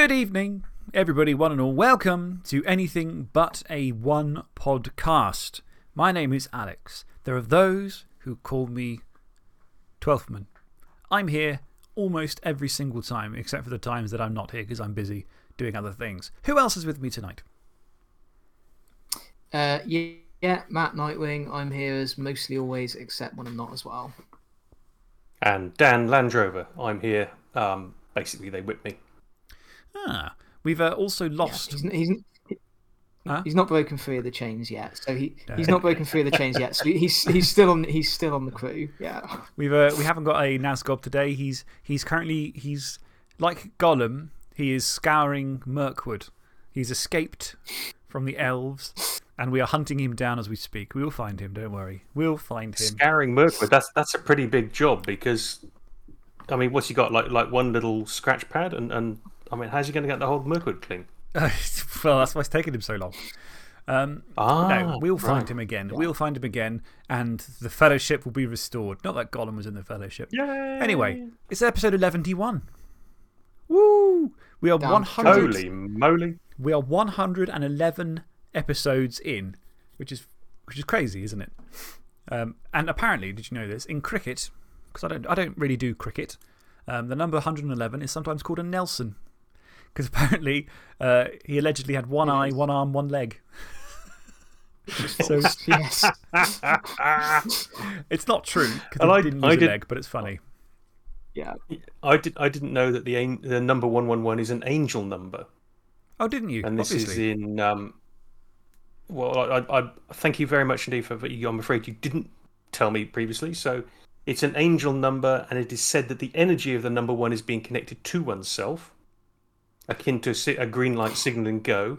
Good evening, everybody, one and all. Welcome to Anything But a One podcast. My name is Alex. There are those who call me Twelfthman. I'm here almost every single time, except for the times that I'm not here because I'm busy doing other things. Who else is with me tonight? Uh, yeah, yeah, Matt Nightwing. I'm here as mostly always, except when I'm not as well. And Dan Landrover. I'm here. Um, basically, they whip me. Ah, we've uh, also lost. Yeah, he's, he's, he's not broken free of the chains yet. So he, he's not broken free of the chains yet. So he's, he's, still, on, he's still on the crew. Yeah. We've, uh, we haven't got a Nazgob today. He's, he's currently, he's like Gollum, he is scouring Mirkwood. He's escaped from the elves, and we are hunting him down as we speak. We will find him, don't worry. We'll find him. Scouring Mirkwood, that's, that's a pretty big job because, I mean, what's he got? Like, like one little scratch pad? And, and I mean, how's he going to get the whole Mirkwood clean? well, that's why it's taken him so long. Um, ah, no, we'll find him again. Yeah. We'll find him again, and the fellowship will be restored. Not that Gollum was in the fellowship. Yay! Anyway, it's episode 111. Woo! We are Damn. 100. Holy moly. We are 111 episodes in, which is, which is crazy, isn't it? Um, and apparently, did you know this? In cricket, because I don't, I don't really do cricket, um, the number 111 is sometimes called a Nelson. Because apparently uh, he allegedly had one eye, one arm, one leg. so, yes. it's not true because he I- didn't I use a leg, but it's funny. Yeah. I, did, I didn't know that the, the number 111 is an angel number. Oh, didn't you? And this Obviously. is in. Um, well, I, I, I thank you very much indeed for. but I'm afraid you didn't tell me previously. So it's an angel number, and it is said that the energy of the number one is being connected to oneself, akin to a green light signal and go.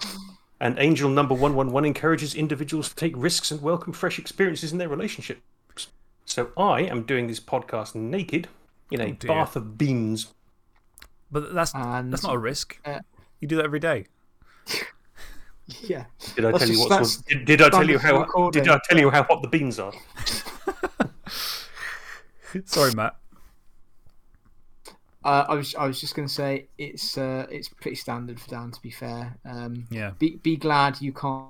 And angel number 111 encourages individuals to take risks and welcome fresh experiences in their relationships. So I am doing this podcast naked in a Oh, bath of beans. But that's, And, that's not a risk. uh, you do that every day. Yeah. Did I That's tell you just- what? that's Did, did I tell you how? recording. Did I tell you how hot the beans are? Sorry, Matt. Uh, I, was, I was just going to say it's, uh, it's pretty standard for Dan, to be fair. Um, Yeah. be, be glad you can't.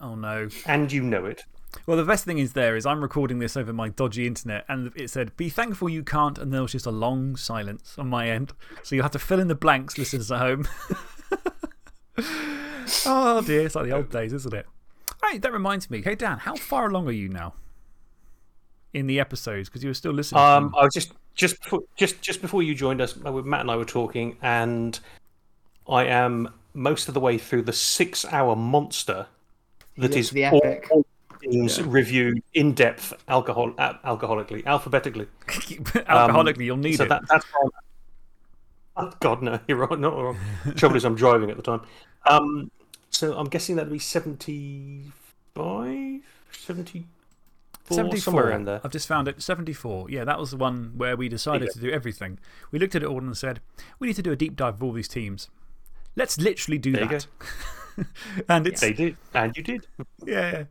Oh, no. And you know it. Well, the best thing is there is I'm recording this over my dodgy internet, and it said, Be thankful you can't, and there was just a long silence on my end. So you'll have to fill in the blanks, listeners at home. oh, dear. It's like the old days, isn't it? Hey, that reminds me. Hey, Dan, how far along are you now in the episodes? Because you were still listening. Um. I was just just before, just just before you joined us, uh, Matt and I were talking, and I am most of the way through the six-hour monster that is Yeah, is the all epic. things reviewed in depth, alcohol, uh, alcoholically, alphabetically. Alcoholically, you'll need so it. That, that's where I'm- Oh, God, no, you're right, not wrong. Trouble is, I'm driving at the time. Um, so I'm guessing that'd be 75, 74, 74. somewhere around there. I've just found it. 74. Yeah, that was the one where we decided to do everything. We looked at it all and said, we need to do a deep dive of all these teams. Let's literally do There that. and it's. They did, and you did. Yeah.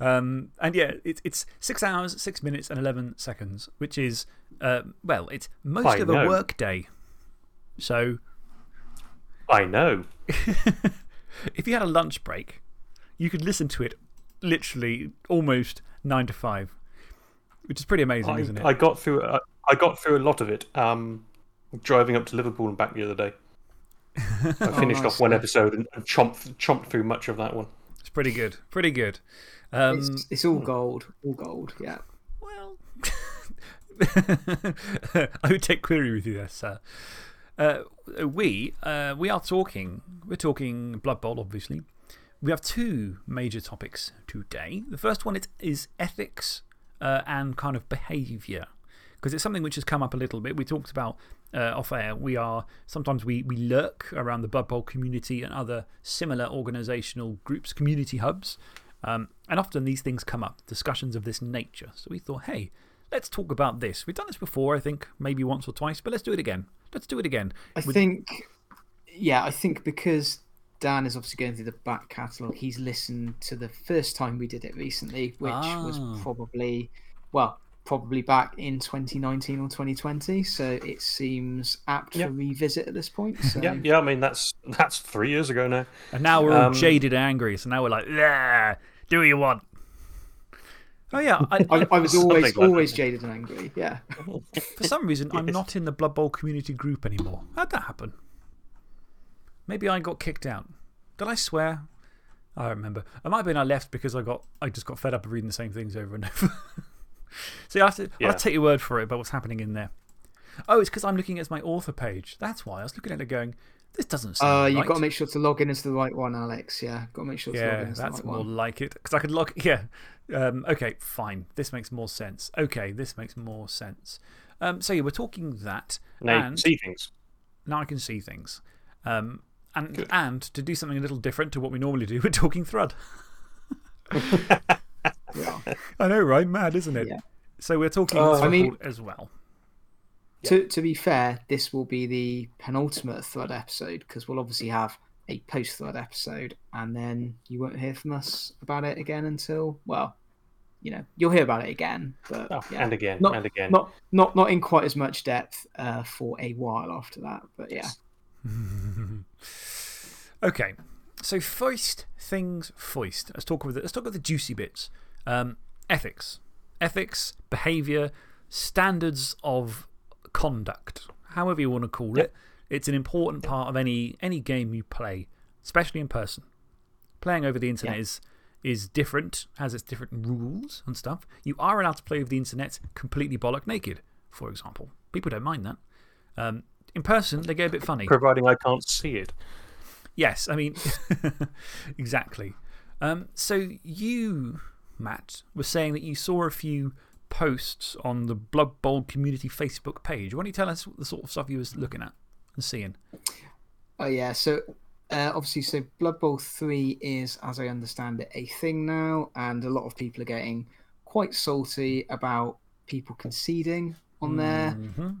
Um, and yeah, it, it's six hours, six minutes, and 11 seconds, which is, uh, well, it's most I of a work day. So I know. if you had a lunch break, you could listen to it literally almost nine to five, which is pretty amazing, I, isn't it? I got through. I, I got through a lot of it. Um, driving up to Liverpool and back the other day. I finished nice, off one episode and, and chomped, chomped through much of that one. It's pretty good. Pretty good. Um, It's, it's all gold. All gold. Yeah. Well, I would take query with you there, sir. Uh, we, uh, we are talking, we're talking Blood Bowl, obviously. We have two major topics today. The first one is, is ethics uh, and kind of behaviour, because it's something which has come up a little bit. We talked about uh, off air. We are, sometimes we, we lurk around the Blood Bowl community and other similar organisational groups, community hubs. Um, and often these things come up, discussions of this nature. So we thought, hey, let's talk about this. We've done this before, I think, maybe once or twice, but let's do it again. Let's do it again. I think, yeah, I think because Dan is obviously going through the back catalogue, he's listened to the first time we did it recently, which was Ah. probably, well, probably back in 2019 or 2020, so it seems apt Yeah. for revisit at this point. So. Yeah, yeah. I mean, that's that's three years ago now. And now we're all Um, jaded and angry, so now we're like, yeah, do what you want. Oh, yeah. I, I, I was always like always jaded and angry. Yeah. for some reason, I'm not in the Blood Bowl community group anymore. How'd that happen? Maybe I got kicked out. Did I swear? I don't remember. It might have been I left because I, got, I just got fed up of reading the same things over and over. so I have, to, I Yeah. have to take your word for it about what's happening in there. Oh, it's because I'm looking at my author page. That's why. I was looking at it going, this doesn't sound Uh, right. you've got to make sure to log in as the right one, Alex. Yeah. Got to make sure to log Yeah, in as that's the right one. more one. like it. Because I could log. Yeah. Um, okay, fine. This makes more sense. Okay, this makes more sense. Um, so, yeah, we're talking that. Now you can see things. now I can see things. Um, and, Good. and to do something a little different to what we normally do, we're talking Thrud. Yeah. I know, right? Mad, isn't it? Yeah. So, we're talking Oh. Thrud I mean- as well. To, to be fair, this will be the penultimate Thrud episode because we'll obviously have a post Thrud episode and then you won't hear from us about it again until, well, you know, you'll hear about it again. But Oh, yeah, And again, Not- and again. not, not, not in quite as much depth uh, for a while after that. But yeah. okay. So, first things first. Let's talk, with the, let's talk about the juicy bits. Um, ethics. Ethics, behavior, standards of conduct, however you want to call it. It's an important part of any, any game you play, especially in person. Playing over the internet Yeah. is, is different, has its different rules and stuff. You are allowed to play over the internet completely bollock naked, for example. People don't mind that. Um, in person, they get a bit funny. Providing I can't see it. Yes, I mean, exactly. Um, so, you, Matt, were saying that you saw a few posts on the Blood Bowl community Facebook page. Why don't you tell us the sort of stuff you was looking at and seeing? Oh, yeah. So uh, obviously, so Blood Bowl 3 is, as I understand it, a thing now. And a lot of people are getting quite salty about people conceding on there. -hmm.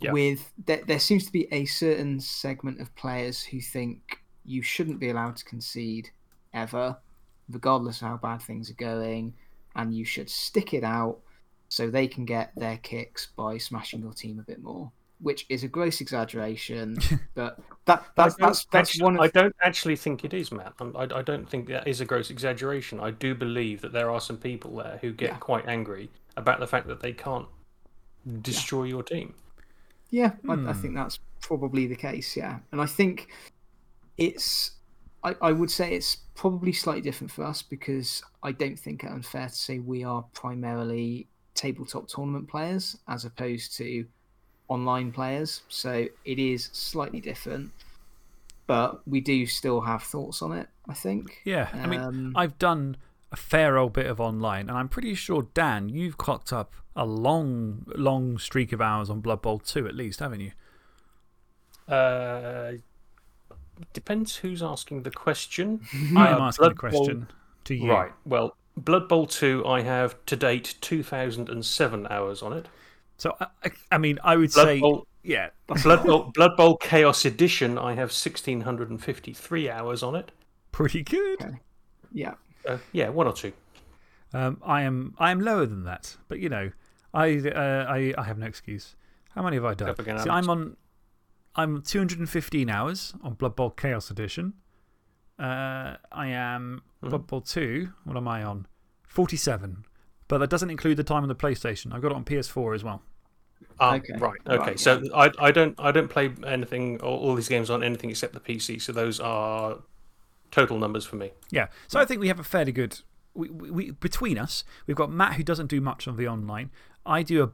Yeah. with there, there seems to be a certain segment of players who think you shouldn't be allowed to concede ever, regardless of how bad things are going, and you should stick it out so they can get their kicks by smashing your team a bit more. Which is a gross exaggeration, but that that's that's that's actu- one I don't actually think it is, Matt. I, I don't think that is a gross exaggeration. I do believe that there are some people there who get Yeah. quite angry about the fact that they can't destroy your team. Yeah, I, I Hmm. think that's probably the case. Yeah, and I think it's. I, I would say it's probably slightly different for us because I don't think it's unfair to say we are primarily tabletop tournament players as opposed to online players. So it is slightly different, but we do still have thoughts on it. I think. Yeah, I mean, Um, I've done a fair old bit of online, and I'm pretty sure, Dan, you've clocked up a long, long streak of hours on Blood Bowl 2 at least, haven't you? Uh, depends who's asking the question. I am Uh, asking the Blood Bowl- question to you. Right. Well, Blood Bowl 2, I have to date 2,007 hours on it. So, I, I, I mean, I would Blood say, Bowl, yeah, Blood, Bowl, Blood Bowl Chaos Edition, I have 1,653 hours on it. pretty good. Okay. yeah. Uh, yeah, one or two. Um, I, am, I am lower than that, but you know, I, uh, I, I have no excuse. How many have I done? See, I'm on I'm 215 hours on Blood Bowl Chaos Edition. Uh, I am Mm-hmm. Blood Bowl 2. What am I on? 47. But that doesn't include the time on the PlayStation. I've got it on PS4 as well. Ah, Okay. right. Okay. Right, So I, I, don't, I don't play anything, all, all these games on anything except the PC. So those are total numbers for me. Yeah. So I think we have a fairly good. We, we, we, between us, we've got Matt, who doesn't do much on the online. I do a,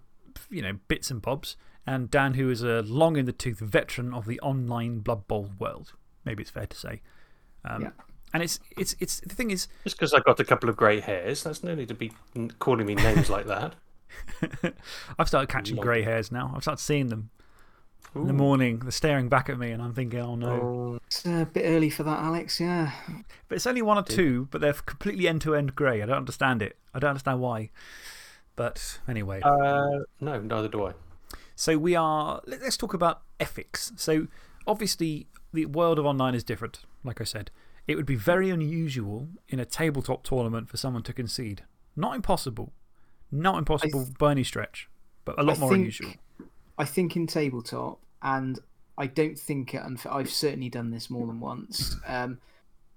you know, bits and bobs. And Dan, who is a long in the tooth veteran of the online Blood Bowl world. Maybe it's fair to say. Um, Yeah. And it's, it's, it's, the thing is, Just because I've got a couple of grey hairs, that's no need to be calling me names like that. I've started catching grey hairs now. I've started seeing them in the morning. They're staring back at me, and I'm thinking, oh no. Oh, It's a bit early for that, Alex. Yeah. But it's only one or two, but they're completely end to end grey. I don't understand it. I don't understand why. But anyway. uh, no, neither do I. So we are. let- Let's talk about ethics. So obviously, the world of online is different, like I said. It would be very unusual in a tabletop tournament for someone to concede. Not impossible. Not impossible by any stretch, but a lot I more think- unusual. I think in tabletop, and I don't think it unfair. I've certainly done this more than once. Um,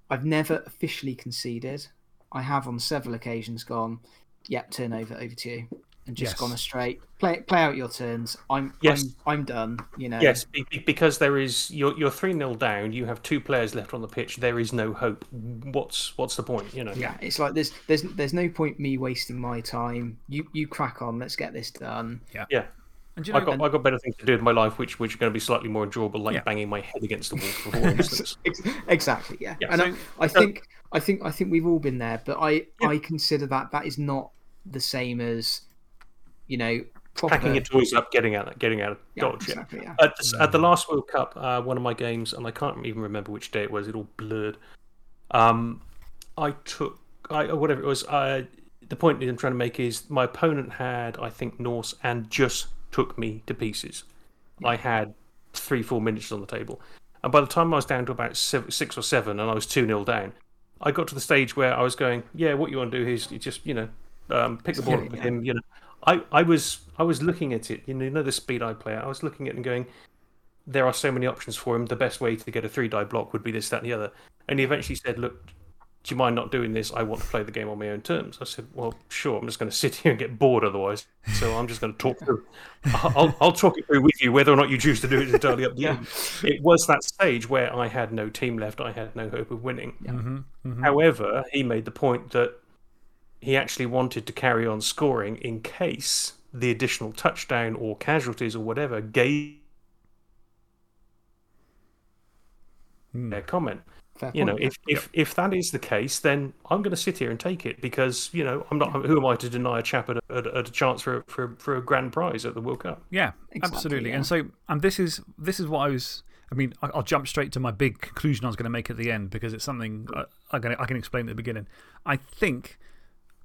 I've never officially conceded. I have on several occasions gone, "Yep, turn over, over to you," and just Yes. gone straight. Play play out your turns. I'm Yes. I'm I'm done. You know. Yes, be- be- because there is you're you're three 0 down. You have two players left on the pitch. There is no hope. What's what's the point? You know. Yeah, it's like there's there's there's no point me wasting my time. You you crack on. Let's get this done. Yeah. Yeah. And do you I know, got I got better things to do with my life, which which are going to be slightly more enjoyable, like Yeah. banging my head against the wall, for instance. Exactly. Yeah. Yeah, and so- I, I think I think I think we've all been there, but I Yeah. I consider that that is not the same as, you know, proper. Packing your toys up, getting out, getting out of yeah, dodge. Yeah. exactly. Yeah. At the, at the last World Cup, uh, one of my games, and I can't even remember which day it was. It all blurred. Um, I took, I whatever it was. Uh, the point I'm trying to make is my opponent had, I think, Norse and just took me to pieces. I had three, four minutes on the table, and by the time I was down to about seven, six or seven, and I was two 0 down, I got to the stage where I was going, "Yeah, what you want to do is you just, you know, um, pick the ball up with him." You know, I, I was, I was looking at it. You know, you know the speed I play. at, I was looking at it and going, there are so many options for him. The best way to get a three die block would be this, that, and the other. And he eventually said, "Look, do you mind not doing this? I want to play the game on my own terms." I said, "Well, sure. I'm just going to sit here and get bored otherwise. So I'm just going to talk through. I'll, I'll talk it through with you. Whether or not you choose to do it is entirely up to you." It was that stage where I had no team left. I had no hope of winning. hmm hmm However, he made the point that he actually wanted to carry on scoring in case the additional touchdown or casualties or whatever gave Hmm. their comment. Fair You know, point. if, if if that is the case, then I'm going to sit here and take it because you know I'm not. Who am I to deny a chap at a, at a, at a chance for a, for a- for a grand prize at the World Cup? Yeah, Exactly, absolutely. yeah. And so, and this is, this is what I was. I mean, I- I'll jump straight to my big conclusion I was going to make at the end because it's something I, I, can, I can explain at the beginning. I think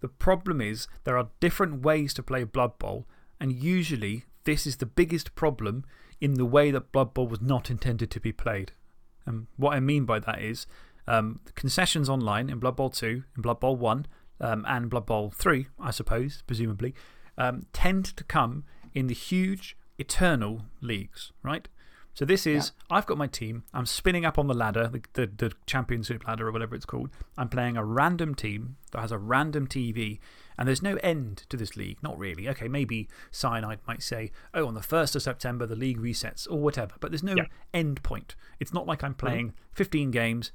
the problem is there are different ways to play Blood Bowl, and usually this is the biggest problem in the way that Blood Bowl was not intended to be played. And what I mean by that is um, concessions online in Blood Bowl 2, in Blood Bowl 1, um, and Blood Bowl 3, I suppose, presumably, um, tend to come in the huge, eternal leagues, right? So this is I've got my team, I'm spinning up on the ladder, the, the, the championship ladder or whatever it's called. I'm playing a random team that has a random TV, and there's no end to this league. Not really. Okay, maybe Cyanide might say, oh, on the 1st of September, the league resets or whatever, but there's no end point. It's not like I'm mm-hmm. playing 15 games,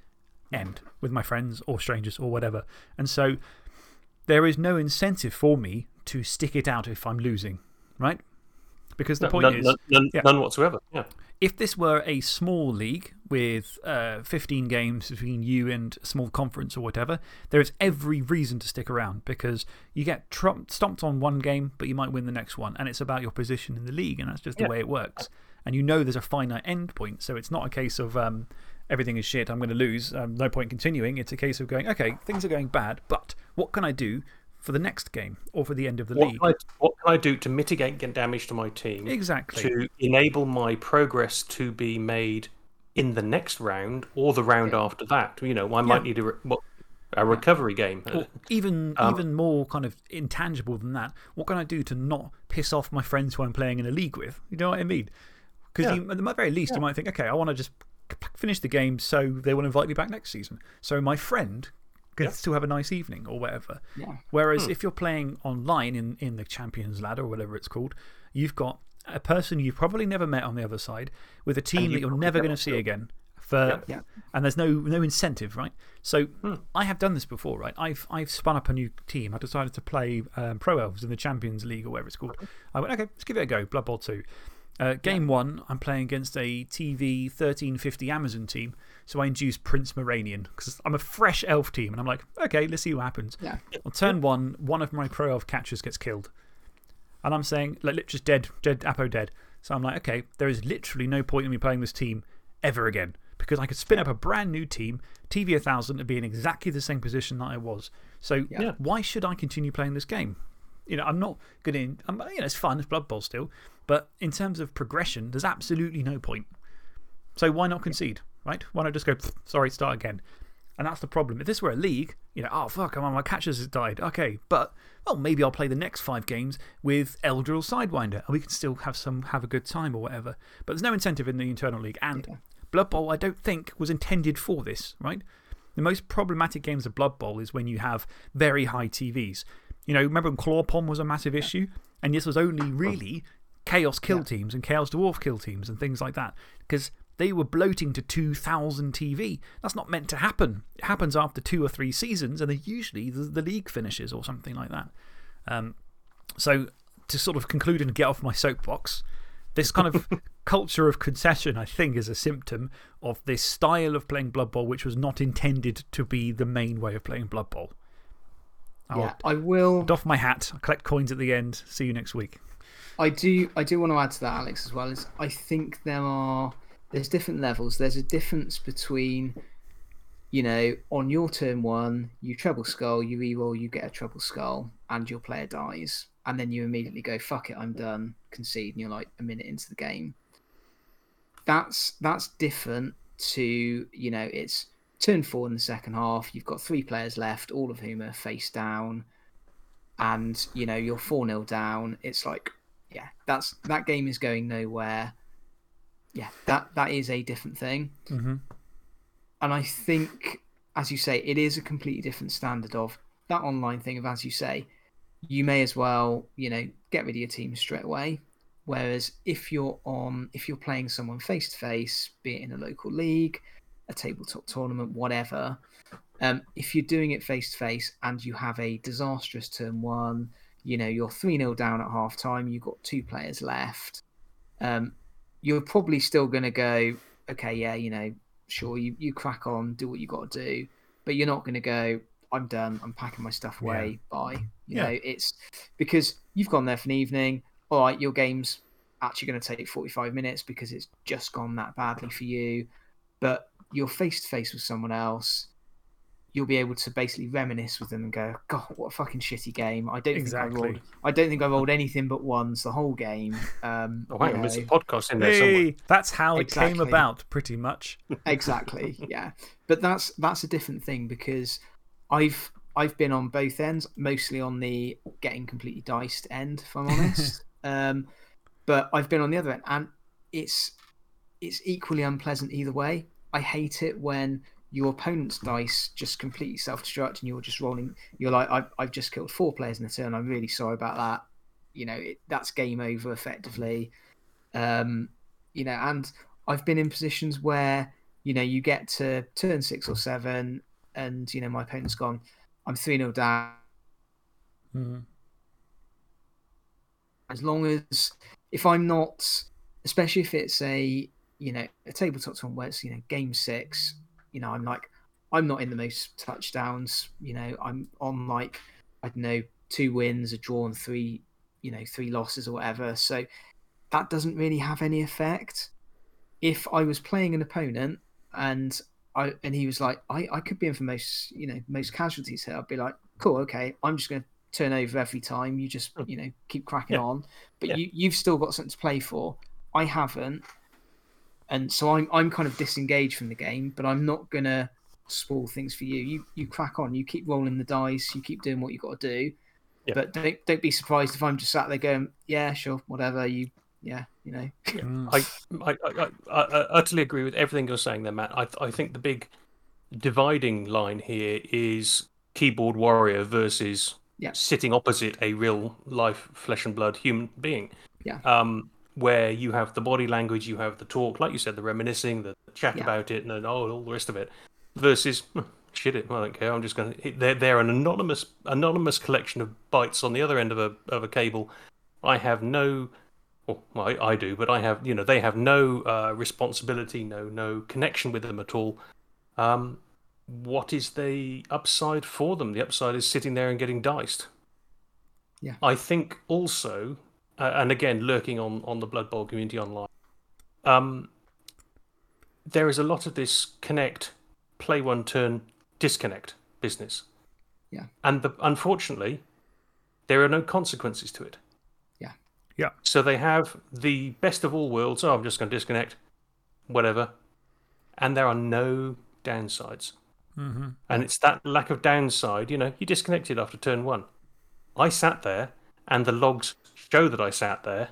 end with my friends or strangers or whatever. And so there is no incentive for me to stick it out if I'm losing, right? Because the No, point none, is, none, none, yeah. none whatsoever. Yeah. If this were a small league with uh, 15 games between you and a small conference or whatever, there is every reason to stick around because you get trump, stomped on one game, but you might win the next one. And it's about your position in the league, and that's just the way it works. And you know there's a finite end point, so it's not a case of um, everything is shit, I'm going to lose, um, no point continuing. It's a case of going, okay, things are going bad, but what can I do for the next game or for the end of the What league? can, I, what can I do to mitigate get damage to my team? Exactly. To enable my progress to be made in the next round or the round after that. You know, I might need a, a recovery game. Or even, Um, even more kind of intangible than that, what can I do to not piss off my friends who I'm playing in a league with? You know what I mean? Because at the very least, you might think, okay, I want to just finish the game so they will invite me back next season. So my friend can still have a nice evening or whatever. Yeah. Whereas if you're playing online in, in the Champions Ladder or whatever it's called, you've got a person you've probably never met on the other side with a team that you you're never going to see again. For, Yeah. And there's no, no incentive, right? So I have done this before, right? I've, I've spun up a new team. I decided to play um, Pro Elves in the Champions League or whatever it's called. I went, okay, let's give it a go. Blood Bowl 2. Uh, game one, I'm playing against a TV 1350 Amazon team. So I induce Prince Moranion because I'm a fresh elf team. And I'm like, okay, let's see what happens. Yeah. On turn one, one of my Pro Elf catchers gets killed. And I'm saying, like, lit- just dead, dead, Apo dead. So I'm like, okay, there is literally no point in me playing this team ever again because I could spin up a brand new team, TV 1000, and be in exactly the same position that I was. So Yeah. why should I continue playing this game? You know, I'm not going to, you know, it's fun, it's Blood Bowl still, but in terms of progression, there's absolutely no point. So why not concede, right? Why not just go, sorry, start again? And that's the problem. If this were a league, you know, oh, fuck, my catchers has died. Okay, but, well, maybe I'll play the next five games with Eldril Sidewinder and we can still have, some, have a good time or whatever. But there's no incentive in the internal league. And Blood Bowl, I don't think, was intended for this, right? The most problematic games of Blood Bowl is when you have very high TVs. You know, remember when Clawpom was a massive issue? And this was only really Chaos kill teams and Chaos Dwarf kill teams and things like that. Because they were bloating to 2,000 TV. That's not meant to happen. It happens after two or three seasons, and then usually the, the league finishes or something like that. Um, so, to sort of conclude and get off my soapbox, this kind of culture of concession, I think, is a symptom of this style of playing Blood Bowl, which was not intended to be the main way of playing Blood Bowl. I'll yeah, I will. Doff my hat, I'll collect coins at the end. See you next week. I do, I do want to add to that, Alex, as well. Is I think there are there's different levels. There's a difference between, you know, on your turn one, you treble skull, you reroll, you get a treble skull, and your player dies. And then you immediately go, fuck it, I'm done, concede, and you're like a minute into the game. That's that's different to, you know, it's turn four in the second half, you've got three players left, all of whom are face down, and you know, you're four 0 down. It's like, yeah, that's that game is going nowhere yeah, that, that is a different thing. -hmm. And I think, as you say, it is a completely different standard of that online thing of, as you say, you may as well, you know, get rid of your team straight away. Whereas if you're on, if you're playing someone face to face, be it in a local league, a tabletop tournament, whatever, um, if you're doing it face to face and you have a disastrous turn one, you know, you're 3 0 down at half time, you've got two players left, um, you're probably still going to go, okay, yeah, you know, sure, you, you crack on, do what you got to do, but you're not going to go, I'm done, I'm packing my stuff away, yeah. bye. You yeah. know, it's because you've gone there for an evening, all right, your game's actually going to take 45 minutes because it's just gone that badly for you, but you're face to face with someone else you'll be able to basically reminisce with them and go, God, what a fucking shitty game. I don't exactly. think I rolled. I don't think I rolled anything but ones the whole game. Um, oh, hang on, there's a podcast in there hey, somewhere. That's how exactly. it came about, pretty much. exactly. Yeah, but that's that's a different thing because I've I've been on both ends, mostly on the getting completely diced end, if I'm honest. um, but I've been on the other end, and it's it's equally unpleasant either way. I hate it when your opponent's dice just completely self destruct and you're just rolling. You're like, I've, I've just killed four players in a turn. I'm really sorry about that. You know, it, that's game over effectively. Um, you know, and I've been in positions where, you know, you get to turn six or seven and, you know, my opponent's gone, I'm 3 0 down. Mm-hmm. As long as, if I'm not, especially if it's a, you know, a tabletop tournament where it's, you know, game six, you know, I'm like, I'm not in the most touchdowns. You know, I'm on like, I don't know, two wins, a draw, and three, you know, three losses or whatever. So that doesn't really have any effect. If I was playing an opponent and I and he was like, I, I could be in for most, you know, most casualties here, I'd be like, cool, okay, I'm just going to turn over every time. You just, hmm. you know, keep cracking yeah. on. But yeah. you, you've still got something to play for. I haven't and so I'm I'm kind of disengaged from the game, but I'm not gonna spoil things for you. You you crack on, you keep rolling the dice, you keep doing what you got to do. Yeah. But don't don't be surprised if I'm just sat there going, yeah, sure, whatever. You yeah, you know. Yeah. I, I, I, I utterly agree with everything you're saying there, Matt. I I think the big dividing line here is keyboard warrior versus yeah. sitting opposite a real life flesh and blood human being. Yeah. Um, where you have the body language, you have the talk, like you said, the reminiscing, the chat yeah. about it, and then, oh, all the rest of it, versus shit it, I don't care. I'm just going to. They're they're an anonymous anonymous collection of bytes on the other end of a of a cable. I have no. Well, I, I do, but I have, you know, they have no uh, responsibility, no no connection with them at all. Um, what is the upside for them? The upside is sitting there and getting diced. Yeah. I think also uh, and again lurking on on the Blood Bowl community online. Um, there is a lot of this connect, play one turn, disconnect business. Yeah. And the, unfortunately, there are no consequences to it. Yeah. Yeah. So they have the best of all worlds. Oh, I'm just going to disconnect, whatever. And there are no downsides. Mm-hmm. And it's that lack of downside. You know, you disconnected after turn one. I sat there, and the logs show that I sat there.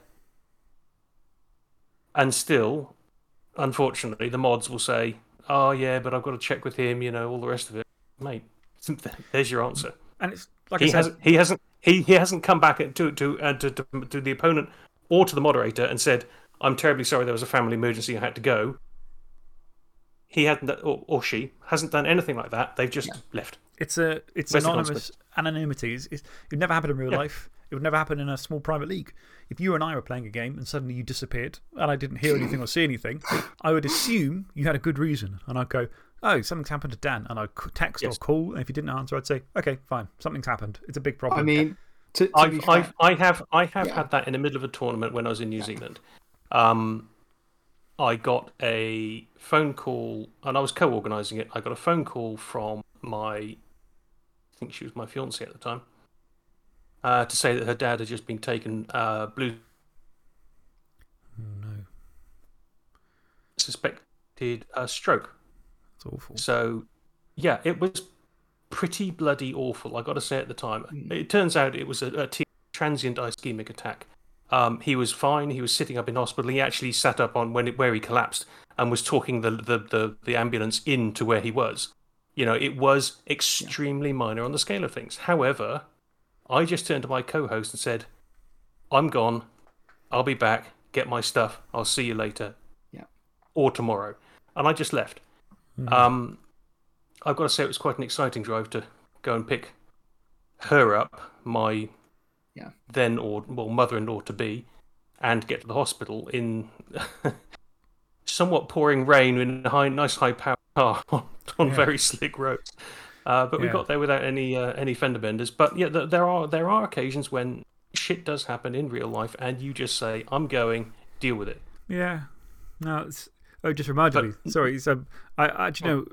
And still, unfortunately, the mods will say, "Oh yeah, but I've got to check with him." You know, all the rest of it, mate. There's your answer. And it's like he I said, hasn't. He hasn't. He, he hasn't come back to to, uh, to to to the opponent or to the moderator and said, "I'm terribly sorry. There was a family emergency. I had to go." He hadn't, or, or she hasn't done anything like that. They've just left. It's a it's Where's anonymous anonymity. It's, it's, it never happened in real Yeah. life. It would never happen in a small private league. If you and I were playing a game and suddenly you disappeared and I didn't hear anything or see anything, I would assume you had a good reason. And I'd go, oh, something's happened to Dan. And I'd c- text Yes. or call. And if you didn't answer, I'd say, okay, fine, something's happened. It's a big problem. I mean, to, to I've, I've, I have, I have Yeah. had that in the middle of a tournament when I was in New Zealand. Um, I got a phone call, and I was co-organising it. I got a phone call from my, I think she was my fiance at the time, uh, to say that her dad had just been taken uh, blue oh, no, suspected uh, stroke. it's awful. So, yeah, it was pretty bloody awful. I got to say at the time. It turns out it was a, a t- transient ischemic attack. Um, he was fine. He was sitting up in hospital. He actually sat up on when it, where he collapsed and was talking the, the, the, the ambulance into where he was. You know, it was extremely minor on the scale of things. However, I just turned to my co-host and said, "I'm gone. I'll be back. Get my stuff. I'll see you later." Yeah. Or tomorrow, and I just left. Um, I've got to say it was quite an exciting drive to go and pick her up, my Yeah. then or well mother-in-law to be, and get to the hospital in somewhat pouring rain in a high, nice high power car on, on Yeah. very slick roads. Uh, but we Yeah. got there without any uh, any fender benders. But yeah, th- there are there are occasions when shit does happen in real life, and you just say, "I'm going, deal with it." Yeah. No, it's. Oh, just reminded But- me. Sorry. So, I actually know,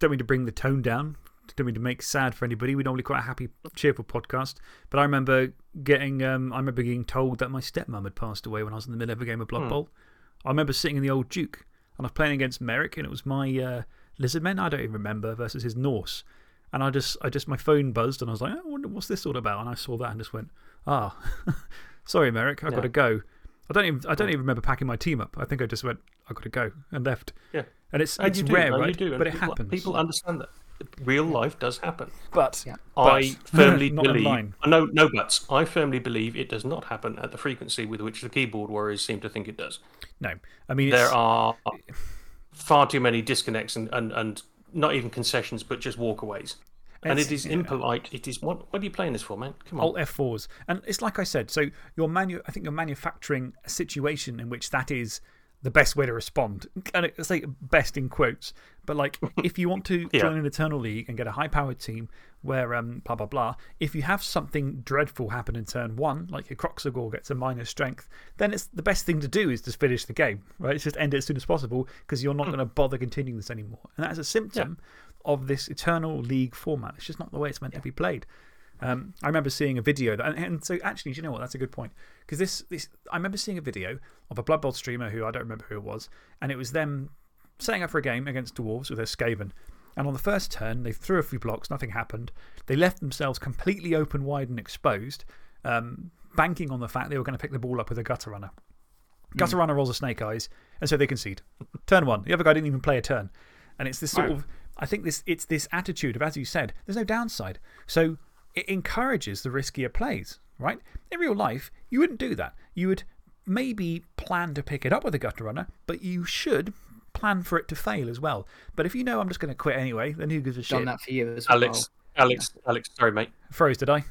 don't mean to bring the tone down, don't mean to make sad for anybody. We're normally quite a happy, cheerful podcast. But I remember getting, um, I remember being told that my stepmom had passed away when I was in the middle of a game of Blood Bowl. I remember sitting in the old Duke and I was playing against Merrick and it was my uh, Lizardmen, I don't even remember, versus his Norse. And I just, I just, my phone buzzed and I was like, oh, what's this all about? And I saw that and just went, ah, sorry, Merrick, I've got to go. I don't, even, I don't even remember packing my team up. I think I just went, I've got to go and left. Yeah. And it's, And it's do, rare, right? You do, and but it people, happens. People understand that. Real life does happen. but, Yeah. I But- firmly believe. No, no buts. I firmly believe it does not happen at the frequency with which the keyboard warriors seem to think it does. no. I mean, There are far too many disconnects and, and, and not even concessions, but just walkaways. And It's- it is yeah. impolite. It is what? What are you playing this for, man? Come on. Alt F4s. And it's like I said, so you're manu- I think you're manufacturing a situation in which that is the best way to respond. And it's like best in quotes. But like, if you want to Yeah. join an Eternal League and get a high powered team where um, blah, blah, blah, if you have something dreadful happen in turn one, like your Kroxigor gets a minus strength, then it's the best thing to do is just finish the game, right? It's just end it as soon as possible because you're not going to bother continuing this anymore. And that is a symptom of this Eternal League format. It's just not the way it's meant to be played. Um, I remember seeing a video, that, and, and so actually, do you know what? That's a good point. Because this, this, I remember seeing a video of a Blood Bowl streamer who I don't remember who it was, and it was them setting up for a game against Dwarves with their Skaven. And on the first turn, they threw a few blocks, nothing happened. They left themselves completely open, wide, and exposed, um, banking on the fact they were going to pick the ball up with a gutter runner. Gutter runner rolls a snake eyes, and so they concede. turn one. The other guy didn't even play a turn. And it's this sort Wow. of, I think this, it's this attitude of, as you said, there's no downside. So it encourages the riskier plays, right? In real life, you wouldn't do that. You would maybe plan to pick it up with a gutter runner, but you should plan for it to fail as well. But if you know I'm just going to quit anyway, then who gives a shit? done that for you as well. Alex, Alex, Alex. Sorry, mate. Froze, did I?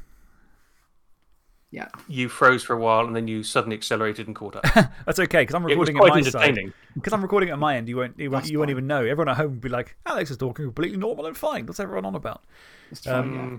Yeah. You froze for a while and then you suddenly accelerated and caught up. That's okay, because I'm it was recording quite at my side. entertaining. Because I'm recording at my end, you won't, you won't, you won't even know. Everyone at home will be like, Alex is talking completely normal and fine. What's everyone on about? Yeah.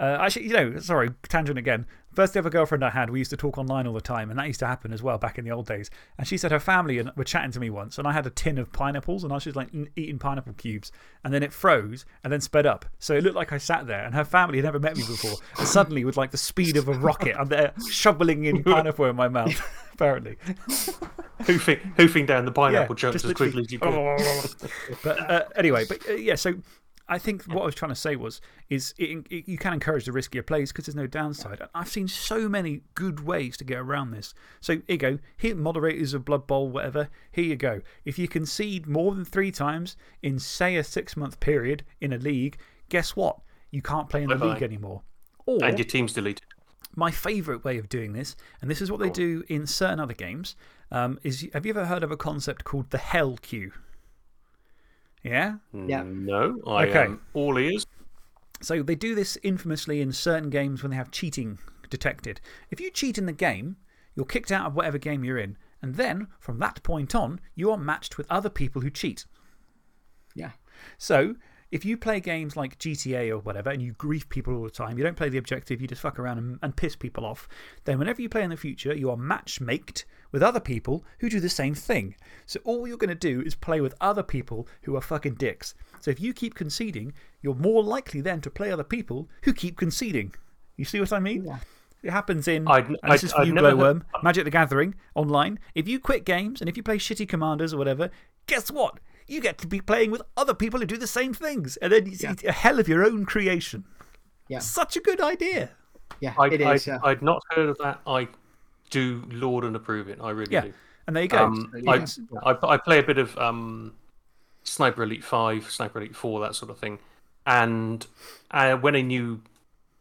Uh, actually, you know, sorry, tangent again. First ever girlfriend I had, we used to talk online all the time, and that used to happen as well back in the old days. And she said her family were chatting to me once, and I had a tin of pineapples, and I was just like eating pineapple cubes, and then it froze and then sped up. So it looked like I sat there, and her family had never met me before. And suddenly, with like the speed of a rocket, I'm there shoveling in pineapple in my mouth, apparently. hoofing, hoofing down the pineapple Yeah, chunks as quickly as you could. but uh, anyway, but uh, yeah, so I think what I was trying to say was is it, it, you can encourage the riskier plays because there's no downside. And I've seen so many good ways to get around this. So here you go. Here, moderators of Blood Bowl, whatever. Here you go. If you concede more than three times in, say, a six month period in a league, guess what? You can't play in the league anymore. Or, And your team's deleted. my favourite way of doing this, and this is what they do in certain other games, um, is have you ever heard of a concept called the Hell Queue? Yeah? Yeah. Mm, no, I Okay. am all ears. So they do this infamously in certain games when they have cheating detected. If you cheat in the game, you're kicked out of whatever game you're in, and then from that point on, you are matched with other people who cheat. Yeah. So, if you play games like GTA or whatever and you grief people all the time, you don't play the objective, you just fuck around and, and piss people off, then whenever you play in the future, you are matchmaked with other people who do the same thing. So, all you're going to do is play with other people who are fucking dicks. So, if you keep conceding, you're more likely then to play other people who keep conceding. You see what I mean? Yeah. It happens in, I'd- and this I'd- is for I'd you, never heard- Glowworm, Magic the Gathering online. If you quit games and if you play shitty commanders or whatever, guess what? You get to be playing with other people who do the same things. And then it's, Yeah. it's a hell of your own creation. Yeah. Such a good idea. Yeah, I'd, I'd, yeah. I'd not heard of that. I do laud and approve it. I really Yeah. do. And there you go. Um, I, yeah. I, I play a bit of um, Sniper Elite 5, Sniper Elite 4, that sort of thing. And uh, when a new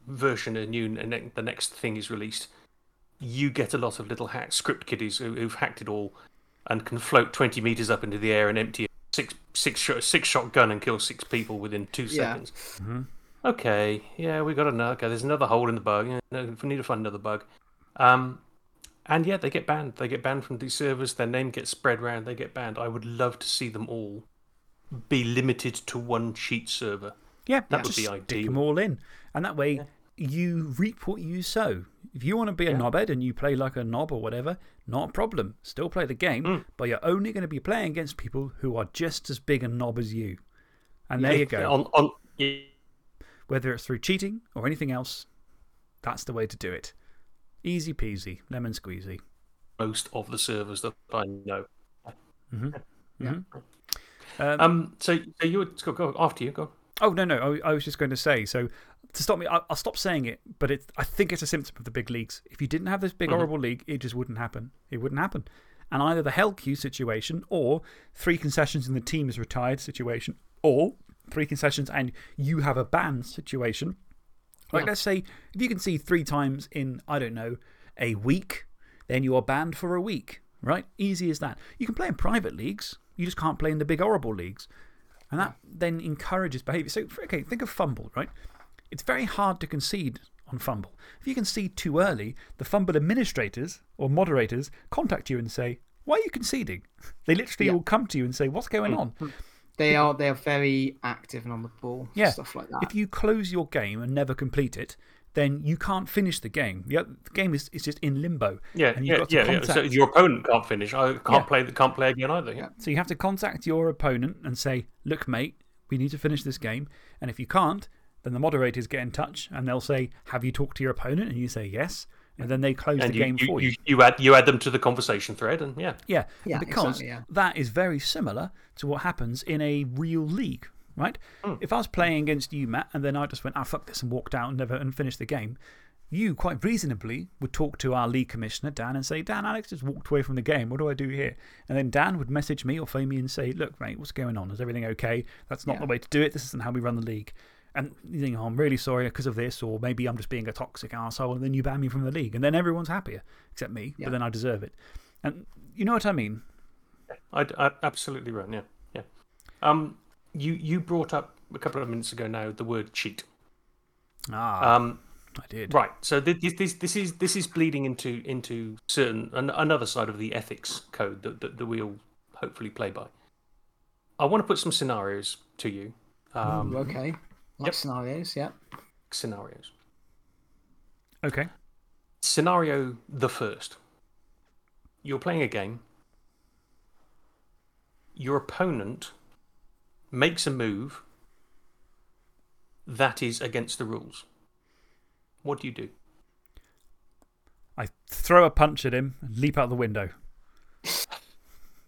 version, a new a ne- the next thing is released, you get a lot of little hack script kiddies who, who've hacked it all and can float 20 meters up into the air and empty a six, six, shot, six shot gun and kill six people within two Yeah. seconds. Mhm. Okay, yeah, we got another. Okay, there's another hole in the bug. No, we need to find another bug. Um, and yeah, they get banned. They get banned from these servers. Their name gets spread around. They get banned. I would love to see them all be limited to one cheat server. Yeah, That just would be stick ideal. them all in. And that way, you reap what you sow. If you want to be a Yeah. knobhead and you play like a knob or whatever, not a problem. Still play the game, Mm. but you're only going to be playing against people who are just as big a knob as you. And there you go. On, on, yeah, Whether it's through cheating or anything else, that's the way to do it. Easy peasy, lemon squeezy. most of the servers that I know. Um, Um, so, so you would go, go after you go. Oh, no, no. I, I was just going to say, so to stop me, I, I'll stop saying it, but it, I think it's a symptom of the big leagues. If you didn't have this big, -hmm. horrible league, it just wouldn't happen. It wouldn't happen. And either the hell queue situation or three concessions and the team is retired situation or three concessions and you have a ban situation. Like, Yeah. let's say if you can see three times in, I don't know, a week, then you are banned for a week, right? Easy as that. You can play in private leagues, you just can't play in the big, horrible leagues. And that then encourages behaviour. So, okay, think of FUMBBL, right? It's very hard to concede on FUMBBL. If you concede too early, the FUMBBL administrators or moderators contact you and say, Why are you conceding? They literally Yeah. will come to you and say, What's going hmm. on? Hmm. They are, they are very active and on the ball. Yeah. Stuff like that. If you close your game and never complete it, then you can't finish the game. The, game is, is just in limbo. Yeah, and you've yeah, got to yeah, yeah. So your opponent can't finish. I can't Yeah. play. Can't play again either. Yeah. So you have to contact your opponent and say, Look, mate, we need to finish this game. And if you can't, then the moderators get in touch and they'll say, Have you talked to your opponent? And you say, Yes. And then they close And the you, game you, for you. you, you add you add them to the conversation thread, and yeah, Yeah, Yeah, because exactly, yeah. that is very similar to what happens in a real league, right? If I was playing against you, Matt, and then I just went, ah, fuck this, and walked out and never and finished the game, you quite reasonably would talk to our league commissioner, Dan, and say, Dan, Alex just walked away from the game. What do I do here? And then Dan would message me or phone me and say, look, mate, what's going on? Is everything okay? That's not Yeah. the way to do it. This isn't how we run the league. And you think, oh, I'm really sorry because of this, or maybe I'm just being a toxic asshole, and then you ban me from the league. And then everyone's happier, except me, Yeah. but then I deserve it. And you know what I mean? I, I absolutely run. Yeah, yeah. Um, you you brought up a couple of minutes ago now the word cheat. Ah, Um, I did. right. So this this this is this is bleeding into into certain an, another side of the ethics code that, that that we all hopefully play by. I want to put some scenarios to you. Um, Ooh, okay. Like yep. scenarios, yeah. Scenarios. Okay. Scenario the first. You're playing a game. Your opponent makes a move that is against the rules. What do you do? I throw a punch at him and leap out the window.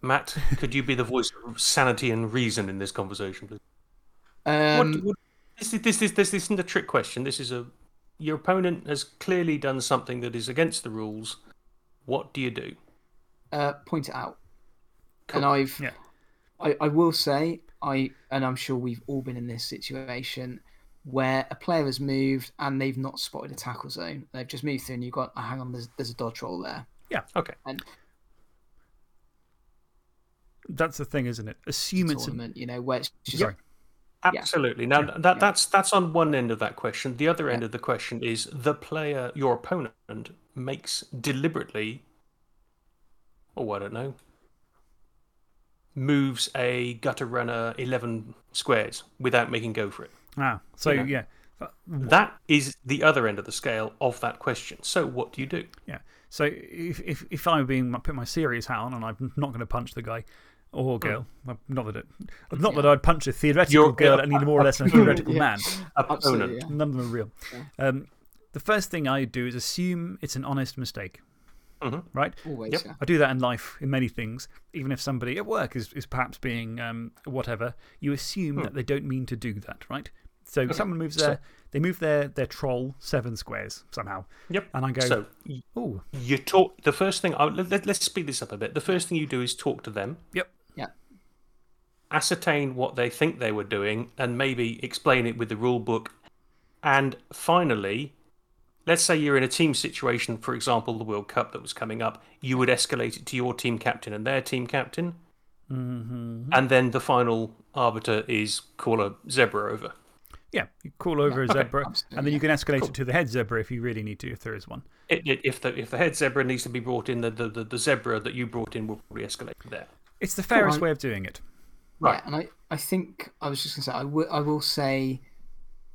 Matt, could you be the voice of sanity and reason in this conversation, please? Um, what, what, this, is, this, is, this isn't a trick question. This is a. Your opponent has clearly done something that is against the rules. What do you do? uh, point it out. Cool. And I've, Yeah. I, I will say, I, and I'm sure we've all been in this situation where a player has moved and they've not spotted a tackle zone. They've just moved through and you've got, oh, hang on, there's, there's a dodge roll there. Yeah, okay. And That's the thing, isn't it? Assume it's a. tournament, you know, where it's just, Sorry. Absolutely. Now Yeah. that that's that's on one end of that question. The other end of the question is the player, your opponent, makes deliberately, or I don't know, moves a gutter runner eleven squares without making go for it. Ah, so Yeah. yeah. That is the other end of the scale of that question. So what do you do? Yeah. So if, if, if I'm being put my serious hat on and I'm not going to punch the guy or girl, well, not that it, not that I'd punch a theoretical You're- girl any more or less than a theoretical Yeah. man. absolutely. Yeah. None of them are real. Um, the first thing I do is assume it's an honest mistake. Mhm. Right? Always, Yep. yeah. I do that in life, in many things. Even if somebody at work is, is perhaps being um, whatever, you assume that they don't mean to do that, right? So someone moves So- their, they move their, their troll seven squares somehow. Yep. And I go, So y- oh, you talk. The first thing. I, let, let- let's speed this up a bit. The first thing you do is talk to them. yep. Yeah. ascertain what they think they were doing and maybe explain it with the rule book. And finally, let's say you're in a team situation, for example, the World Cup that was coming up, you would escalate it to your team captain and their team captain. Mm-hmm. And then the final arbiter is call a zebra over. Yeah, you call over a zebra, absolutely, and then you can escalate it to the head zebra if you really need to, if there is one. It, it, if, the, if the head zebra needs to be brought in, the, the, the, the zebra that you brought in will probably escalate there. It's the fairest way of doing it. Right. Yeah, and I, I think I was just going to say, I will, say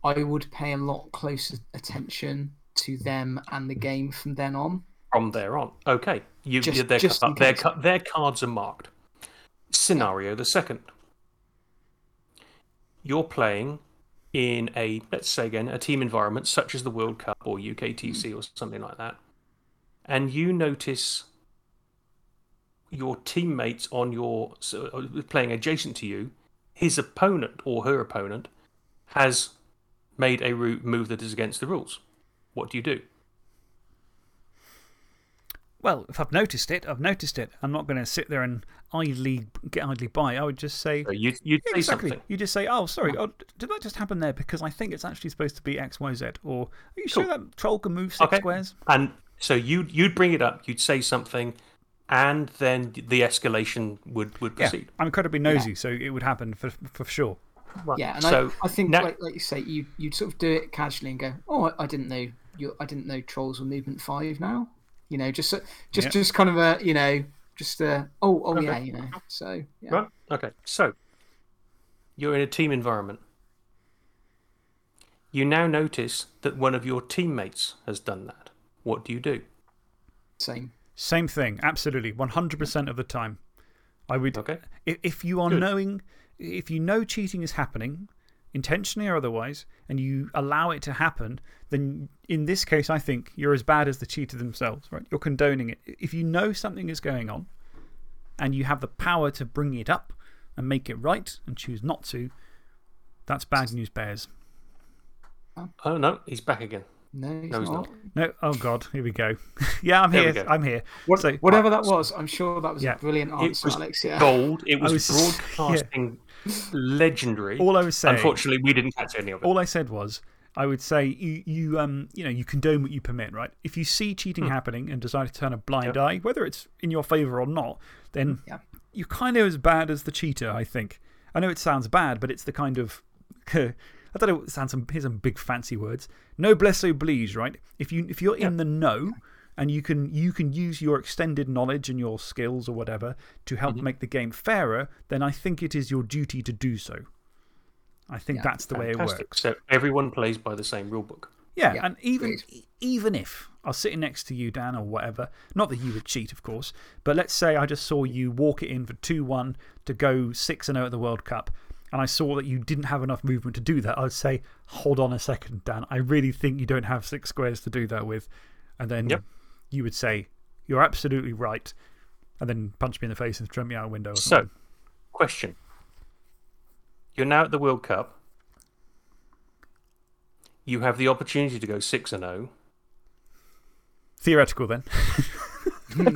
I would pay a lot closer attention to them and the game from then on. from there on. Okay, you, Just- their, just in their, their cards are marked. Scenario the second. You're playing in a, let's say again, a team environment such as the World Cup or UKTC or something like that, and you notice your teammates on your so, uh, playing adjacent to you, his opponent or her opponent has made a move that is against the rules. What do you do? Well, if I've noticed it, I've noticed it. I'm not going to sit there and idly get idly by. I would just say, you you'd say exactly. something. You just say, oh, sorry, oh, did that just happen there? Because I think it's actually supposed to be X, Y, Z. Or, are you sure that troll can move six Okay. squares? And so you'd, you'd bring it up, you'd say something, and then the escalation would, would Yeah. proceed. I'm incredibly nosy, so it would happen for, for sure. Yeah, and so I, I think, now- like, like you say, you, you'd sort of do it casually and go, oh, I, I didn't know you, I didn't know trolls were movement five now. You know, just, so- just, Yeah. just kind of a, you know, just a, oh, oh, yeah, you know. So, yeah. Right? Okay. So you're in a team environment. You now notice that one of your teammates has done that. What do you do? Same. Same thing, absolutely. 100% of the time. I would. Okay. If, if you are Good. knowing, if you know cheating is happening, intentionally or otherwise, and you allow it to happen, then in this case, I think you're as bad as the cheater themselves, right? You're condoning it. If you know something is going on and you have the power to bring it up and make it right and choose not to, that's bad news bears. Oh, no, he's back again. No, he's No, he's not. not. No, oh God, here we go. yeah, I'm There here. I'm here. What, So- whatever that was, I'm sure that was Yeah. a brilliant It answer, was Alex. Yeah. gold. It was, was- broadcasting legendary. All I was saying. Unfortunately, we didn't catch any of it. all I said was, I would say you, you, um, you, know, you condone what you permit, right? If you see cheating Hmm. happening and decide to turn a blind eye, whether it's in your favour or not, then Yeah. you're kind of as bad as the cheater, I think. I know it sounds bad, but it's the kind of. I don't know, it sounds some, here's some big fancy words. Noblesse oblige, right? If, you, if you're in the know and you can, you can use your extended knowledge and your skills or whatever to help Mm-hmm. make the game fairer, then I think it is your duty to do so. I think Yeah, that's the way it works. So everyone plays by the same rule book. Yeah, Yeah, and even, agreed. even if I was sitting next to you, Dan, or whatever, not that you would cheat, of course, but let's say I just saw you walk it in for 2 1 to go 6 0 at the World Cup, and I saw that you didn't have enough movement to do that, I'd say, hold on a second, Dan. I really think you don't have six squares to do that with. And then Yep. you would say, you're absolutely right, and then punch me in the face and throw me out a window So, question. You're now at the World Cup. you have the opportunity to go 6 and 0. Theoretical then.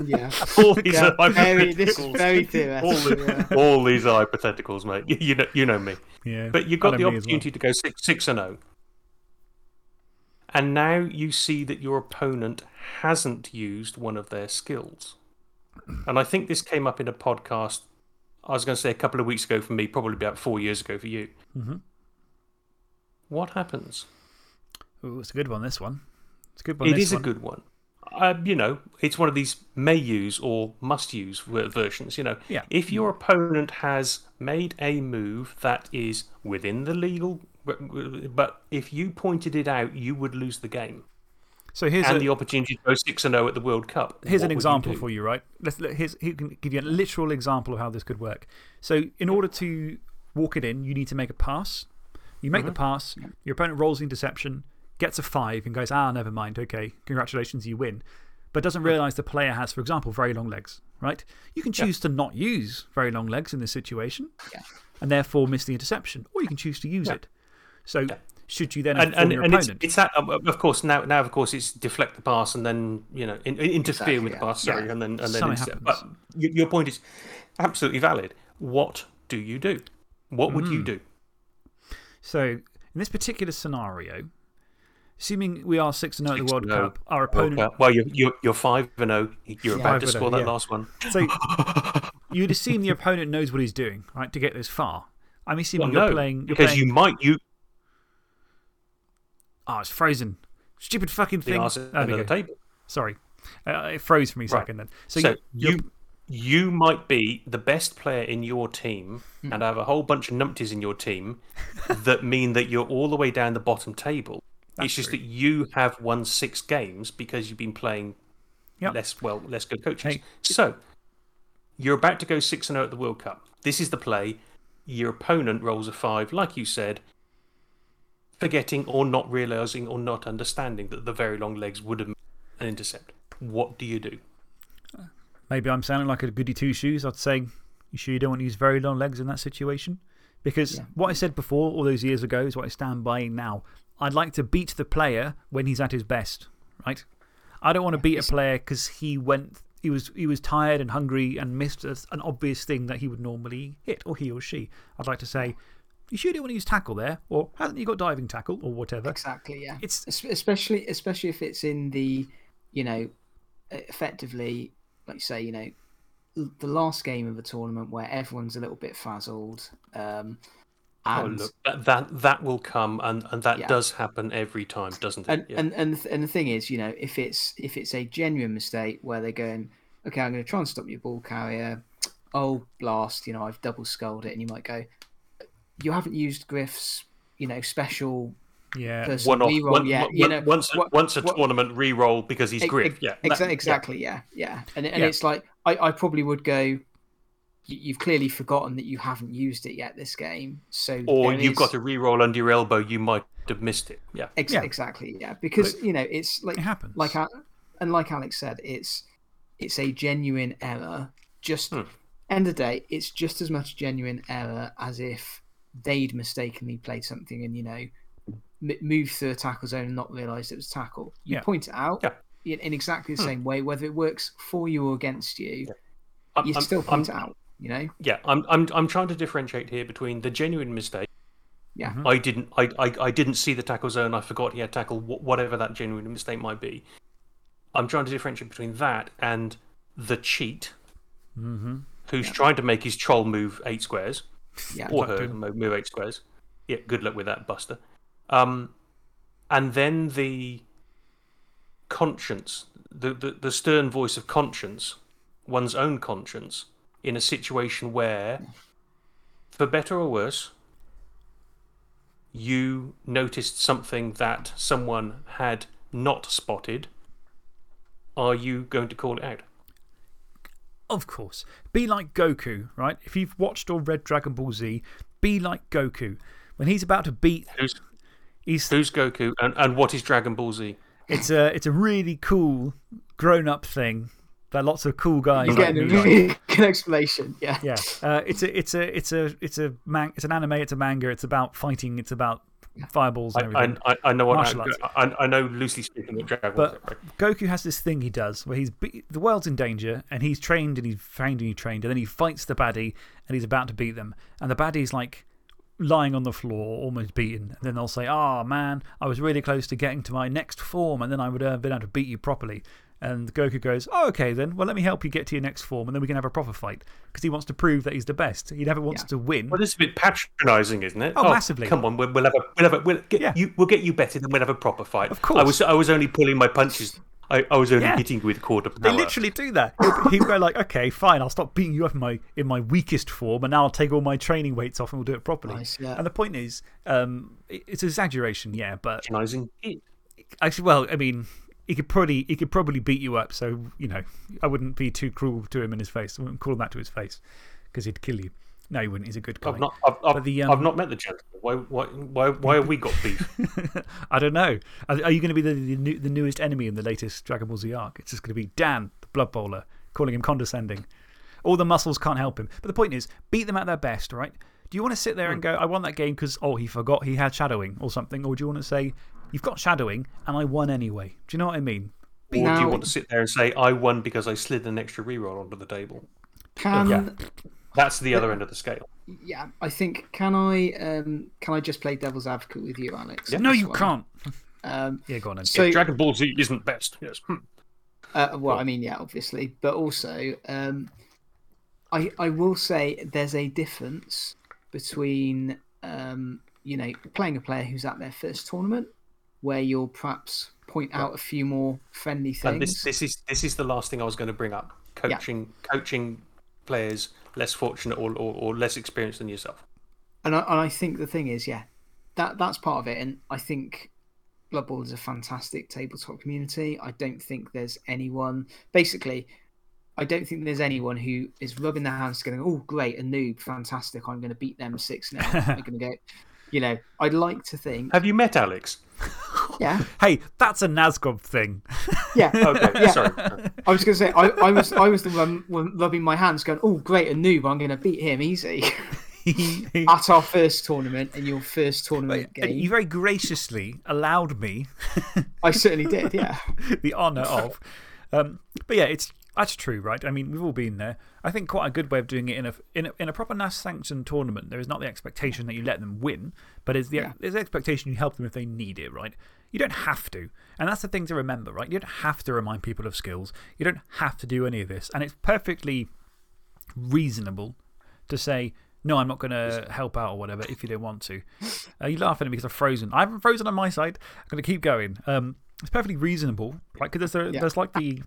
yeah. All these Yeah, are very, this is hypotheticals. very all, the- yeah. all these are hypotheticals, mate. You, you know, you know me. Yeah. But you've got I the know me as well. opportunity to go six, six and zero. And now you see that your opponent hasn't used one of their skills. And I think this came up in a podcast. I was going to say a couple of weeks ago for me, probably about four years ago for you. Mhm. What happens? Ooh, it's a good one, this one. It's a good one. It is this is a good one. Uh, you know, it's one of these may use or must use versions. You know, Yeah. if your opponent has made a move that is within the legal, but- if you pointed it out, you would lose the game So here's, and a, the opportunity to go six and zero at the World Cup. here's What an would you example for you, right? Let's, let, here's, he can give you a literal example of how this could work. So, in order to walk it in, you need to make a pass. You make the Mm-hmm. pass, your opponent rolls the interception, gets a five, and goes, ah, never mind, okay, congratulations, you win. But doesn't realise the player has, for example, very long legs, right? You can choose to not use very long legs in this situation Yeah. and therefore miss the interception, or you can choose to use it. So, should you then And, and, your and it's, opponent? it's that, um, of course, now, now, of course, it's deflect the pass and then, you know, in, in- interfere with the pass, yeah. sorry, Yeah. and then, and then Something intercept. happens. But your point is absolutely valid. What do you do? What would Hmm. you do? So, in this particular scenario, assuming we are 6 0 at the World oh. Cup, our opponent. Well, well, you're, you're, you're 5 and 0. You're Yeah. about to score that yeah. last one. So, you'd assume the opponent knows what he's doing, right, to get this far. I'm assuming Well, you're no, playing. You're because playing, you might. You, Oh, it's frozen. Stupid fucking the thing. arse There we of the go. table. Sorry. Uh, it froze for me a Right. second then. So, So, you, you're- you, you might be the best player in your team Hmm. and have a whole bunch of numpties in your team that mean that you're all the way down the bottom table. That's it's just true. that you have won six games because you've been playing Yep. less well, less good coaches. Hey. So you're about to go six and zero at the World Cup. This is the play. Your opponent rolls a five, like you said, forgetting or not realizing or not understanding that the very long legs would have an intercept. What do you do? maybe I'm sounding like a goody two shoes. I'd say, you sure you don't want to use very long legs in that situation? Because what I said before, all those years ago, is what I stand by now. I'd like to beat the player when he's at his best, right? I don't want to beat a player because he went. He was, he was tired and hungry and missed a, an obvious thing that he would normally hit, or he or she. I'd like to say, you don't want to use tackle there? Or hasn't he got diving tackle, or whatever? Exactly, yeah. It's- especially especially if it's in the, you know, effectively, like you say, you know, the last game of a tournament where everyone's a little bit frazzled. Um, Oh, and, look, that, that, that will come, and, and that Yeah. does happen every time, doesn't it? and, Yeah. and and th- and the thing is, you know, if it's if it's a genuine mistake where they're going, okay, I'm going to try and stop your ball carrier. Oh, blast! You know, I've double skulled it, and you might go, you haven't used Griff's, you know, special Yeah. one off, reroll one, yet. one- you know, once, a, what- once a what- tournament re-roll because he's Ex- Griff. ex- Yeah, Exa- that- yeah. exactly. Yeah. Yeah. And and Yeah. it's like I, I probably would go. "You- You've clearly forgotten that you haven't used it yet this game, so Or you've is- got a re-roll under your elbow, you might have missed it. Yeah. Ex- Yeah. Exactly. Yeah. Because you know it's like It happens. like and like Alex said, it's it's a genuine error. Just Hmm. end of the day, it's just as much genuine error as if they'd mistakenly played something and you know m- moved through a tackle zone and not realised it was tackle. You Yeah. point it out Yeah. in, in exactly the Hmm. same way, whether it works for you or against you. I'm, You I'm- still I'm- point it out. You know. Yeah, I'm, I'm, I'm trying to differentiate here between the genuine mistake. Yeah. Mhm. I didn't, I, I, I didn't see the tackle zone. I forgot he had tackle. Whatever that genuine mistake might be. I'm trying to differentiate between that and the cheat, Mm hmm. who's trying to make his troll move eight squares. Yeah. or her move eight squares. Yeah, good luck with that, Buster. Um, and then the conscience, the, the the stern voice of conscience, one's own conscience, in a situation where, for better or worse, you noticed something that someone had not spotted. Are you going to call it out? Of course. Be like Goku, right? If you've watched or read Dragon Ball Z, be like Goku. When he's about to beat, Who's he's, who's Goku and, and what is Dragon Ball Z? it's, a, it's a really cool grown up thing They're lots of cool guys. You're getting me. a really good explanation. Yeah. Yeah, uh, it's a, it's a, it's a, it's a man, it's an anime. It's a manga. It's about fighting. It's about fireballs and I, everything. I, I know what Martial I, arts. I, I know loosely speaking what Dragon Ball But Z, right? Goku has this thing he does where he's be the world's in danger and he's trained and he's trained and he's trained and then he fights the baddie and he's about to beat them and the baddie's like lying on the floor, almost beaten. And then they'll say, Oh man, I was really close to getting to my next form and then I would have been able to beat you properly. And Goku goes, Oh, okay then. Well, let me help you get to your next form and then we can have a proper fight. Because he wants to prove that he's the best. He never wants Yeah. to win. Well, this is a bit patronising, isn't it? Oh, massively. Come on, we'll, we'll have a, we'll have a, we'll get, Yeah. you, we'll get you better, then we'll have a proper fight. Of course. I was, I was only pulling my punches. I, I was only Yeah. hitting with quarter power. They literally do that. He'll, he'll go like, okay, fine, I'll stop beating you up in my, in my weakest form and now I'll take all my training weights off and we'll do it properly. Nice, yeah. And the point is, um, it's exaggeration, yeah, but Patronising. actually, well, I mean, he could, probably, he could probably beat you up, so, you know, I wouldn't be too cruel to him in his face. I wouldn't call him that to his face because he'd kill you. No, he wouldn't. He's a good guy. I've not, I've, I've, the, I've um, not met the gentleman. Why, why, why, why have we got beef? I don't know. Are, are you going to be the, the, new, the newest enemy in the latest Dragon Ball Z arc? It's just going to be Dan, the Blood Bowler, calling him condescending. All the muscles can't help him. But the point is, beat them at their best, right? Do you want to sit there and go, I won that game because, oh, he forgot he had shadowing or something? Or do you want to say, you've got shadowing and I won anyway? Do you know what I mean? or do you want to sit there and say, I won because I slid an extra reroll onto the table? Can, Yeah. That's the other end of the scale. yeah, I think, can I, um, can I just play devil's advocate with you, Alex? No, This you one? can't. Um, Yeah, go on then. so, Dragon Ball Z isn't best. Yes. Hmm. Uh, well, I mean, yeah, obviously, but also, um, I I will say there's a difference between um, you know playing a player who's at their first tournament, where you'll perhaps point out a few more friendly And things. this, this, is, this is the last thing I was going to bring up. Coaching, coaching players less fortunate or, or, or less experienced than yourself. And I, and I think the thing is, yeah, that that's part of it. And I think Blood Bowl is a fantastic tabletop community. I don't think there's anyone, basically, I don't think there's anyone who is rubbing their hands together, oh, great, a noob, fantastic, I'm going to beat them 6 0. I'm going to go, you know, I'd like to think, Have you met Alex? Yeah, Hey, that's a Nazgob thing. yeah. Okay, Yeah. sorry. I was going to say, I, I was I was the one, one rubbing my hands going, oh, great, a noob, I'm going to beat him easy at our first tournament and your first tournament And game. you very graciously allowed me I certainly did, yeah. the honour of. Um, but yeah, it's, that's true, right? I mean, we've all been there. I think quite a good way of doing it in a, in a, in a proper NAF sanctioned tournament, there is not the expectation that you let them win, but it's the, Yeah. there's the expectation you help them if they need it, right? You don't have to. And that's the thing to remember, right? You don't have to remind people of skills. You don't have to do any of this. And it's perfectly reasonable to say, no, I'm not going to help out or whatever if you don't want to. Uh, you laugh at me because I've frozen. I haven't frozen on my side. I'm going to keep going. Um, it's perfectly reasonable. Like, because there's, a- Yeah. there's like the.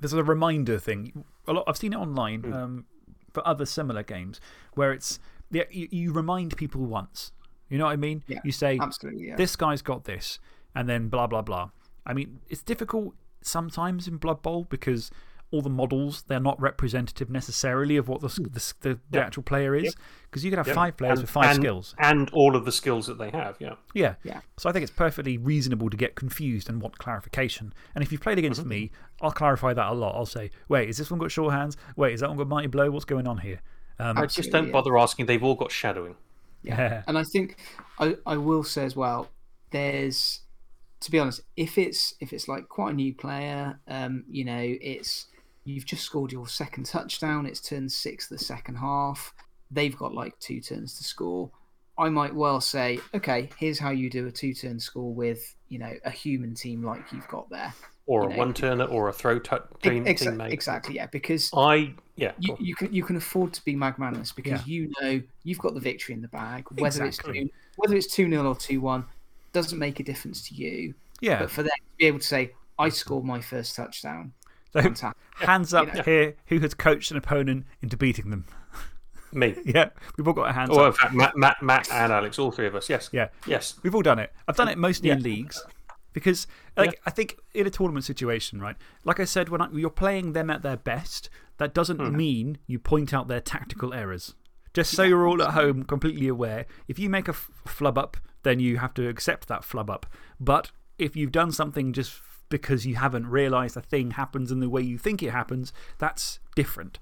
There's a reminder thing. A lot, I've seen it online Hmm. um, for other similar games where it's. Yeah, you, you remind people once. You know what I mean? Yeah, you say, Absolutely, yeah. this guy's got this, and then blah, blah, blah. I mean, it's difficult sometimes in Blood Bowl because all the models, they're not representative necessarily of what the, s- the, s- the, the actual player is. Because you could have Yeah. five players And- with five and- skills. And all of the skills that they have, yeah. Yeah. Yeah. So I think it's perfectly reasonable to get confused and want clarification. And if you've played against me, I'll clarify that a lot. I'll say, wait, is this one got short hands? Wait, is that one got mighty blow? What's going on here? Um, I just don't yeah. bother asking. They've all got shadowing. Yeah. And I think I, I will say as well, there's to be honest, if it's if it's like quite a new player, um, you know, it's you've just scored your second touchdown, it's turn six the second half, they've got like two turns to score. I might well say, okay, here's how you do a two turn score with, you know, a human team like you've got there. Or You a one turner or a throw Exa- teammate. exactly, yeah, because I, yeah. you, you can you can afford to be magnanimous because Yeah. you know you've got the victory in the bag. Whether Exactly. it's two, whether it's two 0 or two one doesn't make a difference to you. Yeah. But for them to be able to say, "I scored my first touchdown," So, fantastic. hands up know. here who has coached an opponent into beating them. Me. Yeah. We've all got our hands Or, in up. Matt, Matt, Matt and Alex, all three of us. Yes. Yeah. Yes. We've all done it. I've done it mostly in leagues because, like, I think in a tournament situation, right? Like I said, when I, you're playing them at their best, that doesn't Hmm. mean you point out their tactical errors. Just so you're all at home completely aware. If you make a flub up, then you have to accept that flub up. But if you've done something just because you haven't realised a thing happens in the way you think it happens, that's different.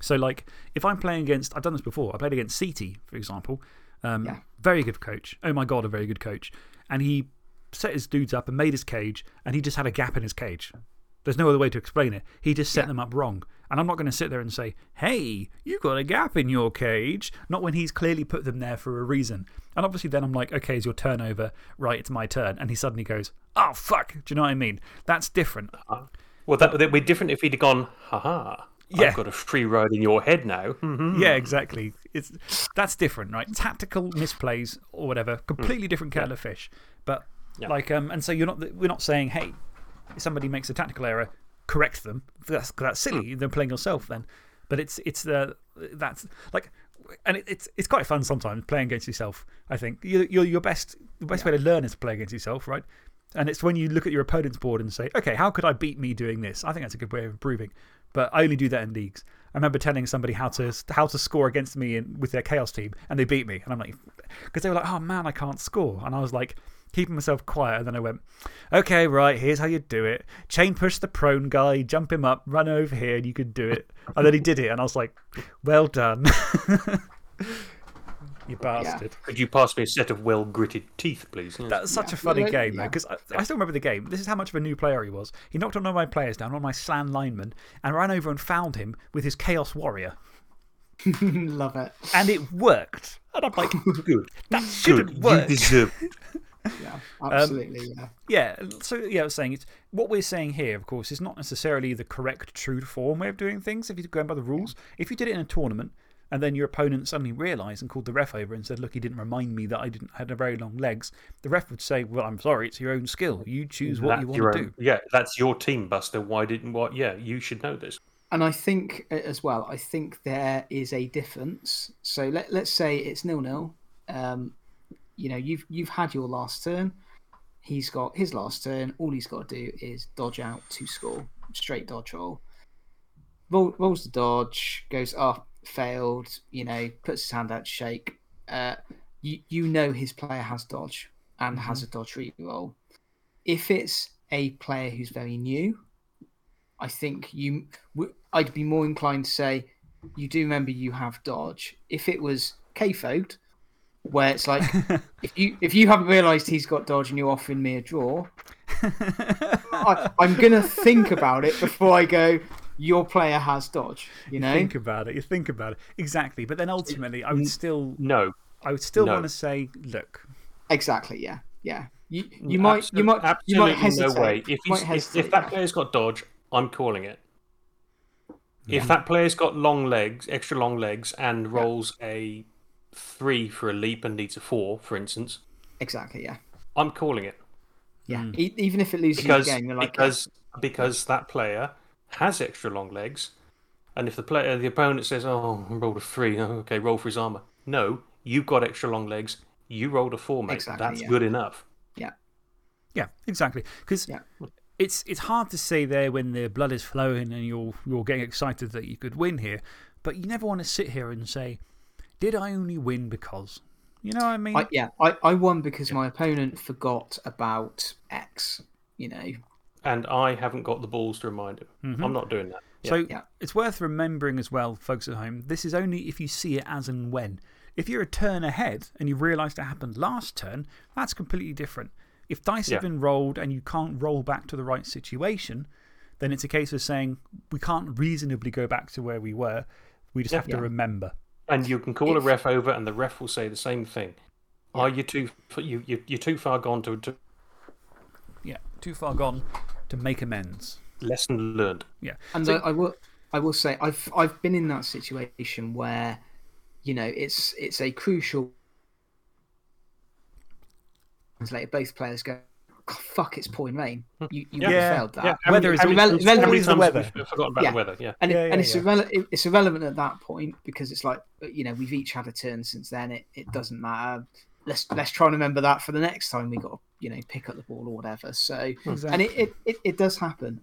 So, like, if I'm playing against, I've done this before, I played against CT, for example. Um, Yeah. Very good coach. Oh my God, a very good coach. And he set his dudes up and made his cage, and he just had a gap in his cage. There's no other way to explain it. He just set them up wrong. And I'm not going to sit there and say, hey, you got a gap in your cage. Not when he's clearly put them there for a reason. And obviously, then I'm like, okay, it's your turnover. Right, it's my turn. And he suddenly goes, oh, fuck. Do you know what I mean? That's different. Uh, well, that would be different if he'd gone, haha. Yeah. I've got a free ride in your head now. Mhm. Yeah, exactly. It's, that's different, right? Tactical misplays or whatever, hmm. completely different kettle of fish. But, Yeah. like, um, and so you're not, we're not saying, hey, if somebody makes a tactical error, correct them. That's, that's silly. They're playing yourself then. But it's, it's the, that's like, and it, it's, it's quite fun sometimes playing against yourself, I think. You're, you're, your best, the best way to learn is to play against yourself, right? And it's when you look at your opponent's board and say, okay, how could I beat me doing this? I think that's a good way of improving. But I only do that in leagues. I remember telling somebody how to, how to score against me in, with their Chaos team, and they beat me. And I'm like, because they were like, oh man, I can't score. And I was like, keeping myself quiet. And then I went, okay, right, here's how you do it. Chain push the prone guy, jump him up, run over here, and you could do it. And then he did it. And I was like, well done. you bastard. Could you pass me a set of well gritted teeth, please? Yes. That's such Yeah. a funny Well, game, though, because I, I still remember the game. This is how much of a new player he was. He knocked one of my players down, one of my Slann linemen, and ran over and found him with his Chaos Warrior. Love it. And it worked. And I'm like, Good. that shouldn't Good. work. You deserve it. Yeah, Um, absolutely. yeah. Yeah, so yeah, I was saying it's what we're saying here, of course, is not necessarily the correct, true to form way of doing things if you're going by the rules. If you did it in a tournament and then your opponent suddenly realised and called the ref over and said, Look, he didn't remind me that I didn't had a very long legs, the ref would say, Well, I'm sorry, it's your own skill. You choose what That's you want your to own- do. Yeah, that's your team, Buster. Why didn't what? Yeah, you should know this. And I think uh, as well, I think there is a difference. So let, let's say it's nil nil. Um, you know, you've, you've had your last turn. He's got his last turn. All he's got to do is dodge out to score. Straight dodge roll. Roll, rolls the dodge, goes up, failed, you know, puts his hand out to shake. Uh, you, you know his player has dodge and has a dodge re-roll. If it's a player who's very new, I think you. w- I'd be more inclined to say you do remember you have dodge. If it was KFO'd, where it's like if you if you haven't realised he's got dodge and you're offering me a draw, I, I'm gonna think about it before I go. Your player has dodge. You know. Think about it. You think about it. Exactly. But then ultimately, I would still, No. I would still No. want to say, Look, Exactly. Yeah. Yeah. You you might you Absolute- might you absolutely might hesitate. no way. If, You he's, might if, if that player's got dodge, I'm calling it. If that player's got long legs, extra long legs, and rolls a three for a leap and needs a four, for instance, exactly. Yeah. I'm calling it Yeah. Hmm. E- even if it loses because the game, you're like, because because that player has extra long legs, and if the player the opponent says, "Oh, I rolled a three, oh, okay, roll for his armor," no, you've got extra long legs. You rolled a four, mate. Exactly, That's yeah. good enough. yeah, Yeah, exactly. Because Yeah. it's, it's hard to say there when the blood is flowing and you're, you're getting excited that you could win here, but you never want to sit here and say, Did I only win because? You know what I mean? I, yeah. I, I won because my opponent forgot about X. You know. And I haven't got the balls to remind him. Mm-hmm. I'm not doing that. Yeah. So Yeah. it's worth remembering as well, folks at home, this is only if you see it as and when. If you're a turn ahead and you realise it happened last turn, that's completely different. If dice have been rolled and you can't roll back to the right situation, then it's a case of saying we can't reasonably go back to where we were. We just have to remember. And you can call a ref over, and the ref will say the same thing. Are you too you, you you're too far gone to, to Yeah, too far gone to make amends. lesson learned? Yeah. And So- I, I will, I will say, I've, I've been in that situation where, you know, it's, it's a crucial. Later, both players go, "Oh, "Fuck, it's pouring rain." Hmm. You, you Yeah. Yeah. failed that. Yeah, Weather is how many irrele- times- weather how many is the weather. forgotten about Yeah. the weather. Yeah. and, Yeah, it, yeah, and it's, yeah. irrele- it's irrelevant at that point because it's like you know we've each had a turn since then. It, it doesn't matter. Let's let's try and remember that for the next time we got to you know pick up the ball or whatever. So and it, it, it, it does happen.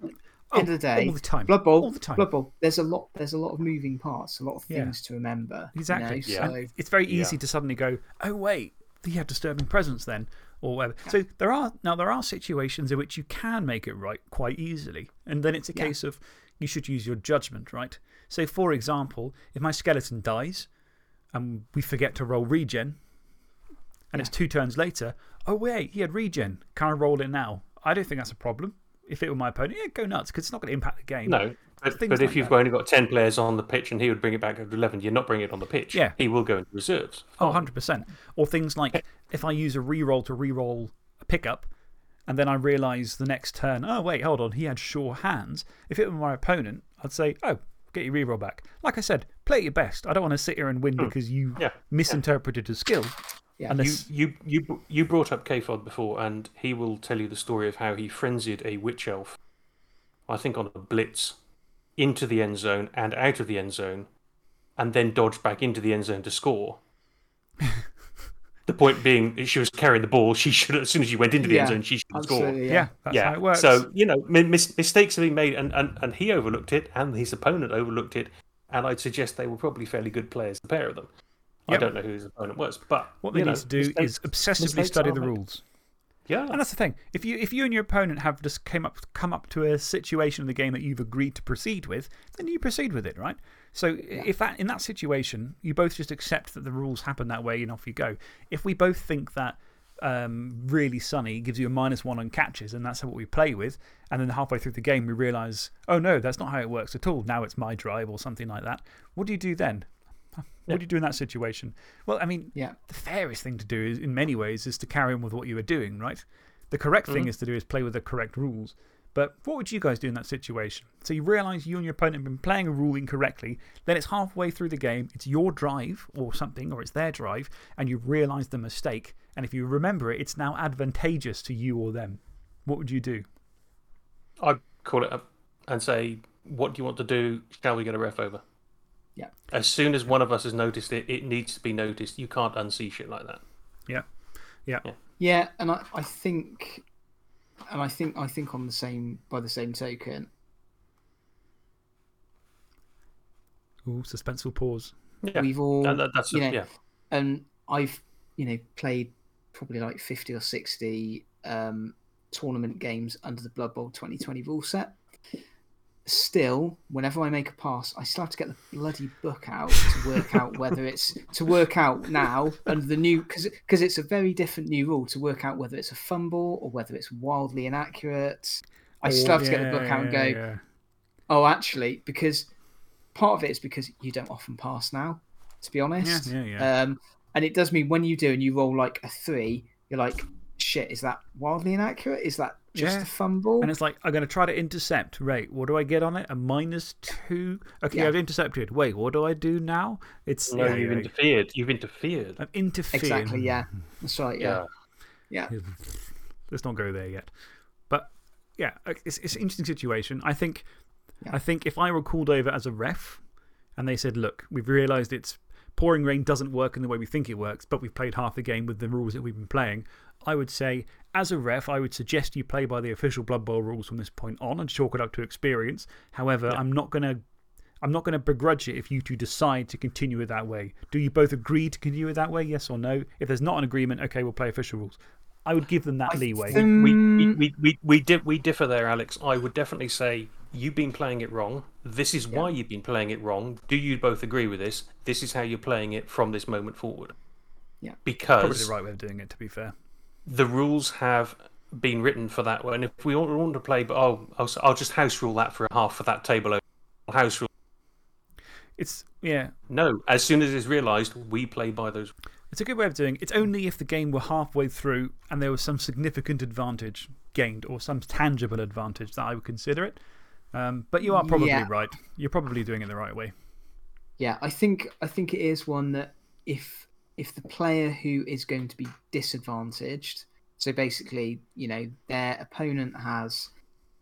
Oh, End of the oh, day, all the time. Blood Bowl, All the time. Blood Bowl. There's a lot. There's a lot of moving parts. A lot of Yeah. things to remember. you Exactly. know, Yeah. So it's very Yeah. easy to suddenly go, oh, wait, he had disturbing presence then. Or whatever. So there are, now there are situations in which you can make it right quite easily. And then it's a case of you should use your judgment, right? So, for example, if my skeleton dies and we forget to roll regen, and it's two turns later, oh, wait, he had regen. Can I roll it now? I don't think that's a problem. If it were my opponent, yeah, go nuts because it's not going to impact the game. No, but, Things but like if you've that. only got 10 players on the pitch and he would bring it back to 11, you're not bringing it on the pitch. Yeah. He will go into reserves. Oh, 100%. Or things like if I use a reroll to reroll a pickup, and then I realise the next turn, oh, wait, hold on, he had sure hands. If it were my opponent, I'd say, oh, get your reroll back. Like I said, play your best. I don't want to sit here and win because you Hmm. Yeah. misinterpreted a skill. Yeah. Unless, You, you, you, you brought up Kfod before, and he will tell you the story of how he frenzied a witch elf, I think on a blitz, into the end zone and out of the end zone, and then dodged back into the end zone to score. the point being, she was carrying the ball. She should, as soon as she went into the end zone, she should score. Yeah, Yeah. that's yeah. how it works. So, you know, mis- mistakes have been made, and, and, and he overlooked it, and his opponent overlooked it. And I'd suggest they were probably fairly good players, the pair of them. I don't know who his opponent was, but. what they you need know, to do mistakes- is obsessively study are the made. rules. Yeah. And that's the thing. If you, if you and your opponent have just came up, come up to a situation in the game that you've agreed to proceed with, then you proceed with it, right? So if that, in that situation, you both just accept that the rules happen that way and off you go. If we both think that um, really sunny gives you a minus one on catches and that's what we play with, and then halfway through the game we realise, oh no, that's not how it works at all. Now it's my drive or something like that. What do you do then? What do you do in that situation? Well, I mean, Yeah. the fairest thing to do is, in many ways is to carry on with what you were doing, right? The correct thing mm-hmm. is to do is play with the correct rules. But what would you guys do in that situation? So you realise you and your opponent have been playing a rule incorrectly, then it's halfway through the game, it's your drive or something, or it's their drive, and you realise the mistake. And if you remember it, it's now advantageous to you or them. What would you do? I'd call it up and say, What do you want to do? Shall we get a ref over? Yeah. As soon as one of us has noticed it, it needs to be noticed. You can't unsee shit like that. Yeah. Yeah. Yeah, and I, I think, and I think, I think on the same, by the same token, Ooh, suspenseful pause. Yeah. we've all, And that- that's you a- know, yeah. and I've, you know, played probably like 50 or 60 um, tournament games under the Blood Bowl 2020 rule set. Still, whenever I make a pass, I still have to get the bloody book out to work out whether it's to work out now under the new because because it's a very different new rule to work out whether it's a fumble or whether it's wildly inaccurate. I still have to get the book out and go. Oh, Yeah. Oh, actually, because part of it is because you don't often pass now, to be honest. yeah. Um, and it does mean when you do and you roll like a three, you're like, shit, is that wildly inaccurate? Is that just Yeah. a fumble? And it's like, I'm going to try to intercept. Right, what do I get on it? A minus two? Okay, Yeah. I've intercepted. Wait, what do I do now? It's. No, yeah, you've yeah, interfered. You've interfered. I've interfered. exactly, yeah. That's right, yeah. Yeah. Let's not go there yet. But yeah, it's, it's an interesting situation. I think, I think if I were called over as a ref and they said, look, we've realised it's pouring rain doesn't work in the way we think it works, but we've played half the game with the rules that we've been playing, I would say, as a ref, I would suggest you play by the official Blood Bowl rules from this point on and chalk it up to experience. However, I'm not going to. I'm not going to begrudge it if you two decide to continue it that way. Do you both agree to continue it that way? Yes or no? If there's not an agreement, okay, we'll play official rules. I would give them that leeway. think- We, we, Mm. we, we, we, di we differ there, Alex. I would definitely say you've been playing it wrong. This is why you've been playing it wrong. Do you both agree with this? This is how you're playing it from this moment forward. Yeah. Because. Probably Because the right way of doing it, to be fair. The rules have been written for that one. And if we want, want to play, but oh, I'll, I'll just house rule that for a half for that table. over. House rule. It's, yeah, No, as soon as it's realised, we play by those. it's a good way of doing it. It's only if the game were halfway through and there was some significant advantage gained or some tangible advantage that I would consider it. Um, but you are probably Yeah. right. You're probably doing it the right way. Yeah, I think I think it is one that if if the player who is going to be disadvantaged, so basically, you know, their opponent has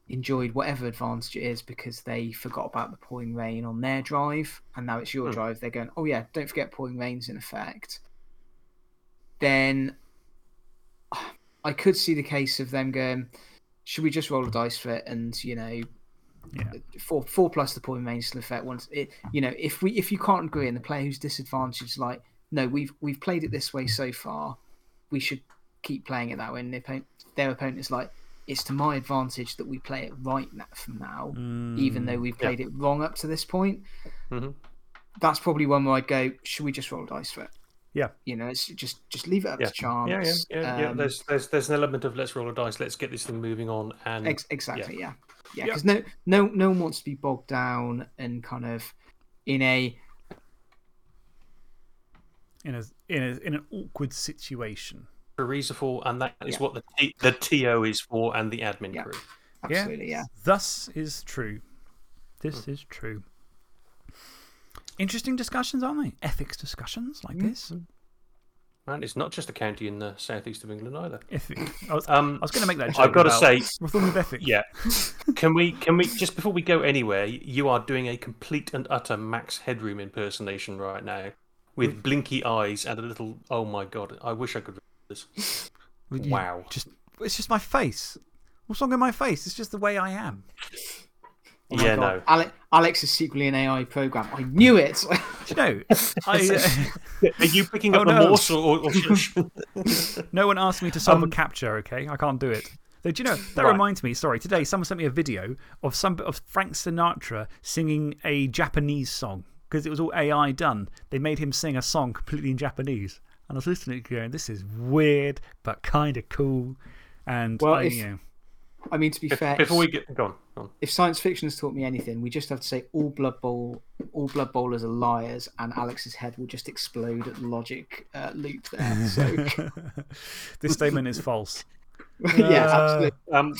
enjoyed whatever advantage it is because they forgot about the pouring rain on their drive, and now it's your Hmm. drive. They're going, oh yeah, don't forget pouring rain's in effect. Then I could see the case of them going, should we just roll a dice for it and you know Yeah. four four plus the point main still effect once it you know if we if you can't agree and the player who's disadvantaged like no we've we've played it this way so far we should keep playing it that way, and their opponent, their opponent is like, it's to my advantage that we play it right now, from now, even though we've played it wrong up to this point. Mhm. That's probably one where I'd go, should we just roll dice for it? Yeah. You know, it's just just leave it up Yeah. to chance. Yeah, yeah, yeah. yeah. Um, There's, there's, there's an element of let's roll a dice, let's get this thing moving on, and Ex- exactly. Yeah. Yeah. Yeah. Because no, no, no one wants to be bogged down and kind of in a In, a, in, a, in an awkward situation. Teresa for, and that is Yeah. what the T, the TO is for, and the admin Yeah. crew. absolutely yeah. Thus is true. This Hmm. is true. Interesting discussions, aren't they? Ethics discussions like Hmm. this. And it's not just a county in the southeast of England either. Ethic. I was, Um, I was going to make that joke. I've got to about say, what's wrong with ethics? yeah. Can we, can we, just before we go anywhere, you are doing a complete and utter Max Headroom impersonation right now with blinky eyes and a little, oh my god, I wish I could this. You Wow. Just, it's just my face. What's wrong with my face? It's just the way I am. Oh yeah, God. no. Ale- Alex is secretly an AI program. I knew it. Do you know, I, uh, Are you picking Oh, up no. Morse or, or, or no one asked me to solve a Um, captcha, okay? I can't do it. Though, do you know, that Right. reminds me, sorry, today someone sent me a video of, some, of Frank Sinatra singing a Japanese song because it was all AI done. They made him sing a song completely in Japanese. And I was listening to it going, this is weird, but kind of cool. And, Well, I, if- you know, I mean, to be fair, before if, we get go on, go on. if science fiction has taught me anything, we just have to say all blood bowl, all blood bowlers are liars, and Alex's head will just explode at the logic uh, loop there. So this statement is false. yeah, Uh, absolutely. Um,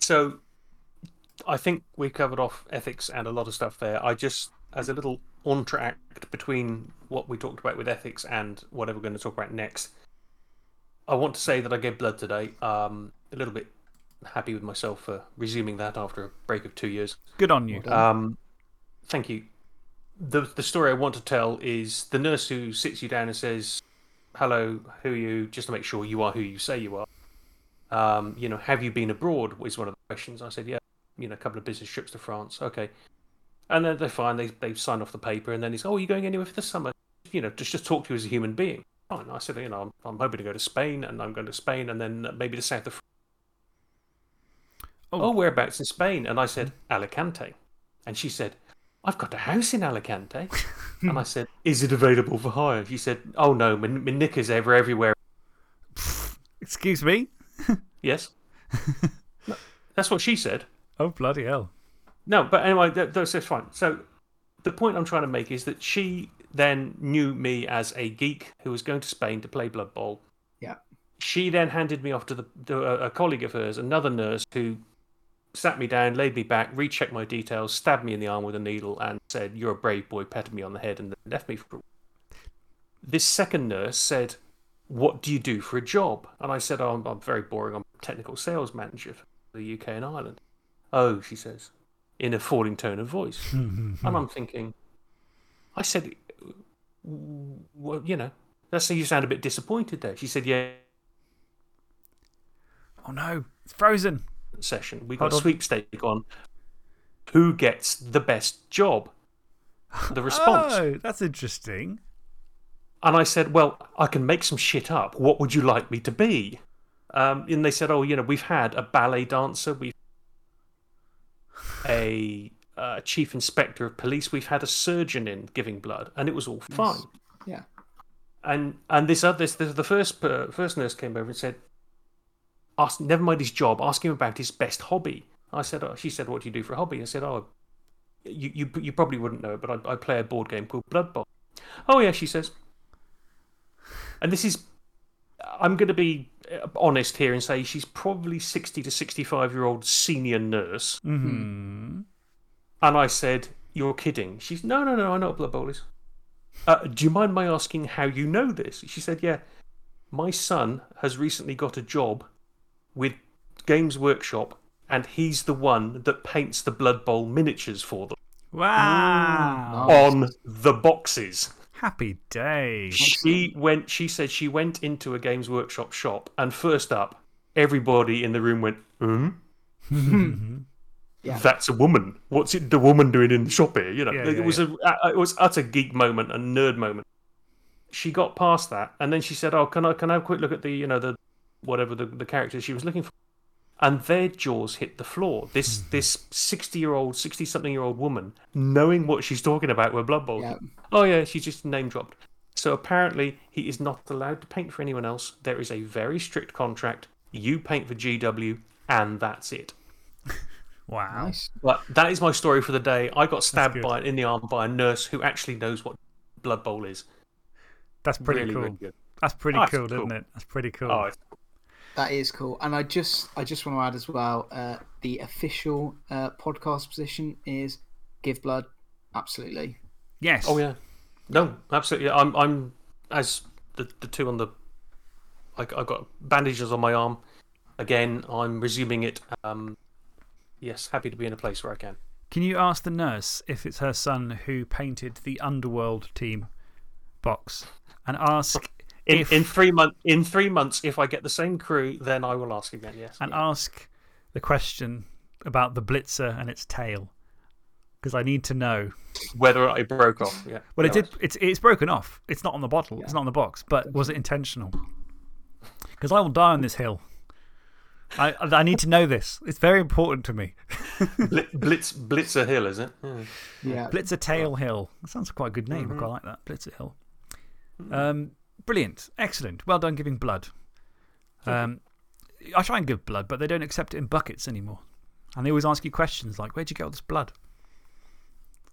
so I think we covered off ethics and a lot of stuff there. I just, as a little entr'acte between what we talked about with ethics and whatever we're going to talk about next, I want to say that I gave blood today. Um, a little bit happy with myself for resuming that after a break of two years. Good on you. Um, thank you. The the story I want to tell is the nurse who sits you down and says, "Hello, who are you?" Just to make sure you are who you say you are. Um, you know, have you been abroad? Was one of the questions. I said, "Yeah." You know, a couple of business trips to France. Okay, and then they're fine. They they sign off the paper, and then he's, "Oh, are you going anywhere for the summer?" You know, just just talk to you as a human being. Fine. I said, you know, I'm, I'm hoping to go to Spain, and I'm going to Spain, and then maybe the south of. Oh. oh, whereabouts in Spain? And I said, Alicante. And she said, I've got a house in Alicante. and I said, Is it available for hire? She said, Oh no, my, my knickers ever everywhere. Excuse me? Yes. No, That's what she said. Oh, bloody hell. No, but anyway, that, that's fine. So the point I'm trying to make is that she then knew me as a geek who was going to Spain to play Blood Bowl. Yeah. She then handed me off to, the, to a, a colleague of hers, another nurse, who sat me down, laid me back, rechecked my details, stabbed me in the arm with a needle, and said, You're a brave boy, patted me on the head, and then left me for a This second nurse said, What do you do for a job? And I said, Oh, I'm, I'm very boring. I'm a technical sales manager for the UK and Ireland. Oh, she says, in a falling tone of voice. and I'm thinking, I said, well, you know, let's you sound a bit disappointed there. She said, yeah, Oh, no. It's frozen. session. We got Hold a on. sweepstake on who gets the best job. The response. Oh, that's interesting. And I said, well, I can make some shit up. What would you like me to be? Um, and they said, oh, you know, we've had a ballet dancer, we've a uh, chief inspector of police, we've had a surgeon in giving blood, and it was all fine. Yeah. And and this other this, the first per, first nurse came over and said, ask never mind his job, ask him about his best hobby. I said, oh, she said, what do you do for a hobby? I said, oh, you you, you probably wouldn't know it, but I, I play a board game called Blood Bowl. Oh yeah, she says. And this is, I'm going to be uh, honest here and say she's probably 60 to 65 year old senior nurse. hmm. And I said, You're kidding. She's, No, no, no, I know what Blood Bowl is. Uh, do you mind my asking how you know this? She said, Yeah, my son has recently got a job with Games Workshop, and he's the one that paints the Blood Bowl miniatures for them Wow. Nice. on the boxes. Happy day. She went. She said she went into a Games Workshop shop, and first up, everybody in the room went, "Hmm, Yeah. that's a woman. What's it? The woman doing in the shop here? You know, Yeah, it yeah, was a. It was utter geek moment, a nerd moment. she got past that, and then she said, "Oh, can I can I have a quick look at the you know the whatever the the character she was looking for?" And their jaws hit the floor. This mm-hmm. this sixty year old, sixty something year old woman, knowing what she's talking about with Blood Bowl. Yeah. Oh yeah, she's just name dropped. So apparently he is not allowed to paint for anyone else. There is a very strict contract. You paint for GW, and that's it. Wow. Nice. But that is my story for the day. I got stabbed by in the arm by a nurse who actually knows what Blood Bowl is. That's pretty really, cool. really good. That's pretty Oh, cool, cool. isn't it? That's pretty cool. Oh, it's That is cool. And I just I just want to add as well, uh, the official uh, podcast position is give blood. Absolutely. yes. Oh yeah, no, absolutely. I'm I'm as the the two on the. I I got bandages on my arm. Again, I'm resuming it. Um, yes, happy to be in a place where I can. Can you ask the nurse if it's her son who painted the Underworld team box and ask In if, in three month in three months, if I get the same crew, then I will ask again. Yes. and ask the question about the Blitzer and its tail? Because I need to know. Whether I broke off. Yeah. Well, it No, did, it's, it's broken off. It's not on the bottle, it's not on the box, but was it intentional? Because I will die on this hill. I, I need to know this. It's very important to me. Blitz Blitzer Hill, is it? Yeah. Yeah. Blitzer Tail Hill. That sounds quite a good name. I quite like that. Blitzer Hill. Um, brilliant. Excellent. Well done giving blood. Um, I try and give blood, but they don't accept it in buckets anymore. And they always ask you questions like, where'd you get all this blood?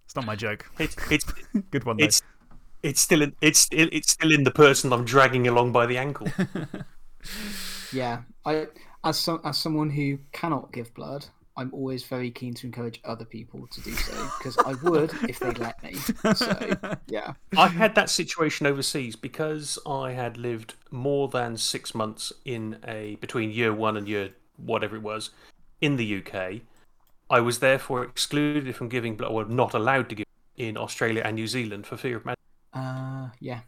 It's not my joke. It's it's Good one, though. it's it's still in, it's still it's still in the person I'm dragging along by the ankle. Yeah, I as some as someone who cannot give blood, I'm always very keen to encourage other people to do so because I would if they'd let me. So yeah, I had that situation overseas because I had lived more than six months in a between year one and year whatever it was in the UK. I was therefore excluded from giving blood, or not allowed to give in Australia and New Zealand for fear of magic. uh, yeah,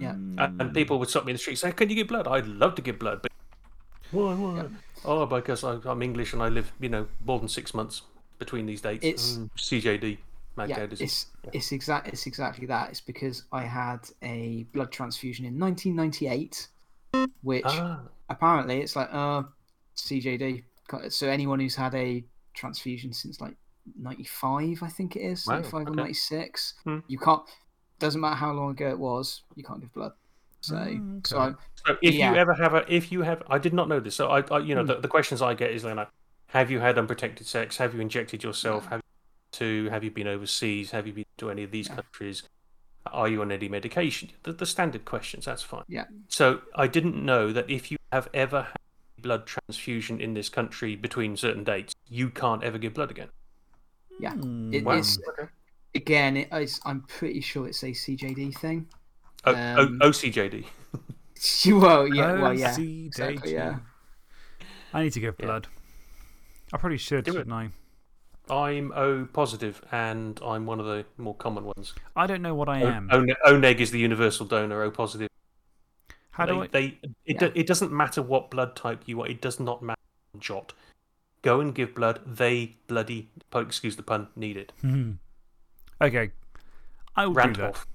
yeah. And, and people would stop me in the street saying, "Can you give blood?" I'd love to give blood, but why? Why? Oh, because I, I'm English and I live, you know, more than six months between these dates. It's- Mm, CJD, mad yeah. It's it's exact it's exactly that. It's because I had a blood transfusion in 1998, which Ah, apparently it's like uh CJD. So anyone who's had a transfusion since like 95, I think it is, Wow, 95 or 96, Hmm. you can't. Doesn't matter how long ago it was, you can't give blood. So, Mm, so okay. I, So if Yeah. you ever have a, if you have, I did not know this. So I, I you know, Hmm. the, the questions I get is like, have you had unprotected sex? Have you injected yourself? Have you to? Have you been overseas? Have you been to any of these Yeah. countries? Are you on any medication? The, the standard questions. That's fine. Yeah. So I didn't know that if you have ever had blood transfusion in this country between certain dates, you can't ever give blood again. yeah. Hmm. It, Wow. It's again. It, it's, I'm pretty sure it's a CJD thing. O, Um, o, OCJD. well, yeah, well, yeah, exactly, yeah. I need to give Yeah. blood. I probably should, Do shouldn't I? I'm O positive, and I'm one of the more common ones. I don't know what I O, am. o, o neg is the universal donor. O positive. How they, do I? they it, Yeah. it doesn't matter what blood type you are. It does not matter. Jot. Go and give blood. They bloody, excuse the pun, need it. Hmm. Okay. I will Rant do that. off.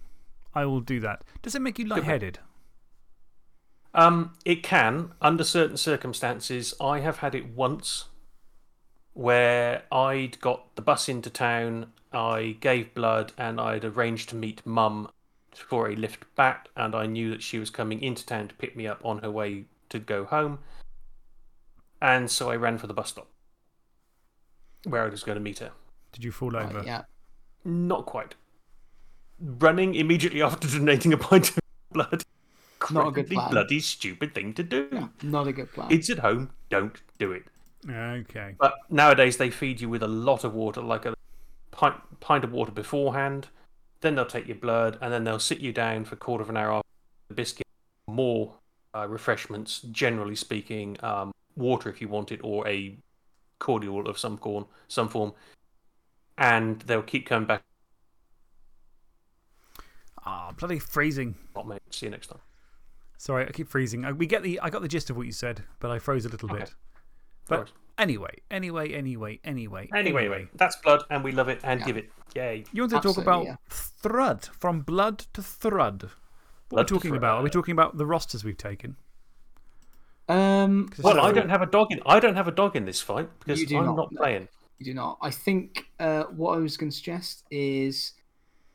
I will do that. Does it make you man. lightheaded? Um, it can under certain circumstances. I have had it once, where I'd got the bus into town. I gave blood, and I'd arranged to meet Mum for a lift back, and I knew that she was coming into town to pick me up on her way to go home. And so I ran for the bus stop, where I was going to meet her. Did you fall Right, over? yeah. Not quite. Running immediately after donating a pint of blood. Not a good plan. bloody stupid thing to do. yeah, not a good plan. Kids at home, don't do it. Okay. But nowadays they feed you with a lot of water, like a pint, pint of water beforehand. Then they'll take your blood, and then they'll sit you down for a quarter of an hour after the biscuit, more uh, refreshments, generally speaking, um, water if you want it, or a cordial of some form, some form. And they'll keep coming back. Ah, bloody freezing. Not mate. See you next time. Sorry, I keep freezing. Uh, We get the, I got the gist of what you said, but I froze a little Okay. bit. But worries. anyway, anyway, anyway, anyway. Anyway, anyway, that's blood, and we love it and Yeah. give it. Yay. You want to talk about yeah. Thrud, from blood to Thrud. What are we talking about? Are we talking about the rosters we've taken? Um, Well, I don't have a dog in. I don't have a dog in this fight because I'm not, not no. playing. You do not. I think uh, what I was going to suggest is,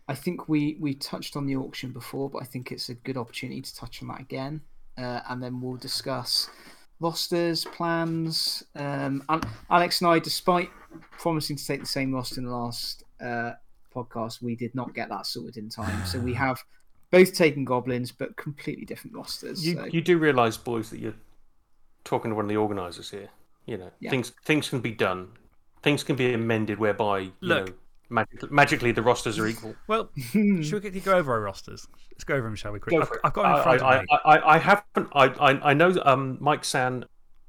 I think we we touched on the auction before, but I think it's a good opportunity to touch on that again, uh, and then we'll discuss rosters, plans. Um, Alex and I, despite promising to take the same roster in the last uh, podcast, we did not get that sorted in time. So we have both taken goblins, but completely different rosters. You so, you do realise, boys, that you're talking to one of the organisers here. You know, Yeah. things things can be done. Things can be amended whereby you Look. know magic, magically the rosters are equal. Well, should we quickly go over our rosters? Let's go over them, shall we? Quick. Go I've. I've got them in I, front I, of me. I, I, I haven't. I, I, I know um, Mike San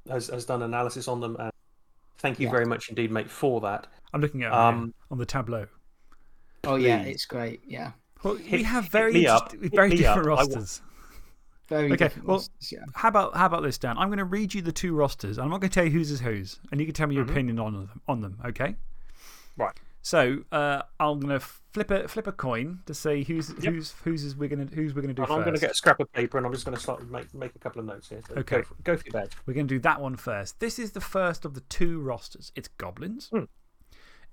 has, has done analysis on them, and thank you Yeah. very much indeed, mate, for that. I'm looking at them Um, on the tableau. oh yeah, it's great. Yeah, Well, we have very, up, with hit very different up. I wa- rosters. very Okay, well- rosters. Yeah. How about, how about this, Dan? I'm going to read you the two rosters. and I'm not going to tell you whose is whose, and you can tell me your Mm-hmm. opinion on them, on them, okay? Right. So uh, I'm going to flip a, flip a coin to Yep. who's, whose, is we're gonna, whose we're going to do And. I'm going to get a scrap of paper, and I'm just going to start make make a couple of notes here. So Okay. Go for, go for your badge. We're going to do that one first. This is the first of the two rosters. It's goblins. Hmm.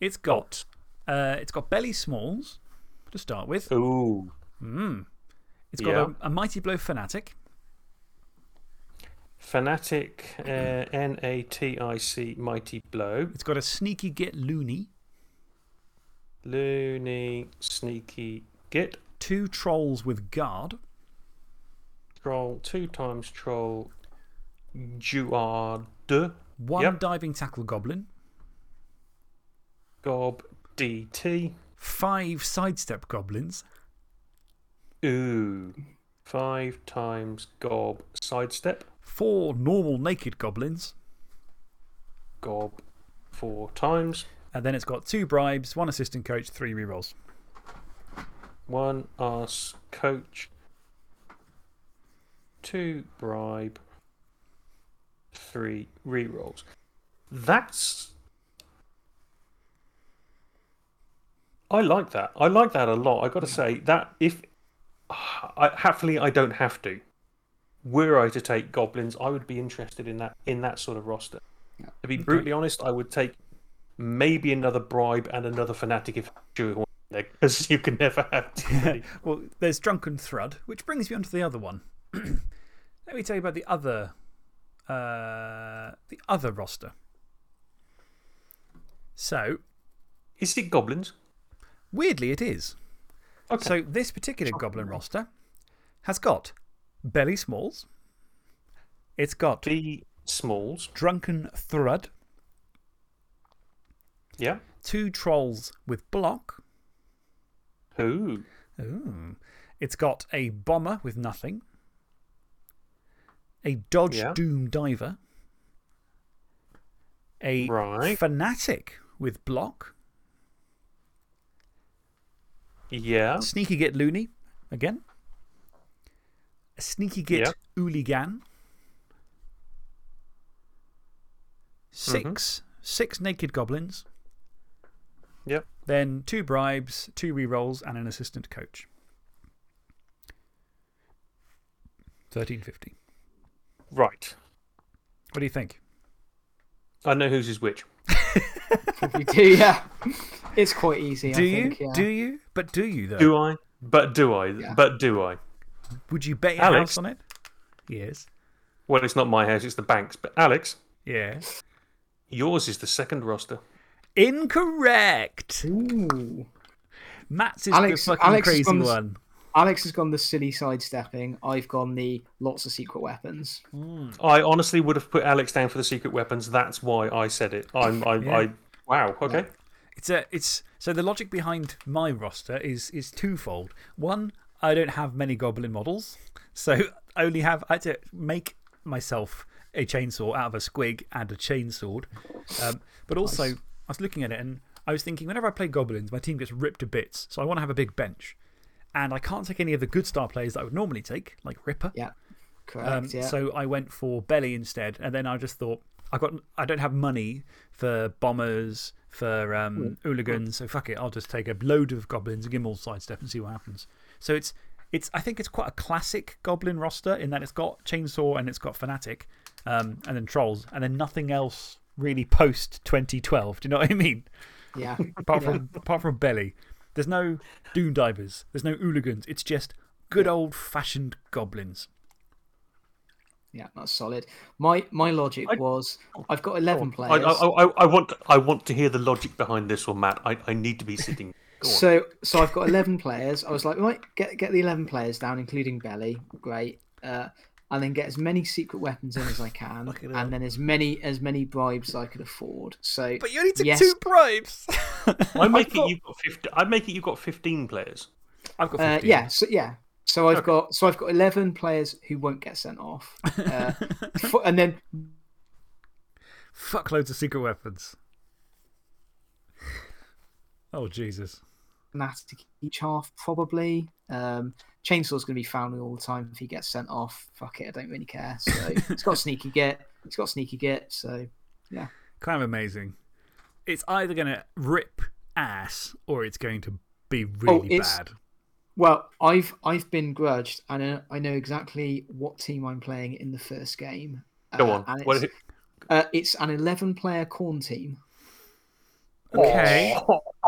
It's got uh, it's got belly smalls to start with. Ooh. Mm. It's got Yeah. a, a mighty blow fanatic. Fanatic, uh, N A T I C, Mighty Blow. It's got a sneaky git loony. Loony, Sneaky, Git. Two trolls with guard. Troll, two times Troll, Juard, One Yep. diving tackle goblin. Gob, DT. Five sidestep goblins. Ooh. Five times Gob, Sidestep. Four normal naked goblins. Gob, four times. And then it's got two bribes, one assistant coach, three rerolls. One Ask Coach. Two Bribe. Three rerolls. That's. I like that. I like that a lot. i got to say that if. I, happily, I don't have to. Were I to take goblins, I would be interested in that in that sort of roster. Yeah. To be brutally honest, I would take maybe another bribe and another fanatic if you because you can never have too many. Well, there's Drunken Thrud, which brings me onto the other one. Let me tell you about the other, uh, the other roster. So, Is it goblins? weirdly, it is. Okay. So, this particular goblin roster has got Belly Smalls, it's got the smalls. Drunken Thrud, Yeah. two trolls with block, Ooh. Ooh. It's got a bomber with nothing, a dodge Yeah. doom diver, a Right. fanatic with block, Yeah. sneaky get loony again, a sneaky get Yeah. ooligan, six, mm-hmm. six naked goblins, Yep. then two bribes, two rerolls, and an assistant coach. 1350. Right. What do you think? I know whose is which. you do, yeah. It's quite easy. Do I you? think, yeah. Do you? But do you, though? Do I? But do I? Yeah. But do I? Would you bet your Alex? house on it? Yes. Well, it's not my house, it's the bank's. But Alex, Yes. yours is the second roster. Incorrect. Ooh. Matt's is Alex- the fucking Alex has crazy gone the- one. Alex has gone the silly sidestepping. I've gone the lots of secret weapons. I honestly would have put Alex down for the secret weapons. That's why I said it. I'm, I, Yeah. I, wow, okay. It's a, it's, so the logic behind my roster is, is twofold. One, I don't have many goblin models, so I only have, I had to make myself a chainsaw out of a squig and a chainsword. Um, but also, I was looking at it and I was thinking, whenever I play goblins, my team gets ripped to bits, so I want to have a big bench. And I can't take any of the good star players that I would normally take, like Ripper. Yeah. Correct. Um, yeah. So I went for Belly instead. And then I just thought, I, got, I don't have money for bombers, for um, hooligans. So fuck it. I'll just take a load of goblins and give them all sidestep and see what happens. So it's, It's, I think it's quite a classic Goblin roster in that it's got Chainsaw and it's got Fanatic um, and then Trolls, and then nothing else really post 2012. Do you know what I mean? Yeah. apart, from, apart from Belly. There's no Doom Divers, there's no Hooligans. It's just good old fashioned goblins. Yeah, that's solid. My, my logic I- was I've got 11 I, players. I, I, I, want, I want to hear the logic behind this one, Matt. I, I need to be sitting. So, so I've got 11 players. I was like, right, get, get the 11 players down, including Belly. Great. Uh, and then get as many secret weapons in as I can, Look it up. and then as many as many bribes as I could afford. So, But you only took Yes. two bribes. I make thought- it you've got 50, I make it you've got 15 players. I've got uh, 15. yeah, so yeah, so I've Okay. got so I've got 11 players who won't get sent off, uh, fo- and then fuck loads of secret weapons. Oh, Jesus. Fanatic each half probably. Um, Chainsaw's going to be found all the time if he gets sent off. Fuck it, I don't really care. So it's got sneaky get. It's got sneaky get. So yeah. Kind of amazing. It's either going to rip ass or it's going to be really it's- bad. Well, I've I've been grudged, and I know, exactly what team I'm playing in the first game. Go Uh, on. and it's, is it? uh, it's an 11 player Khorne team. Okay.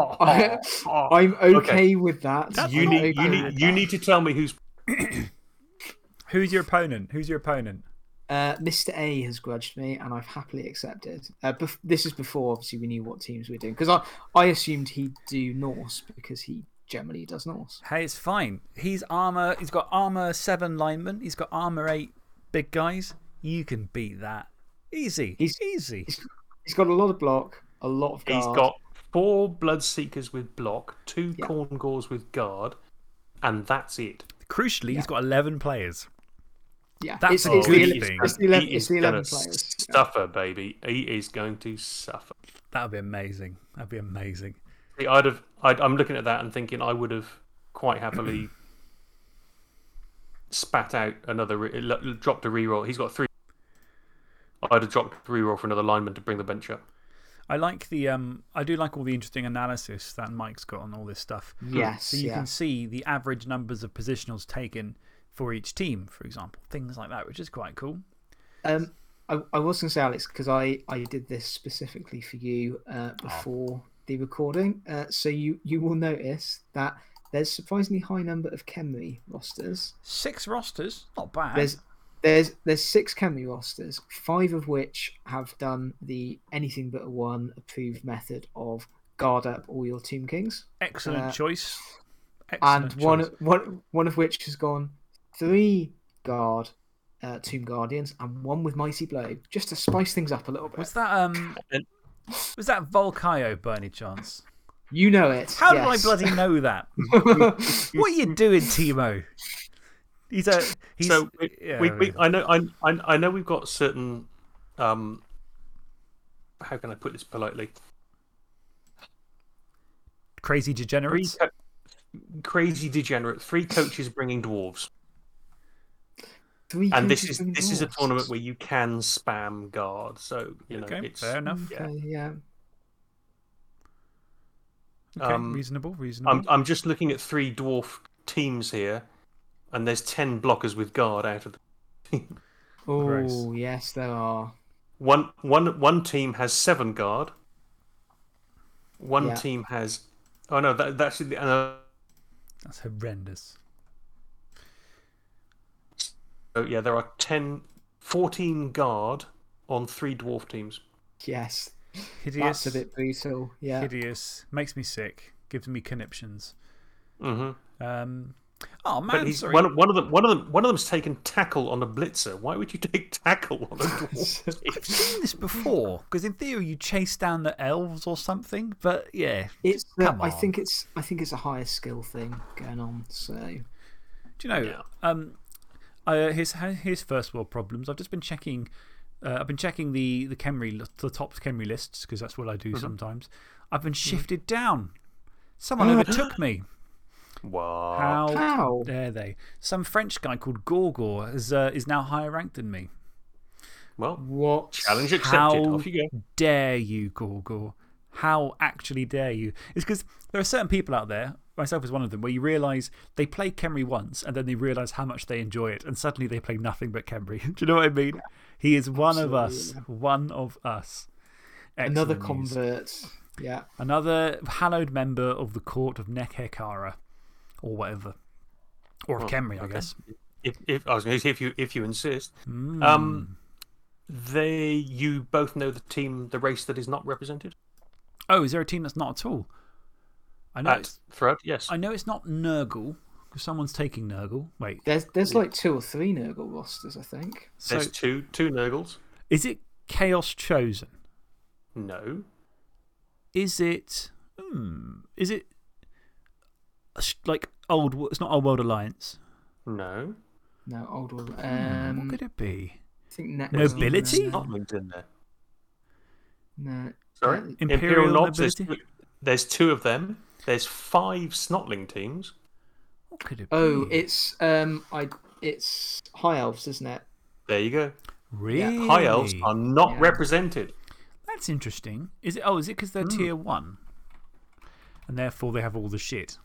I'm okay, with that. That's You need, you, with need, you need to tell me who's. Who's your opponent? Who's your opponent? Uh, Mr. A has grudged me, and I've happily accepted. Uh, bef- this is before, obviously, we knew what teams we were doing. Because I, I assumed he'd do Norse because he generally does Norse. Hey, it's fine. He's armor. He's got armor seven linemen. He's got armor eight big guys. You can beat that. Easy. He's- Easy. He's got a lot of block, a lot of guard. He's got four Bloodseekers with block, two Yeah. Khorngors with guard, and that's it. Crucially, he's got 11 players. yeah, that's it's, a it's, good the, thing. it's the 11, He it's the 11 gonna players. Yeah. Suffer, baby. He is going to suffer. That would be amazing. That would be amazing. See, I'd have. I'd, I'm looking at that and thinking I would have quite happily spat out another, re- l- l- dropped a reroll. He's got three. I'd have dropped a reroll for another lineman to bring the bench up. I like the. Um, I do like all the interesting analysis that Mike's got on all this stuff. Yes, So you yeah. can see the average numbers of positionals taken for each team, for example. Things like that, which is quite cool. Um, I, I was going to say, Alex, because I, I did this specifically for you uh, before the recording. Uh, so you, you will notice that there's surprisingly high number of Khemri rosters. Six rosters, not bad. There's there's there's six Khemri rosters, five of which have done the anything but a one approved method of guard up all your Tomb Kings, Excellent uh, choice. and Excellent one choice. one one of which has gone three guard. Uh, Tomb Guardians and one with Mighty Blow, just to spice things up a little bit. Was that, um, was that Volkaio by any chance? You know it. How yes. I bloody know that? what are you doing, Timo? He's a. He's, so we, yeah, we, we, I know I, I I know we've got certain um how can I put this politely crazy three degenerates. co- crazy degenerate three coaches bringing dwarves Three and this is bringing this is a tournament where you can spam guard so you know Okay, it's fair enough. yeah. Okay, yeah. Okay, um, reasonable, reasonable. I'm I'm just looking at three dwarf teams here and there's 10 blockers with guard out of the Gross. Oh, yes, there are. one one one team has 7 guard one Yeah. team has oh no that, that's the uh, That's horrendous. So yeah, there are 10, 14 guard on three dwarf teams. Yes, Hideous. that's a bit brutal. Yeah. Hideous. Makes me sick. Gives me conniptions. hmm Um, oh, man. He's, sorry. one, one of them, one of them, one of them's taken tackle on a blitzer. Why would you take tackle on a dwarf? I've seen this before because in theory you chase down the elves or something, but yeah. It's. Uh, Come I think it's. I think it's a higher skill thing going on. So Do you know? Yeah. Um, uh, here's, here's first world problems. I've just been checking. Uh, I've been checking the, the Khemri, the top Khemri lists because that's what I Mm-hmm. do sometimes. I've been shifted down. Someone overtook me. Wow. How how? dare they? Some French guy called Gorgor is, uh, is now higher ranked than me. Well, What? challenge accepted. How Off you go. dare you, Gorgor? How actually dare you? It's because there are certain people out there, myself is one of them, where you realise they play Khemri once and then they realise how much they enjoy it, and suddenly they play nothing but Khemri. Do you know what I mean? He is one of us. One of us. Another Excellent news. convert. Yeah. Another hallowed member of the court of Nehekhara, or whatever. Or of Well, I okay. guess. If, if, I was going to say, if you, if you insist. Hmm. Um, they, you both know the team, the race that is not represented? Oh, is there a team that's not at all? I know, At it's, Thrud, yes. I know it's not Nurgle, because someone's taking Nurgle. Wait. There's, there's like two or three Nurgle rosters, I think. So, There's two, two Nurgles. is it Chaos Chosen? No. Is it. Hmm. Is it. A sh- Like old. It's not Old World Alliance. No. No, old one. Hmm, Um, what could it be? I think Net Nobility? No, in there. no. Sorry? Uh, Imperial Knobs, there's, Nobility? two- there's two of them. There's five Snotling teams. What could it be? Oh, be? it's um, I it's High Elves, isn't it? There you go. Really? High Elves are not Yeah. represented. That's interesting. Is it? Oh, is it because they're Hmm. tier one? And therefore they have all the shit?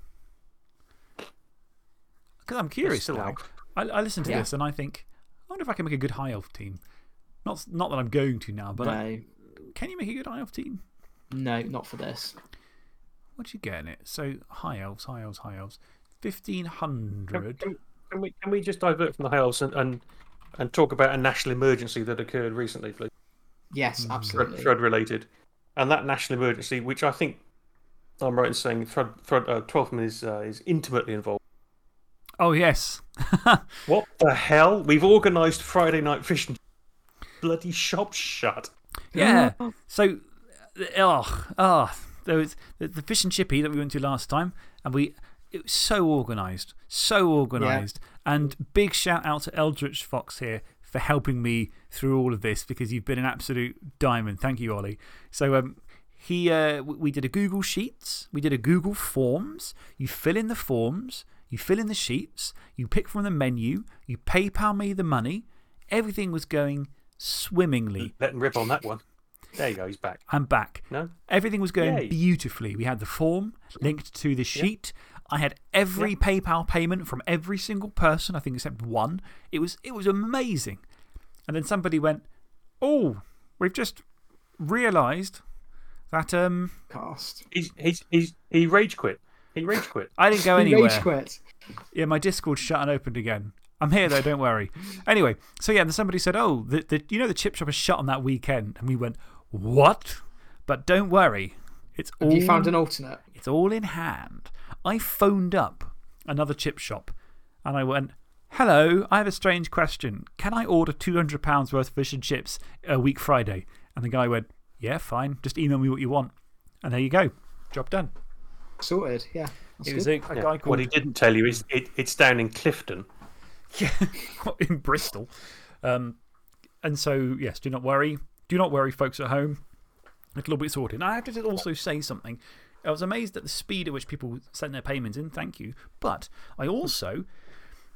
Because I'm curious still now. I, I listen to Yeah. this and I think, I wonder if I can make a good high elf team. Not, not that I'm going to now, but I- can you make a good high elf team? no, not for this. What you get in it? So, high elves, high elves, high elves. 1500. can- can we, can we just divert from the High Elves and, and, and talk about a national emergency that occurred recently, please? Yes, Thrud, absolutely. Thrud related. And that national emergency, which I think I'm right in saying Thrud, Thrud, uh, 12th is, uh, is intimately involved. Oh, yes. What the hell? We've organised Friday night fishing. Bloody shop shut. Yeah. So, oh, oh, there was the, the fish and chippy that we went to last time, and we, it was so organised, so organised. And big shout out to Eldritch Fox here for helping me through all of this because you've been an absolute diamond. Thank you, Ollie. So, um, he, uh, we did a Google Sheets, we did a Google Forms. You fill in the forms, you fill in the sheets, you pick from the menu, you PayPal me the money. Everything was going swimmingly. Let him rip on that one. There you go, he's back. I'm back. No? Everything was going Yay. beautifully. We had the form linked to the sheet. I had every PayPal payment from every single person, I think except one. It was, it was amazing. And then somebody went, Oh, we've just realised that um, Cast. He's, he's, he's, he rage quit. He rage quit. I didn't go He anywhere. Rage quit. Yeah, my Discord shut and opened again. I'm here though, don't worry. Anyway, so yeah, then somebody said, Oh, the, the, you know, the chip shop is shut on that weekend. And we went, What? But don't worry. It's all, Have you found an alternate? it's all in hand. I phoned up another chip shop and I went, Hello, I have a strange question. Can I order £200 worth of fish and chips a week Friday? And the guy went, Yeah, fine. Just email me what you want. And there you go. Job done. Sorted, yeah. It was a, a Yeah. guy What he didn't tell you is it, it's down in Clifton. Yeah, in Bristol. Um, and so, yes, do not worry. Do not worry, folks at home. It'll all be sorted. And I have to also say something. I was amazed at the speed at which people sent their payments in. Thank you. But I also,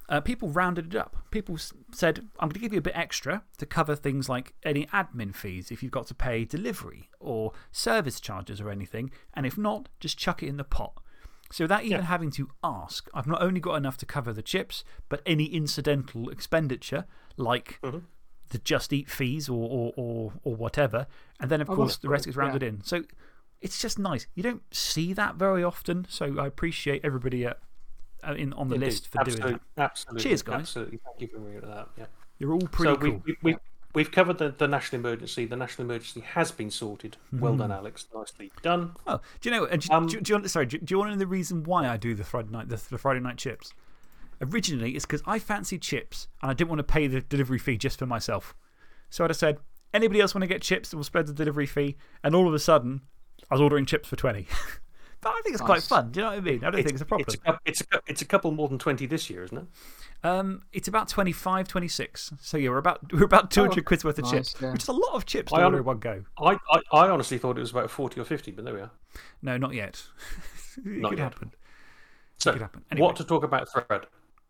uh, people rounded it up. People said, I'm going to give you a bit extra to cover things like any admin fees if you've got to pay delivery or service charges or anything. And if not, just chuck it in the pot. So, without even having to ask, I've not only got enough to cover the chips, but any incidental expenditure like -hmm. the Just Eat fees or, or, or, or whatever. And then, of Oh, course, the rest cool, gets rounded in. So, it's just nice. You don't see that very often. So, I appreciate everybody at, in, on the Indeed. list for absolutely, doing that. Absolutely. Cheers, guys. Absolutely. Thank you for bringing that up. Yeah. You're all pretty so cool. we, we, we, we've covered the, the national emergency. The national emergency has been sorted. Well Mm-hmm. done, Alex. Nicely done. Oh, do you know? uh, Do, Um, do, do you want, sorry, do, do you want to know the reason why I do the Friday night, the, the Friday night chips? Originally, it's because I fancied chips and I didn't want to pay the delivery fee just for myself. So I just said, anybody else want to get chips? We'll spread the delivery fee. And all of a sudden, I was ordering chips for 20. but I think it's quite fun. Do you know what I mean? I don't think it's a problem. It's a, it's, a, it's a couple more than 20 this year, isn't it? Um, it's about 25, 26. So yeah, we're about, we're about 200 quid worth of nice, chips, yeah. which is a lot of chips to I order in one go. I, I, I honestly thought it was about 40 or 50, but there we are. No, not yet. it Not could yet. happen. So, could happen. Anyway. what to talk about Thrud?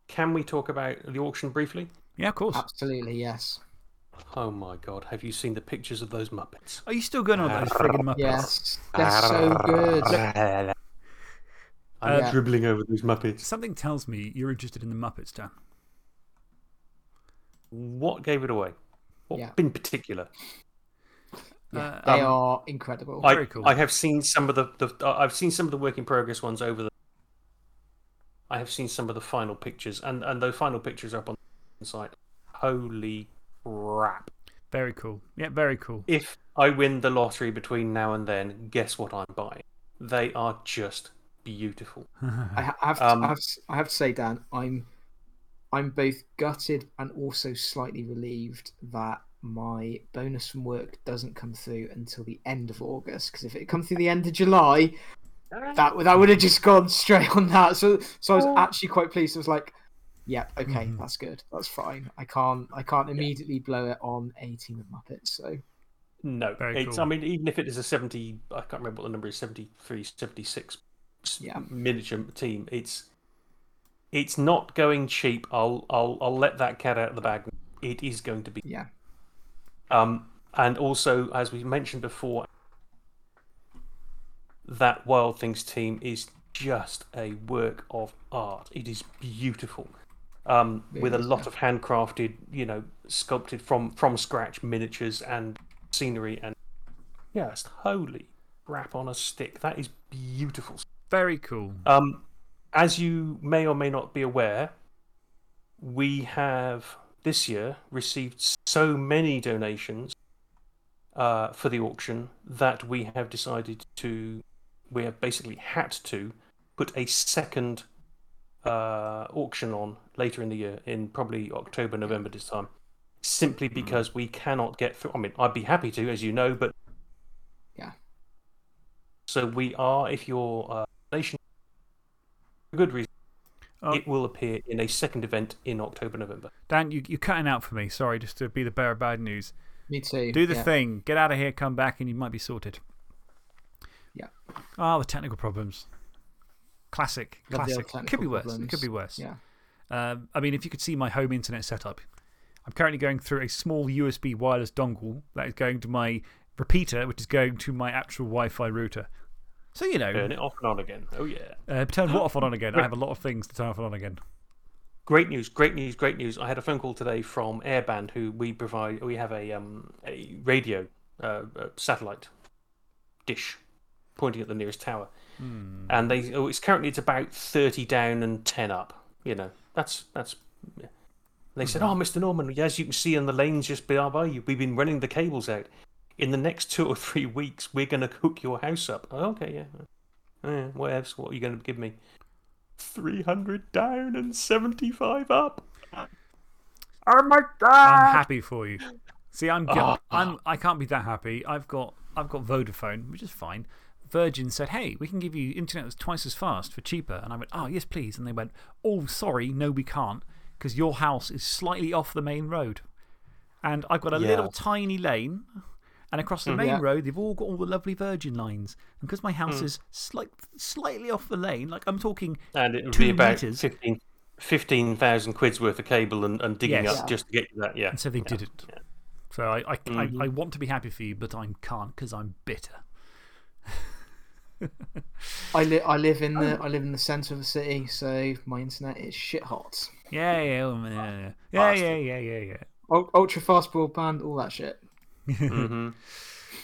Can we talk about the auction briefly? Yeah, of course. Absolutely, yes. Oh my god, have you seen the pictures of those Muppets? Are you still going on about those friggin' Muppets? Yes, they're so good. I'm Yeah. dribbling over those Muppets. Something tells me you're interested in the Muppets, Dan. What gave it away? What Yeah. in particular? Yeah, Uh, they um, are incredible. I, Very cool. I have seen some of the, the uh, I've seen some of the work in progress ones over the. I have seen some of the final pictures, and and those final pictures are up on the site. Holy crap! Very cool. Yeah, very cool. If I win the lottery between now and then, guess what I'm buying? They are just beautiful. I have, to, Um, I, have to, I have to say, Dan, I'm I'm both gutted and also slightly relieved that my bonus from work doesn't come through until the end of August. Because if it had come through the end of July, that would- that would have just gone straight on that. So so I was actually quite pleased. I was like, yeah, okay, Mhm. that's good, that's fine. I can't I can't immediately blow it on a team of Muppets. So No, Very it's. cool. I mean, even if it is a seventy, I can't remember what the number is 73, 76 s- Yeah. miniature team. It's it's not going cheap. I'll I'll I'll let that cat out of the bag. It is going to be. yeah, Um, and also, as we mentioned before, that Wild Things team is just a work of art. It is beautiful, um, with a lot yeah. of handcrafted, you know, sculpted from from scratch miniatures and scenery, and just holy crap on a stick. That is beautiful. Very cool. Um, as you may or may not be aware, we have this year received so many donations uh, for the auction that we have decided to, we have basically had to put a second uh, auction on later in the year, in probably October, November this time, simply because we cannot get through. I mean, I'd be happy to, as you know, but. Yeah. So we are, if your uh, nation for good reason, Oh. it will appear in a second event in October, November. Dan, you, you're cutting out for me. Sorry, just to be the bearer of bad news. me too. Do the yeah. thing. Get out of here, come back, and you might be sorted. Yeah. Ah, the technical problems. Classic. Classic. old Could be technical worse. It could be worse. Yeah. Um, I mean, if you could see my home internet setup, I'm currently going through a small USB wireless dongle that is going to my repeater, which is going to my actual Wi Fi router. So, you know, Turn it off and on again. Oh, yeah. uh, turn what off and on again? I have a lot of things to turn off and on again. Great news, great news, great news. I had a phone call today from Airband, who we provide, we have a, um, a radio uh, uh, satellite dish pointing at the nearest tower. Hmm. And they, oh, it's currently it's about 30 down and 10 up. You know, that's, that's, yeah. They said, Oh, Mr. Norman, as you can see in the lanes just by you, we've been running the cables out. In the next two or three weeks, we're going to hook your house up. Oh, okay, yeah. Yeah, what else? What are you going to give me? 300 down and 75 up. Oh my god! I'm happy for you. See, I'm, good. Ah. I'm, I can't be that happy. I've got, I've got Vodafone, which is fine. Virgin said, hey, we can give you internet that's twice as fast for cheaper. And I went, oh, yes, please. And they went, oh, sorry, no, we can't, because your house is slightly off the main road. And I've got a Yeah. little tiny lane. And across the mm-hmm. main Yeah. road, they've all got all the lovely Virgin lines. And because my house mm. is slight, slightly off the lane, like I'm talking And it would two be about metres. 15 15,000 quid's worth of cable and, and digging Yes. up just to get you that. Yeah. And so they didn't. So I, I. I, I mm-hmm. want to be happy for you, but I can't because I'm bitter. I, li- I live in the I live in the centre of the city, so my internet is shit hot. Yeah, yeah, oh, yeah, yeah, yeah, Bastard. yeah, yeah, yeah, yeah. Ultra fast broadband, all that shit. Mhm.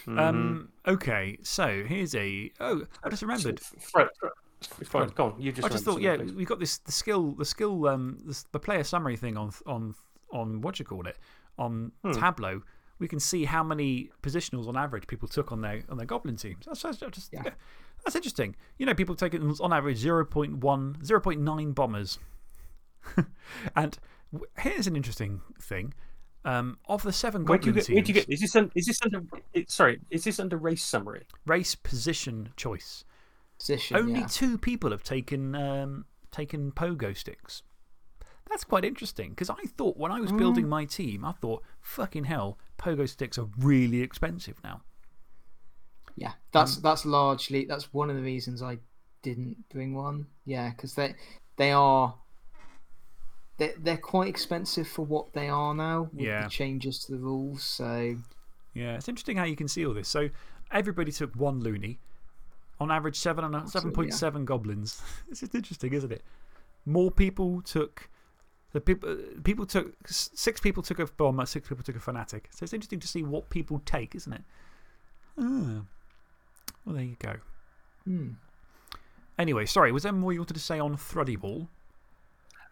Um, okay, so here's a. Oh, I just remembered. Fred, Fred, Fred, go on. You just I just thought, yeah, please. we've got this the skill, the skill, um, the, the player summary thing on, on, on what you call it? On Hmm. Tableau. We can see how many positionals on average people took on their, on their goblin teams. That's, that's, just, Yeah. yeah, that's interesting. You know, people take it on average 0.1, 0.9 bombers. and here's an interesting thing. Um, of the seven Where goblin you get? Where do you teams, get? Is this, un, is this under? It, sorry, is this under race summary? race position choice. Position, Only yeah. two people have taken, um, taken pogo sticks. That's quite interesting because I thought when I was building my team, I thought, fucking hell, pogo sticks are really expensive now. Yeah, that's um, that's largely that's one of the reasons I didn't bring one. Yeah, because they they are they're, they're quite expensive for what they are now with Yeah. the changes to the rules. So, Yeah, it's interesting how you can see all this. So everybody took one loony, on average seven and a- Absolutely, 7.7 goblins. this is interesting, isn't it? More people took. The people, uh, people took. Six people took a bomber, six people took a fanatic. So it's interesting to see what people take, isn't it? Ah. Well, there you go. hmm. Anyway, sorry, was there more you wanted to say on Thruddy Ball?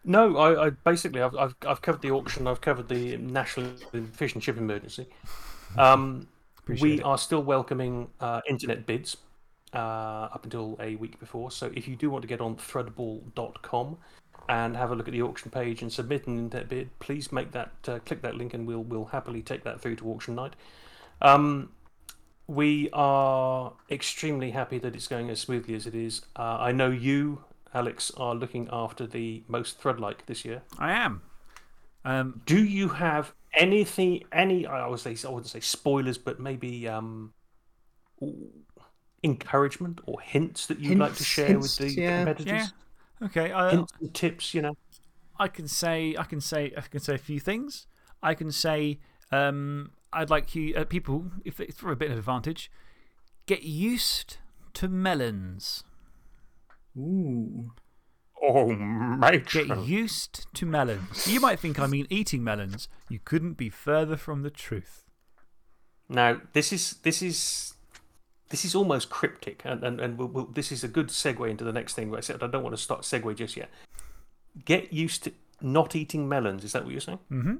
No, I, I basically I've, I've I've covered the auction. I've covered the national fish and chip emergency. Um, we it. are still welcoming uh, internet bids uh, up until a week before. So if you do want to get on thrudball.com and have a look at the auction page and submit an internet bid, please make that uh, click that link and we'll we'll happily take that through to auction night. Um, we are extremely happy that it's going as smoothly as it is. Uh, I know you, Alex, are looking after the most Thrud-like this year. I am. Um, Do you have anything, any, I would say, I wouldn't say spoilers, but maybe um, encouragement or hints that you'd like to Hints- share with the yeah. competitors? yeah. Okay. I, Hints and tips, you know. I can say I can say I can say a few things. I can say um, I'd like you uh, people if it's for a bit of advantage, get used to melons. Ooh. Oh, mate. Get used to melons. You might think I mean eating melons. You couldn't be further from the truth. Now, this is this is this is almost cryptic, and and, and we'll, we'll, this is a good segue into the next thing. Except I said I don't want to start segue just yet. Get used to not eating melons. Is that what you're saying? Mm hmm.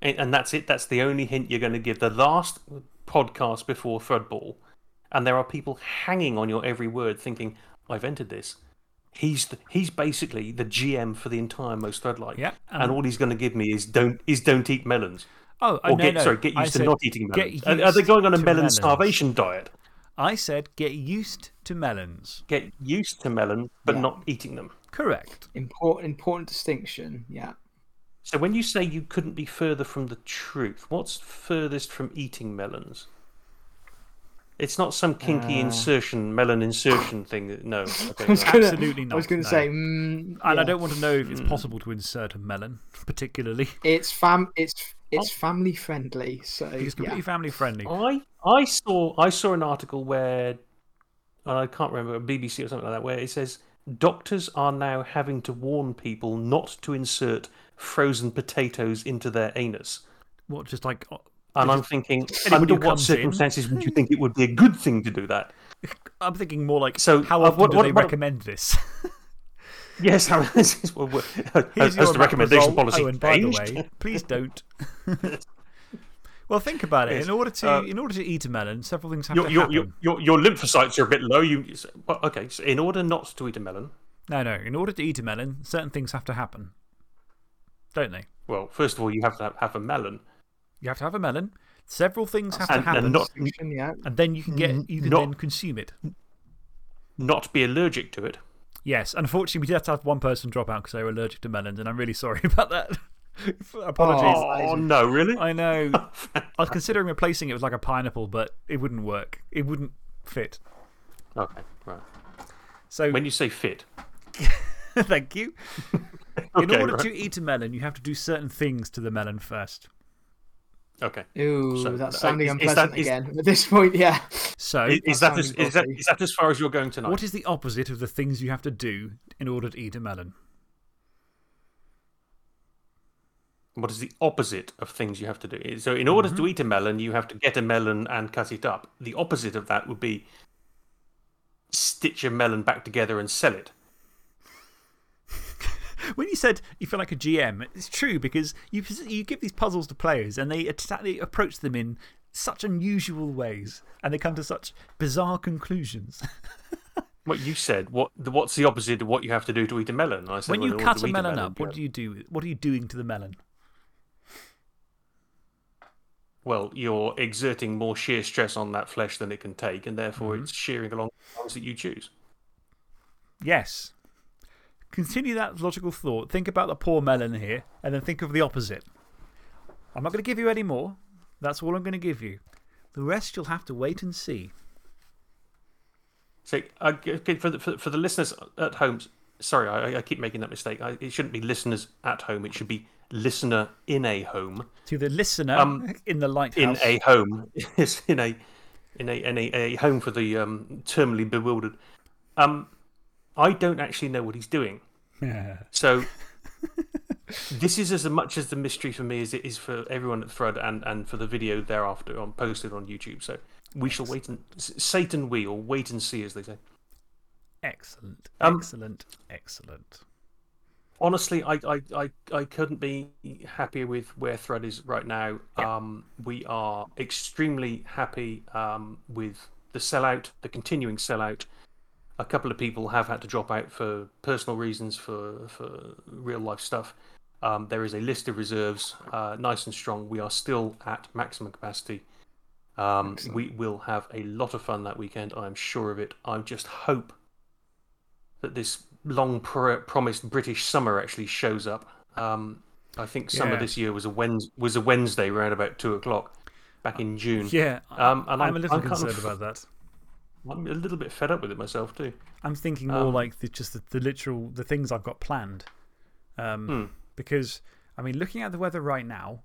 And, and that's it. That's the only hint you're going to give. The last podcast before Thrudball, and there are people hanging on your every word, thinking, "I've entered this." He's the, he's basically the GM for the entire most Thrudlike. Yeah, and um, all he's going to give me is don't is don't eat melons. Oh, Or no, get no. sorry, get I used to said not eating melons. Are, are they going on a melon melons. starvation diet? I said get used to melons. Get used to melon, but Yeah. not eating them. Correct. Important, important distinction. Yeah. So when you say you couldn't be further from the truth, what's furthest from eating melons? It's not some kinky Uh. insertion, melon insertion thing. No. Okay, I was gonna, Absolutely not. I was going to no. say, mm, And I don't want to know if it's possible to insert a melon, particularly. It's fam. It's it's family friendly. So It's completely yeah. family friendly. I I saw I saw an article where and I can't remember BBC or something like that where it says doctors are now having to warn people not to insert frozen potatoes into their anus. What, just like. uh, And I'm thinking, under what comes in- circumstances would you think it would be a good thing to do that? I'm thinking more like So, how often what- do what- they what- recommend this? Yes, how- this is what we're- Here's as your the recommendation result. policy Oh, and by the way, please don't. well, think about it. Yes, In order, to, uh, in order to eat a melon, several things have your, to your, happen. your, your, your lymphocytes are a bit low. You, well, okay, so in order not to eat a melon, No, no. In order to eat a melon, certain things have to happen. Don't they? well, first of all, you have to have, have a melon. You have to have a melon. Several things have to And- and happen. not- and then you can, get, you can not- then consume it. not be allergic to it. Yes. Unfortunately, we did have to have one person drop out because they were allergic to melons, and I'm really sorry about that. Apologies. Oh, oh, no, really? I know. I was considering replacing it with like a pineapple, but it wouldn't work. It wouldn't fit. Okay, right. So, When you say fit, thank you. In Okay, order right. to eat a melon, you have to do certain things to the melon first. Okay. Ooh, So, that's uh, sounding is- is unpleasant that- is- again. At this point, yeah. So, Is, is, that That as, is, that, dodgy. is that as far as you're going tonight? what is the opposite of the things you have to do in order to eat a melon? What is the opposite of things you have to do? So, in order Mm-hmm. to eat a melon, you have to get a melon and cut it up. The opposite of that would be stitch a melon back together and sell it. When you said you feel like a GM, it's true because you, you give these puzzles to players and they, atta- they approach them in such unusual ways and they come to such bizarre conclusions. What you said, what, the, what's the opposite of what you have to do to eat a melon? And I said, when you order cut to a melon up, what do you do? What are you doing to the melon? Well, you're exerting more shear stress on that flesh than it can take, and therefore Mm-hmm. it's shearing along the lines that you choose. Yes. Continue that logical thought. Think about the poor melon here, and then think of the opposite. I'm not going to give you any more. That's all I'm going to give you. The rest you'll have to wait and see. So, uh, for, the, for, for the listeners at home, sorry, I, I keep making that mistake. I, it shouldn't be listeners at home. It should be listener in a home. To the listener Um, in the In a home. Yes, in a, in a, in a, a home for the um, terminally bewildered. Um, I don't actually know what he's doing. Yeah. So this is as much as the mystery for me as it is for everyone at Thrud and, and for the video thereafter on posted on YouTube. So we shall wait and Satan we or wait and see, as they say. excellent. Um, excellent. Excellent. Honestly, I, I, I, I couldn't be happier with where Thrud is right now. Yeah. Um, we are extremely happy um, with the sellout, the continuing sellout. A couple of people have had to drop out for personal reasons, for, for real life stuff. Um, there is a list of reserves, uh, nice and strong. We are still at maximum capacity. Um, we will have a lot of fun that weekend. I am sure of it. I just hope that this long pr- promised British summer actually shows up. Um, I think summer Yeah. this year was a Wednes- was a Wednesday around about two o'clock back in June. Yeah. Um, and I'm I'm- a little I'm concerned of- about that. I'm a little bit fed up with it myself too. I'm thinking more Um, like the, just the, the literal the things I've got planned. Um, Hmm. Because, I mean, looking at the weather right now,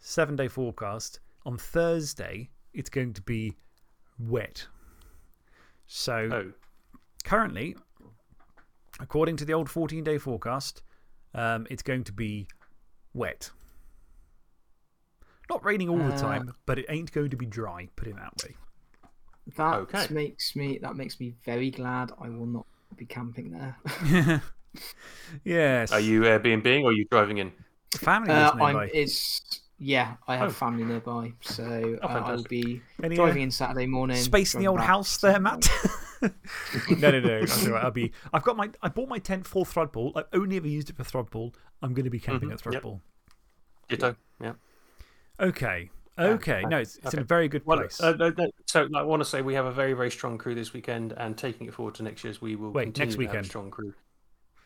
seven day forecast, on Thursday, it's going to be wet. So, Oh, currently, according to the old 14 day forecast, um, it's going to be wet. Not raining all the Uh, time, but it ain't going to be dry, put it that way. That Okay. makes me that makes me very glad I will not be camping there. yes. are you Airbnb or are you driving in? Family Uh, lives I'm, nearby. it's yeah, I have Oh. family nearby, so uh, I will be Any, uh, driving in Saturday morning. Space in the old house there, Matt? no, no, no. That's all right. I'll be, I've got my, I bought my tent for Thrudball. I've only ever used it for Thrudball. I'm going to be camping Mhm, at yep. Thrudball. Ditto. Yeah. Okay. Okay. uh, no, it's, it's in a very good Well, place. uh, no, no, so I want to say we have a very, very strong crew this weekend, and taking it forward to next year's, we will Wait, continue next to have a weekend. strong crew,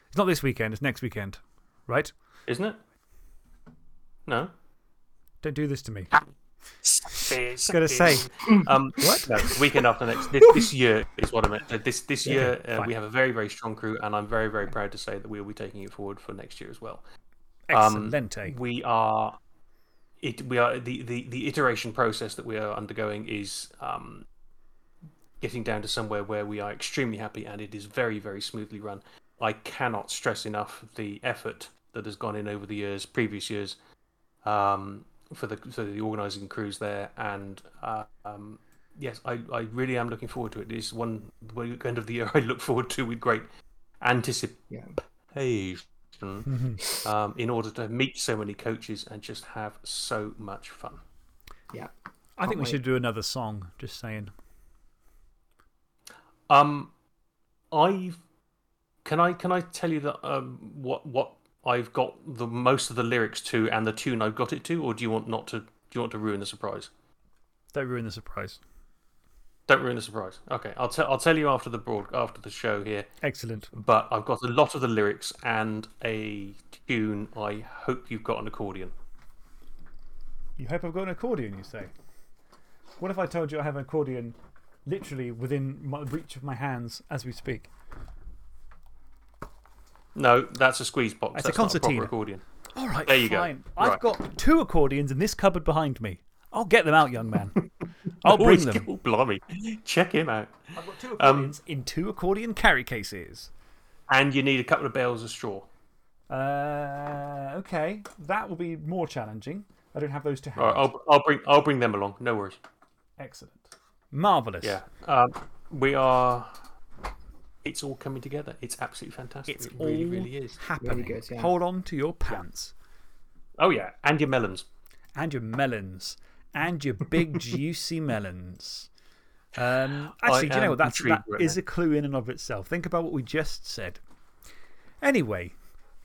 it's not this weekend, it's next weekend. Right? isn't it? No. Don't do this to me. Gonna Gonna say. um, What? No, weekend after next. This, this year is what I meant. Uh, This this Okay, year uh, we have a very very strong crew, and I'm very very proud to say that we will be taking it forward for next year as well. Um, Excelente. We are, it we are the, the the iteration process that we are undergoing is um, getting down to somewhere where we are extremely happy, and it is very very smoothly run. I cannot stress enough the effort that has gone in over the years, previous years, um, for the for the organising crews there, and uh, um, yes, I, I really am looking forward to it. It's one end of the year I look forward to with great anticipation Yeah. Mhm. um, in order to meet so many coaches and just have so much fun. Yeah. I think we wait. should do another song, just saying. Um, I've can I can I tell you that um what what I've got the most of the lyrics to and the tune I've got it to, or do you want not to? Do you want to ruin the surprise? Don't ruin the surprise. Don't ruin the surprise. Okay, I'll tell I'll tell you after the broad after the show here. Excellent. But I've got a lot of the lyrics and a tune. I hope you've got an accordion. You hope I've got an accordion, you say? What if I told you I have an accordion literally within my, reach of my hands as we speak? No, that's a squeeze box. It's a that's not a concertina. accordion. All right, There you go. I've Right. got two accordions in this cupboard behind me. I'll get them out, young man. I'll Oh, bring them. oh, blimey. Check him out. I've got two Um, accordions in two accordion carry cases. And you need a couple of bales of straw. Uh, okay, that will be more challenging. I don't have those to hand. All right, I'll, I'll bring I'll bring them along. No worries. Excellent. Marvellous. Yeah. Um, we are. It's all coming together. It's absolutely fantastic. It's it really, all really is. happening. good, yeah. Hold on to your pants. Oh yeah, and your melons. and your melons and your big juicy melons. Um, actually, do you know what? That's, intrigued that right is a clue in and of itself. Think about what we just said. Anyway,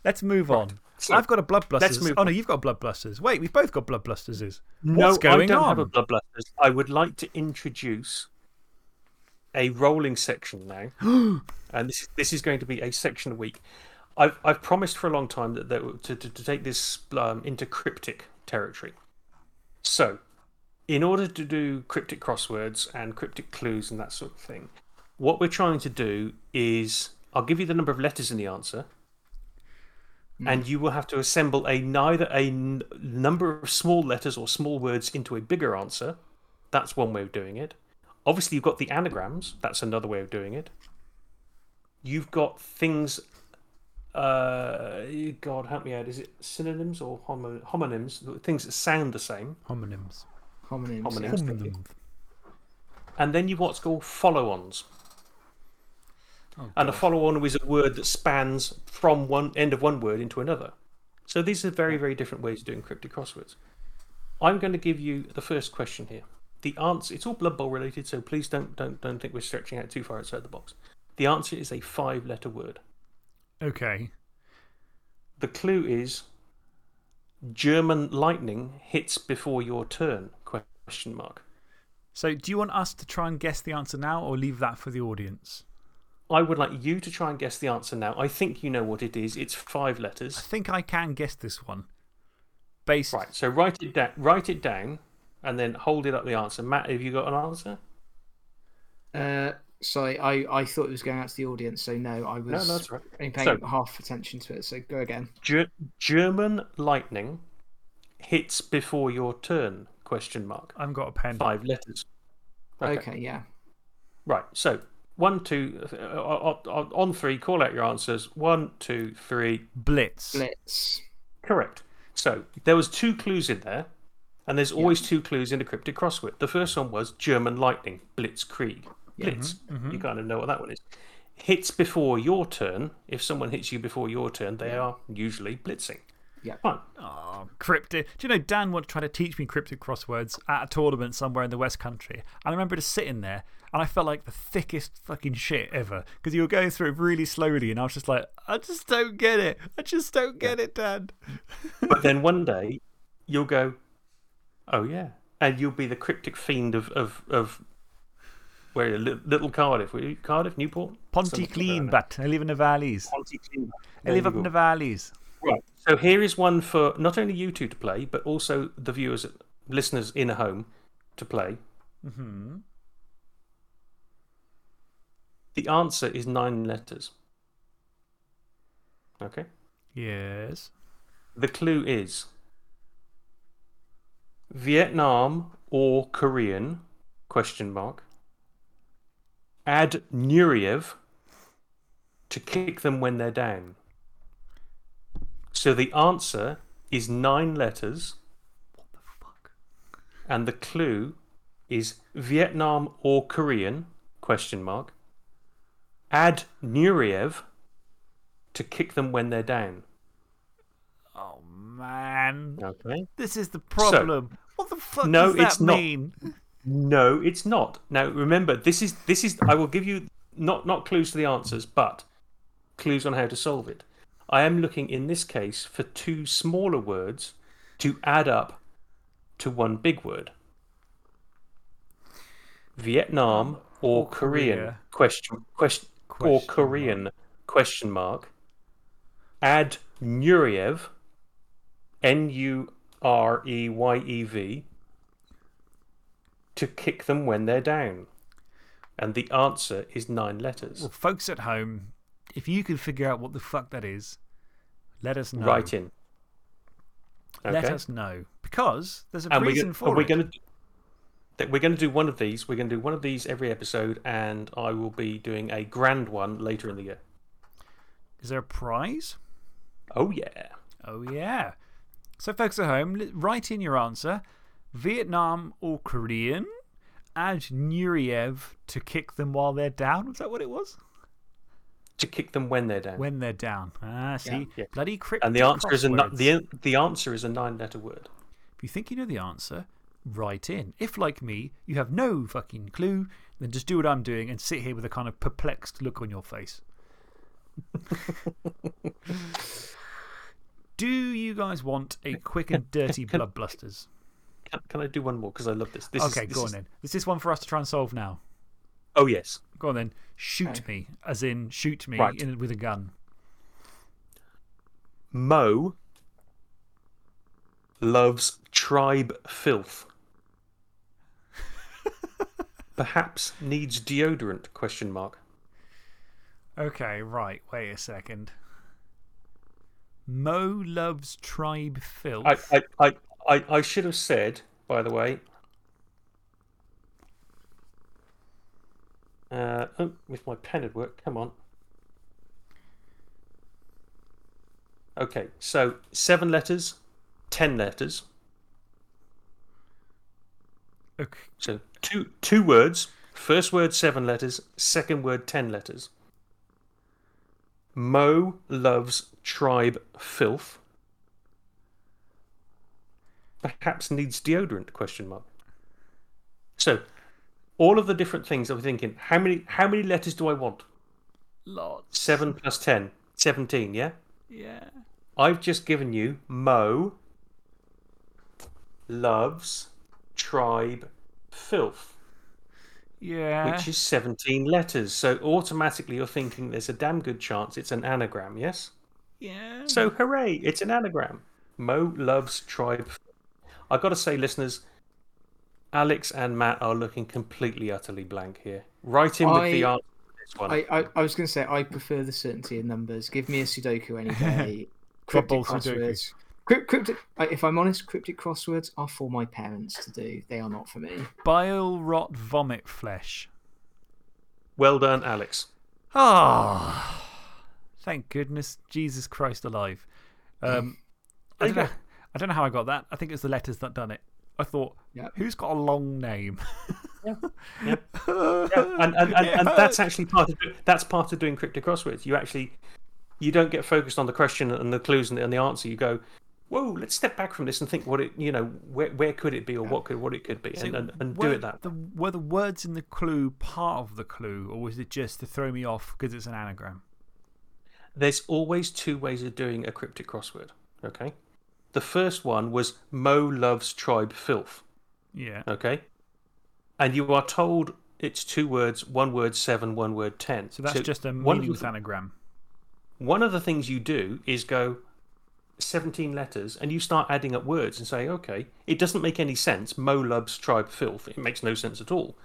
let's move on. So, I've got a blood blusters. move Oh, no, you've got blood blusters. Wait, we've both got blood blusters. no, What's going on? I don't on? have a blood blusters. I would like to introduce a rolling section now, and this this is going to be a section a week. I've I've promised for a long time that, that to, to to take this um, into cryptic territory. So, in order to do cryptic crosswords and cryptic clues and that sort of thing, what we're trying to do is I'll give you the number of letters in the answer, and you will have to assemble a neither a n- number of small letters or small words into a bigger answer. That's one way of doing it. Obviously, you've got the anagrams. That's another way of doing it. You've got things. Uh, God, help me out. Is it synonyms or homo, homonyms? Things that sound the same. Homonyms. Homonyms. Homonyms. yeah. Homonyms. And then you've what's called follow ons. and a follow on is a word that spans from one end of one word into another. So these are very, very different ways of doing cryptic crosswords. I'm going to give you the first question here. The answer, it's all Blood Bowl related, so please don't, don't, don't think we're stretching out too far outside the box. The answer is a five letter word. Okay. The clue is German lightning hits before your turn? Question mark. So, do you want us to try and guess the answer now or leave that for the audience? I would like you to try and guess the answer now. I think you know what it is. It's five letters. I think I can guess this one. Based. Right, so write it, down, write it down and then hold it up the answer. Matt, have you got an answer? Uh, sorry, I, I thought it was going out to the audience, so no, I was No, that's right. only paying So- half attention to it, so go again. Ger- German lightning hits before your turn? Question mark. I've got a pen. Five letters. Okay, yeah. Right. So one, two, uh, uh, uh, on three. Call out your answers. One, two, three. Blitz. Blitz. Correct. So there was two clues in there, and there's always two clues in a cryptic crossword. The first one was German lightning, Blitzkrieg. Blitz. You kind of know what that one is. Hits before your turn. If someone hits you before your turn, they are usually blitzing. Yeah. Fine. Oh, cryptic. Do you know Dan once tried to teach me cryptic crosswords at a tournament somewhere in the West Country? And I remember just sitting there and I felt like the thickest fucking shit ever because you were going through it really slowly and I was just like, I just don't get it. I just don't get it, Dan. But then one day, you'll go, oh yeah. And you'll be the cryptic fiend of, of, of where Li- Little Cardiff. Were you Cardiff, Newport? Something like Pontyclun, but I live in the valleys. Pontyclun. I live up in the valleys. Right. So here is one for not only you two to play, but also the viewers, listeners in a home to play. hmm The answer is nine letters. Okay. Yes. The clue is Vietnam or Korean? Question mark. Add Nureyev to kick them when they're down. So the answer is nine letters, What the Fuck. and the clue is Vietnam or Korean? Question mark. Add Nureyev to kick them when they're down. Oh, man. Okay. This is the problem. what the fuck No, does that it's not. No, it's not. Now remember, this is this is. I will give you not not clues to the answers, but clues on how to solve it. I am looking in this case for two smaller words to add up to one big word. Vietnam or, Or Korean? Korea. Question question or Question Korean question mark. Add Nureyev. N U R E Y E V to kick them when they're down? And the answer is nine letters. Well, folks at home, if you can figure out what the fuck that is, let us know. Right in. Let us know. Because there's a And reason go- for we're it. going to we're going to do one of these. We're going to do one of these every episode, and I will be doing a grand one later in the year. Is there a prize? Oh yeah. Oh, yeah. So, folks at home, write in your answer Vietnam or Korean. Add Nureyev to kick them while they're down. Was that what it was? To kick them when they're down. When they're down. Ah, see? Yeah. Bloody cryptic. and the answer is a the the answer is a nine letter word. If you think you know the answer, write in. If, like me, you have no fucking clue, then just do what I'm doing and sit here with a kind of perplexed look on your face. do you guys want a quick and dirty can- blood blusters? Can, can I do one more because I love this? this okay, is, this go on is- then. Is this one for us to try and solve now? Oh yes. Go on then. Shoot me, as in shoot me Right. in, with a gun. Mo loves tribe filth. Perhaps needs deodorant? Question mark. Okay, right. Wait a second. Mo loves tribe filth. I, I, I, I, I should have said, by the way. Uh, oh, if my pen had worked, come on. Okay, so seven letters, ten letters. Okay. So two two words. First word seven letters. Second word ten letters. Mo loves tribe filth. Perhaps needs deodorant? Question mark. So, all of the different things I'm thinking. How many how many letters do I want? Lots. Seven plus ten. Seventeen. Yeah. Yeah. I've just given you Mo loves tribe filth. Yeah. which is 17 letters. So automatically you're thinking there's a damn good chance it's an anagram, yes? yeah. So hooray, it's an anagram. Mo loves tribe. I've got to say, listeners, Alex and Matt are looking completely, utterly blank here. Right in with the I- answer this one. I, I, I was going to say, I prefer the certainty of numbers. Give me a Sudoku any day. Cryptic crosswords. Crypt, cryptic, I- if I'm honest, cryptic crosswords are for my parents to do. They are not for me. Bile rot vomit flesh. Well done, Alex. Ah. Thank goodness. Jesus Christ alive. Um, I, don't know. I don't know how I got that. I think it's the letters that done it. I thought, Yeah. who's got a long name? Yeah. Yeah. Yeah, and, and, and, and that's actually part of that's part of doing cryptic crosswords. You actually you don't get focused on the question and the clues and the, and the answer. You go, whoa, let's step back from this and think what it you know where where could it be or what could what it could be So and, and, and do it that. The, were the words in the clue part of the clue, or was it just to throw me off because it's an anagram? There's always two ways of doing a cryptic crossword. Okay, the first one was Mo loves tribe filth. Yeah. Okay, and you are told it's two words, one word seven, one word ten. So that's just a the meaningless th- anagram. one of the things you do is go 17 letters and you start adding up words and say, okay, it doesn't make any sense. Mo loves tribe filth. It makes no sense at all.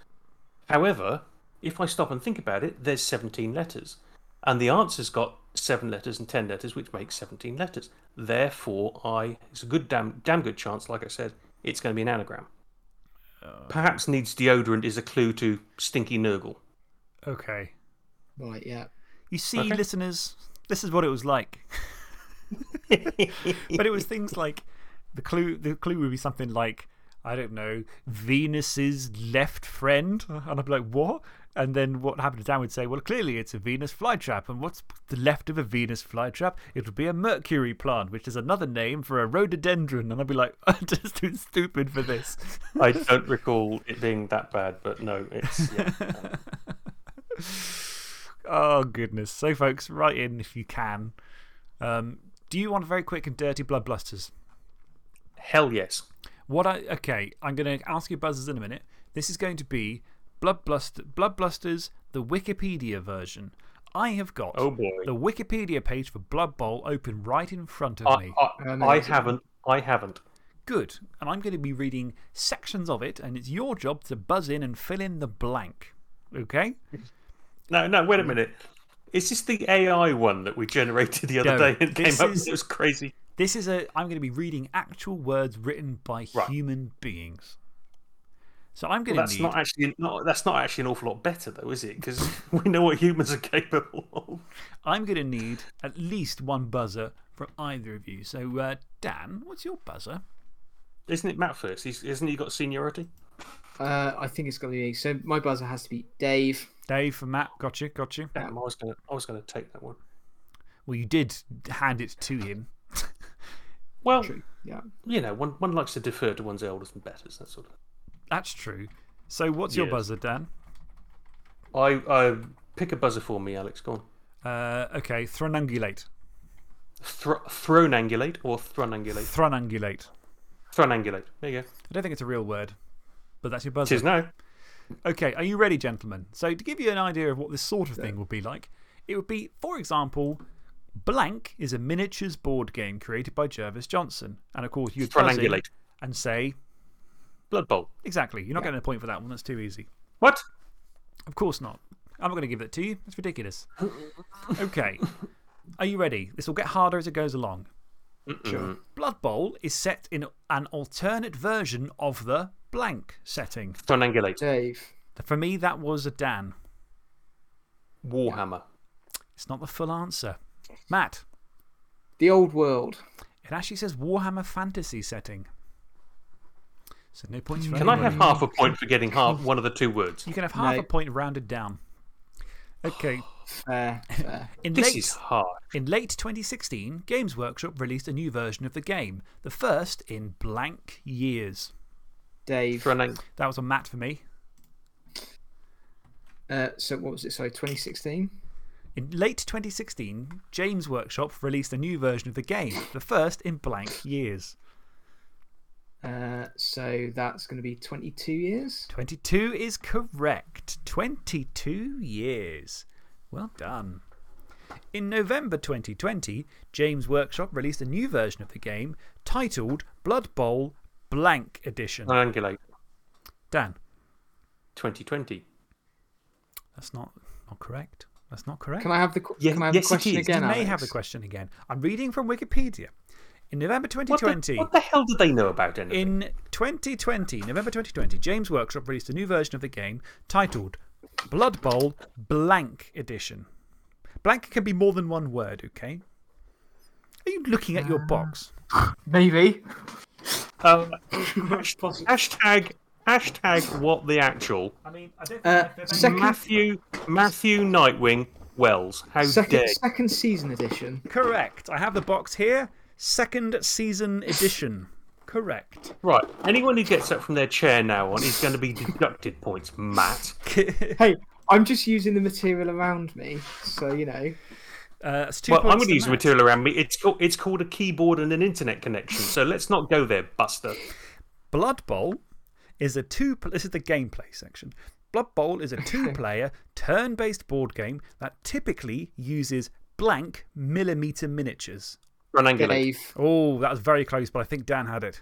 However, if I stop and think about it, there's 17 letters. And the answer's got seven letters and 10 letters, which makes 17 letters. Therefore, I, it's a good damn, damn good chance, like I said, it's going to be an anagram. Perhaps needs deodorant is a clue to stinky Nurgle. Okay. Right, yeah. You see, Okay. listeners, this is what it was like. but it was things like the clue, the clue would be something like, I don't know, Venus's left friend. And I'd be like, what? And then what happened to Dan would say, well, clearly it's a Venus flytrap. And what's the left of a Venus flytrap? It would be a Mercury plant, which is another name for a rhododendron. And I'd be like, I'm just too stupid for this. I don't recall it being that bad, but no, it's. Yeah. Oh, goodness. So, folks, write in if you can. Um, do you want very quick and dirty blood blusters? Hell yes. What I. Okay, I'm going to ask you buzzers in a minute. This is going to be Blood, Bluster, blood Blusters, the Wikipedia version. I have got Oh boy. the Wikipedia page for Blood Bowl open right in front of I, me. I, I Amazing. haven't. I haven't. Good. And I'm going to be reading sections of it, and it's your job to buzz in and fill in the blank. Okay? No, no, wait a minute. Is this the AI one that we generated the other No, day and came this up is- It was crazy. This is a. I'm going to be reading actual words written by Right. human beings. So I'm going Well, to that's need. not actually not. That's not actually an awful lot better, though, is it? Because we know what humans are capable of. I'm going to need at least one buzzer from either of you. So, uh, Dan, what's your buzzer? Isn't it Matt first? He's, isn't he got seniority? Uh, I think it's got to be. So my buzzer has to be Dave. Dave for Matt. Got you. Got you. Damn, I was gonna. I was gonna take that one. Well, you did hand it to him. Well, True. Yeah. you know, one one likes to defer to one's elders and betters. That sort of. That's true. So, what's your buzzer, Dan? I, I pick a buzzer for me, Alex. Go on. Uh, okay, thronungulate. Thr thronangulate or thrunangulate? Thronungulate. Thrunangulate. There you go. I don't think it's a real word, but that's your buzzer. is now. Okay, are you ready, gentlemen? So, to give you an idea of what this sort of thing would be like, it would be, for example, Blank is a miniatures board game created by Jervis Johnson. And of course, you'd buzz in and say, Blood Bowl. exactly. You're not getting a point for that one. That's too easy. What? Of course not. I'm not going to give it to you. That's ridiculous. Okay. Are you ready? This will get harder as it goes along. Sure. Blood Bowl is set in an alternate version of the blank setting. Triangulate. Dave. For me, that was a Dan. Warhammer. It's not the full answer. Matt, The old world. it actually says Warhammer Fantasy setting. So no points for Can I have half a point for getting half one of the two words? You can have half No. a point rounded down. Okay. Fair, fair. In This late, is hard. in late 2016, Games Workshop released a new version of the game, the first in blank years. Dave. Triang- That was a Matt for me. Uh, so what was it? Sorry, 2016? In late 2016, Games Workshop released a new version of the game, the first in blank years. Uh, so that's going to be 22 years. 22 is correct. 22 years. Well done. In November 2020, Games Workshop released a new version of the game titled Blood Bowl Blank Edition. Triangulate. Dan, 2020. that's not, not correct. That's not correct. Can I have the, qu- Yes- can I have yes, the question again? you may Alex? have the question again. I'm reading from Wikipedia. In November What 2020. the, what the hell do they know about anything? In 2020, November 2020, Games Workshop released a new version of the game titled Blood Bowl Blank Edition. Blank can be more than one word, okay? Are you looking at your box? Maybe. Um, hashtag, hashtag what the actual. I mean, I don't Uh, second, Matthew, Matthew Nightwing Wells. How second, dare second season edition. Correct. I have the box here. Second season edition. Correct. Right, anyone who gets up from their chair now on is going to be deducted points, Matt. Hey, I'm just using the material around me. So, you know. Uh, it's two Well, I'm going to use the Matt. material around me. It's called, it's called a keyboard and an internet connection, so let's not go there, Buster. Blood Bowl is a two. This is the gameplay section. Blood Bowl is a two player, turn based board game that typically uses blank millimeter miniatures. Triangulate. Dave. Oh, that was very close, but I think Dan had it.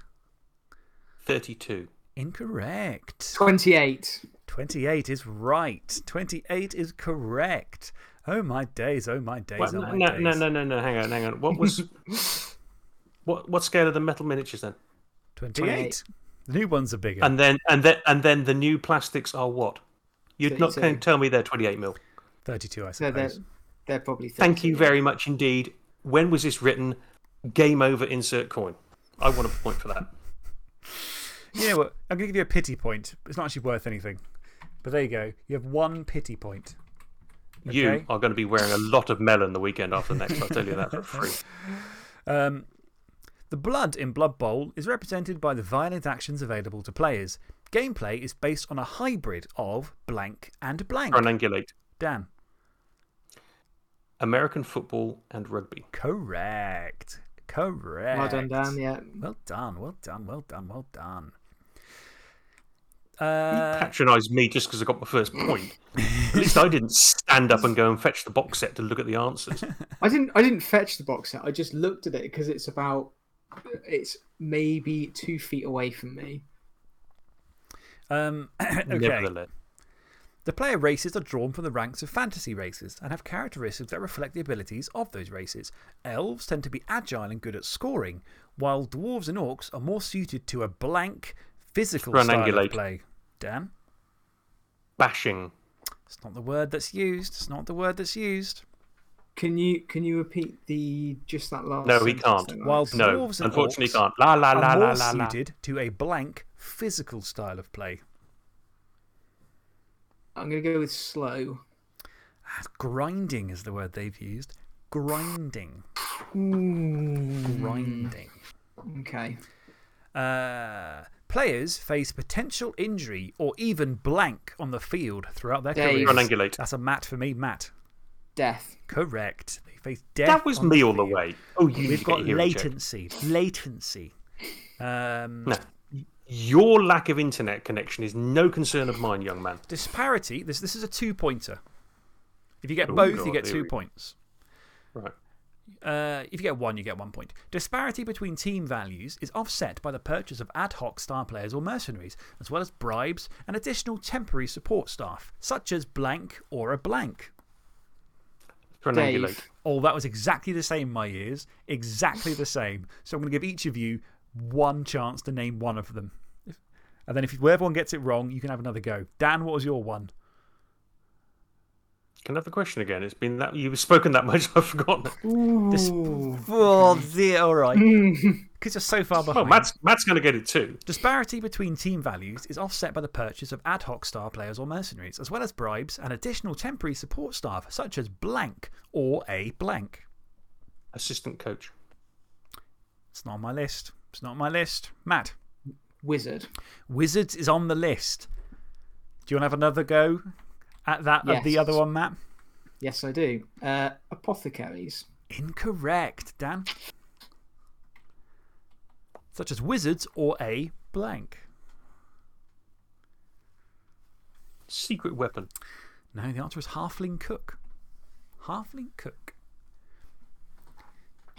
32. Incorrect. 28. 28 is right. 28 is correct. Oh my days, oh my days, What- oh my no, days. no, no, no, no, hang on, hang on. What was. what, what scale are the metal miniatures then? 28. The new ones are bigger. And then, and, then, and then the new plastics are what? You're not going to tell me they're 28 mil. 32, I suppose. So they're, they're probably 30. Thank you very much indeed. When was this written? Game over, insert coin. I want a point for that. You know what? I'm going to give you a pity point. It's not actually worth anything. But there you go. You have one pity point. You Okay. are going to be wearing a lot of melon the weekend after next. I'll tell you that for free. Um, the blood in Blood Bowl is represented by the violent actions available to players. Gameplay is based on a hybrid of blank and blank. Triangulate. Dan. American football and rugby. Correct. Correct. Well done, Dan. Yeah. Well done, well done, well done, well done. You Uh, patronised me just because I got my first point. At least I didn't stand up and go and fetch the box set to look at the answers. I didn't. I didn't fetch the box set. I just looked at it because it's about. It's maybe two feet away from me. um, okay. Nevertheless. The player races are drawn from the ranks of fantasy races and have characteristics that reflect the abilities of those races. Elves tend to be agile and good at scoring, while dwarves and orcs are more suited to a blank, physical style of play. Dan? Bashing. It's not the word that's used. It's not the word that's used. Can you can you repeat the just that last? No, he can't. While Alex? No, and unfortunately orcs can't. La la la are la more la la. suited to a blank, physical style of play. I'm gonna go with slow. Ah, Grinding is the word they've used. Grinding. Ooh. Grinding. Okay. Uh, players face potential injury or even blank on the field throughout their career. careers. Triangulate. That's a mat for me, Matt. Death. Correct. They face death. That was me the all the way. Oh, you We've got get a hearing check. latency. Latency. Um, No. Your lack of internet connection is no concern of mine, young man. Disparity. This, this is a two pointer. If you get Oh, both, God, you get two we- points. Right. Uh, if you get one, you get one point. Disparity between team values is offset by the purchase of ad hoc star players or mercenaries, as well as bribes and additional temporary support staff, such as blank or a blank. Dave. Oh, that was exactly the same, in my ears. Exactly the same. So I'm going to give each of you one chance to name one of them. And then if whoever one gets it wrong, you can have another go. Dan, what was your one? Can I have the question again? It's been that you've spoken that much, I've forgotten. it. Dis- Ooh. Oh, dear. All right. Because you're so far behind. Well, Matt's, Matt's going to get it too. Disparity between team values is offset by the purchase of ad hoc star players or mercenaries, as well as bribes and additional temporary support staff, such as blank or a blank. Assistant coach. It's not on my list. It's not on my list. Matt, Wizard. Wizards is on the list. Do you want to have another go at that of the other one, Matt? Yes, I do. Uh, apothecaries. Incorrect, Dan. Such as wizards or a blank. Secret weapon. No, the answer is halfling cook. Halfling cook.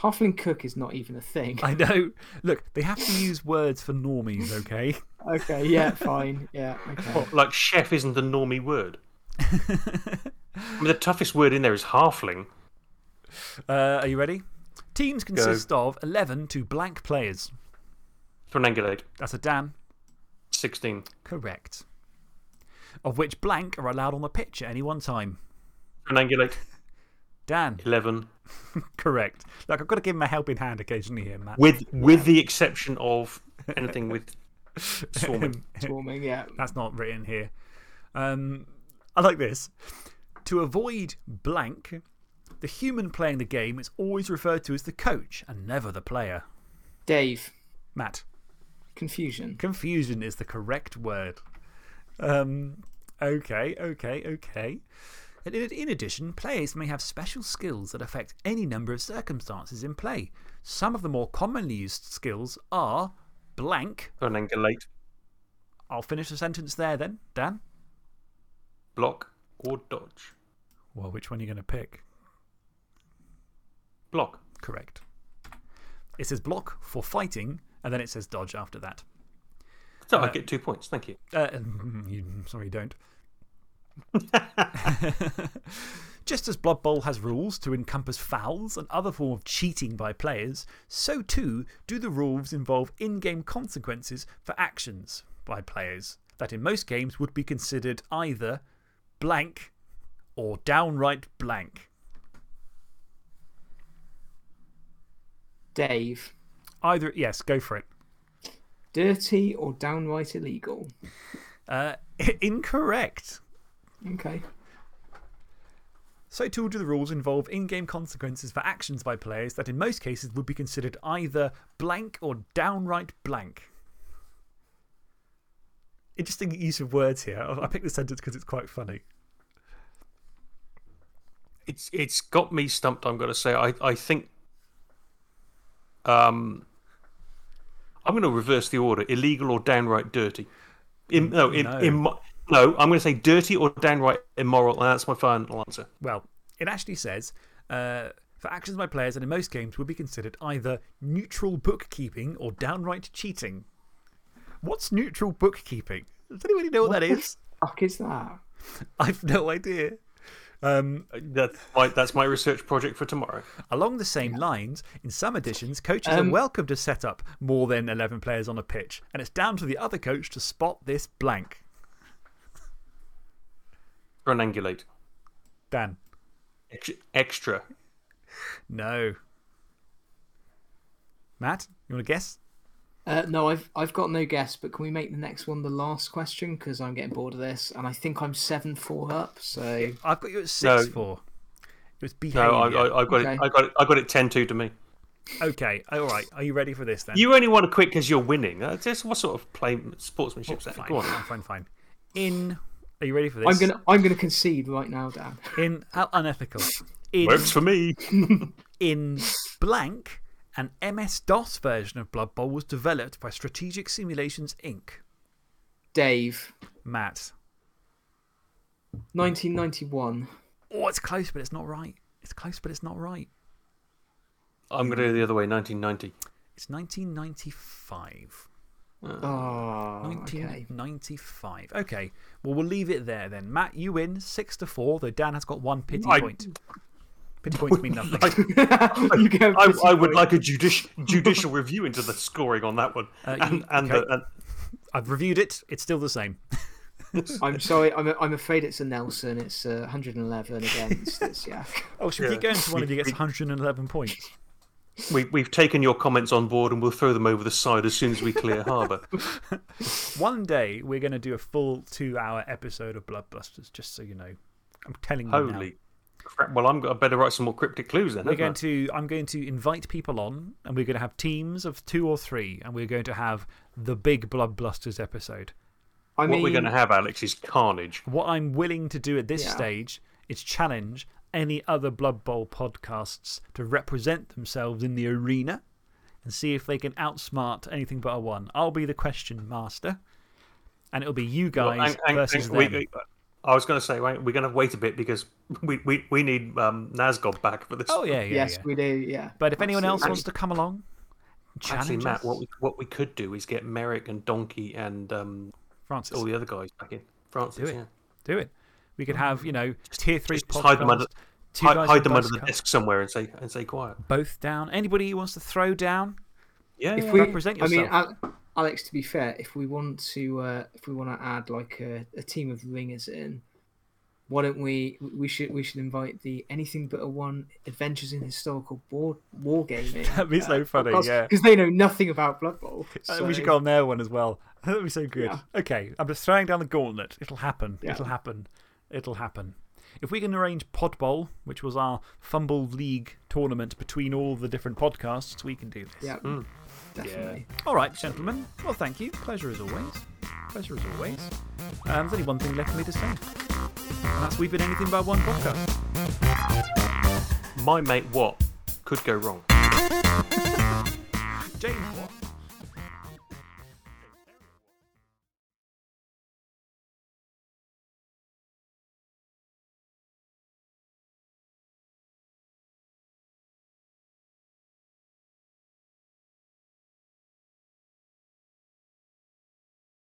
Halfling cook is not even a thing. I know. Look, they have to use words for normies, okay? Okay, yeah, fine. Yeah, okay. What, like chef isn't a normie word? I mean, the toughest word in there is halfling. Uh, are you ready? Teams consist of 11 to blank players. Triangulate. That's a Dan. 16. Correct. Of which blank are allowed on the pitch at any one time. Triangulate. Dan. 11. Correct. Like, I've got to give him a helping hand occasionally here, Matt. With, with the exception of anything with swarming. Swarming, yeah. That's not written here. Um, I like this. To avoid blank, the human playing the game is always referred to as the coach and never the player. Dave. Matt. Confusion. Confusion is the correct word. Um, okay, okay, okay. In, addition, players may have special skills that affect any number of circumstances in play. Some of the more commonly used skills are blank. Triangulate. I'll finish the sentence there then. Dan? Block or dodge. Well, which one are you going to pick? Block. Correct. It says block for fighting, and then it says dodge after that. So I get two points. Thank you. Uh, you, sorry, you don't. Just as Blood Bowl has rules to encompass fouls and other form of cheating by players, so too do the rules involve in game consequences for actions by players that in most games would be considered either blank or downright blank. Dave. Either, yes, go for it. Dirty or downright illegal? Uh, incorrect. Okay. So too do the rules involve in game consequences for actions by players that in most cases would be considered either blank or downright blank. Interesting use of words here. I I picked the sentence because it's quite funny. It's, it's got me stumped, I'm going to say. I, I think. Um, I'm going to reverse the order illegal or downright dirty. In, no, in, No. immo- no, I'm going to say dirty or downright immoral, and that's my final answer. Well, it actually says uh, for actions by players that in most games would be considered either neutral bookkeeping or downright cheating. What's neutral bookkeeping? Does anybody know what that is? Fuck is that? I've no idea. Um, That's my, that's my research project for tomorrow. Along the same lines, in some editions, coaches Um, are welcome to set up more than 11 players on a pitch, and it's down to the other coach to spot this blank. Triangulate. Dan. Ex- Extra. No. Matt, you want to guess? Uh, no, I've, I've got no guess, but can we make the next one the last question? Because I'm getting bored of this. And I think I'm 7 4 up. So, I've got you at 6 No. 4. It was behaviour. No, I, I, I've got Okay. it. I got it. I got it 10-2 to me. Okay, all right. Are you ready for this then? You only want to quit because you're winning. That's just what sort of play sportsmanship is that? fine, Go on. fine, fine, fine. In. Are you ready for this? I'm going to I'm gonna concede right now, Dan. In. How unethical. In, Works for me. in blank, an MS DOS version of Blood Bowl was developed by Strategic Simulations Inc. Dave, Matt. 1991. Oh, it's close, but it's not right. It's close, but it's not right. I'm going to go the other way 1990. It's 1995. Oh, okay. 1995. Okay. Well, we'll leave it there then. Matt, you win 6 to 4, though Dan has got one pity I- point. Pity points mean nothing. you go I, I would like a judici judicial review into the scoring on that one. Uh, and you- and, okay. the, and I've reviewed it. It's still the same. I'm sorry. I'm, I'm afraid it's a Nelson. It's uh, 111 against. It's, yeah. Oh, should we Yeah. keep going to one of you gets 111 points? We, we've taken your comments on board and we'll throw them over the side as soon as we clear harbour. One day, we're going to do a full two hour episode of Bloodbusters, just so you know. I'm telling you. now. Holy crap. Well, I'm, I better write some more cryptic clues then. We're haven't I? going to, I'm going to invite people on, and we're going to have teams of two or three, and we're going to have the big Bloodbusters episode. I what mean, we're going to have, Alex, is carnage. What I'm willing to do at this Yeah. stage is challenge any other Blood Bowl podcasts to represent themselves in the arena and see if they can outsmart anything but a one. I'll be the question master, and it'll be you Well, guys hang- hang- versus hang- them. we- we- I was going to say, wait, we're going to wait a bit because we, we, we need um, Nazgob back for this. oh, yeah, yeah. yes, yeah. we do. Yeah. But if anyone else wants to come along, challenge Actually, Matt, us. what we, what we could do is get Merrick and Donkey and um, Francis, all the other guys back in. Francis, Do it. yeah. do it. We could have, you know, tier three Just hide them under, podcast, hide, hide them under the desk somewhere and say, and say quiet. Both down. Anybody who wants to throw down, Yeah, If yeah. we, represent I mean, yourself. Alex, to be fair, if we want to, uh, if we want to add like a, a team of ringers in, why don't we? We should we should invite the anything but a one adventures in historical board wargaming. That'd be so funny, yeah. because they know nothing about Blood Bowl. Uh, we should go on their one as well. That'd be so good. Yeah. Okay, I'm just throwing down the gauntlet. It'll happen. Yeah. It'll happen. It'll happen. If we can arrange Pod Bowl, which was our FUMBBL League tournament between all the different podcasts, we can do this. Yeah, Mm. definitely. All right, gentlemen. Well, thank you. Pleasure as always. Pleasure as always. Um, there's only one thing left for me to say. And that's We've Been Anything But One podcast. My mate, what could go wrong? James, what?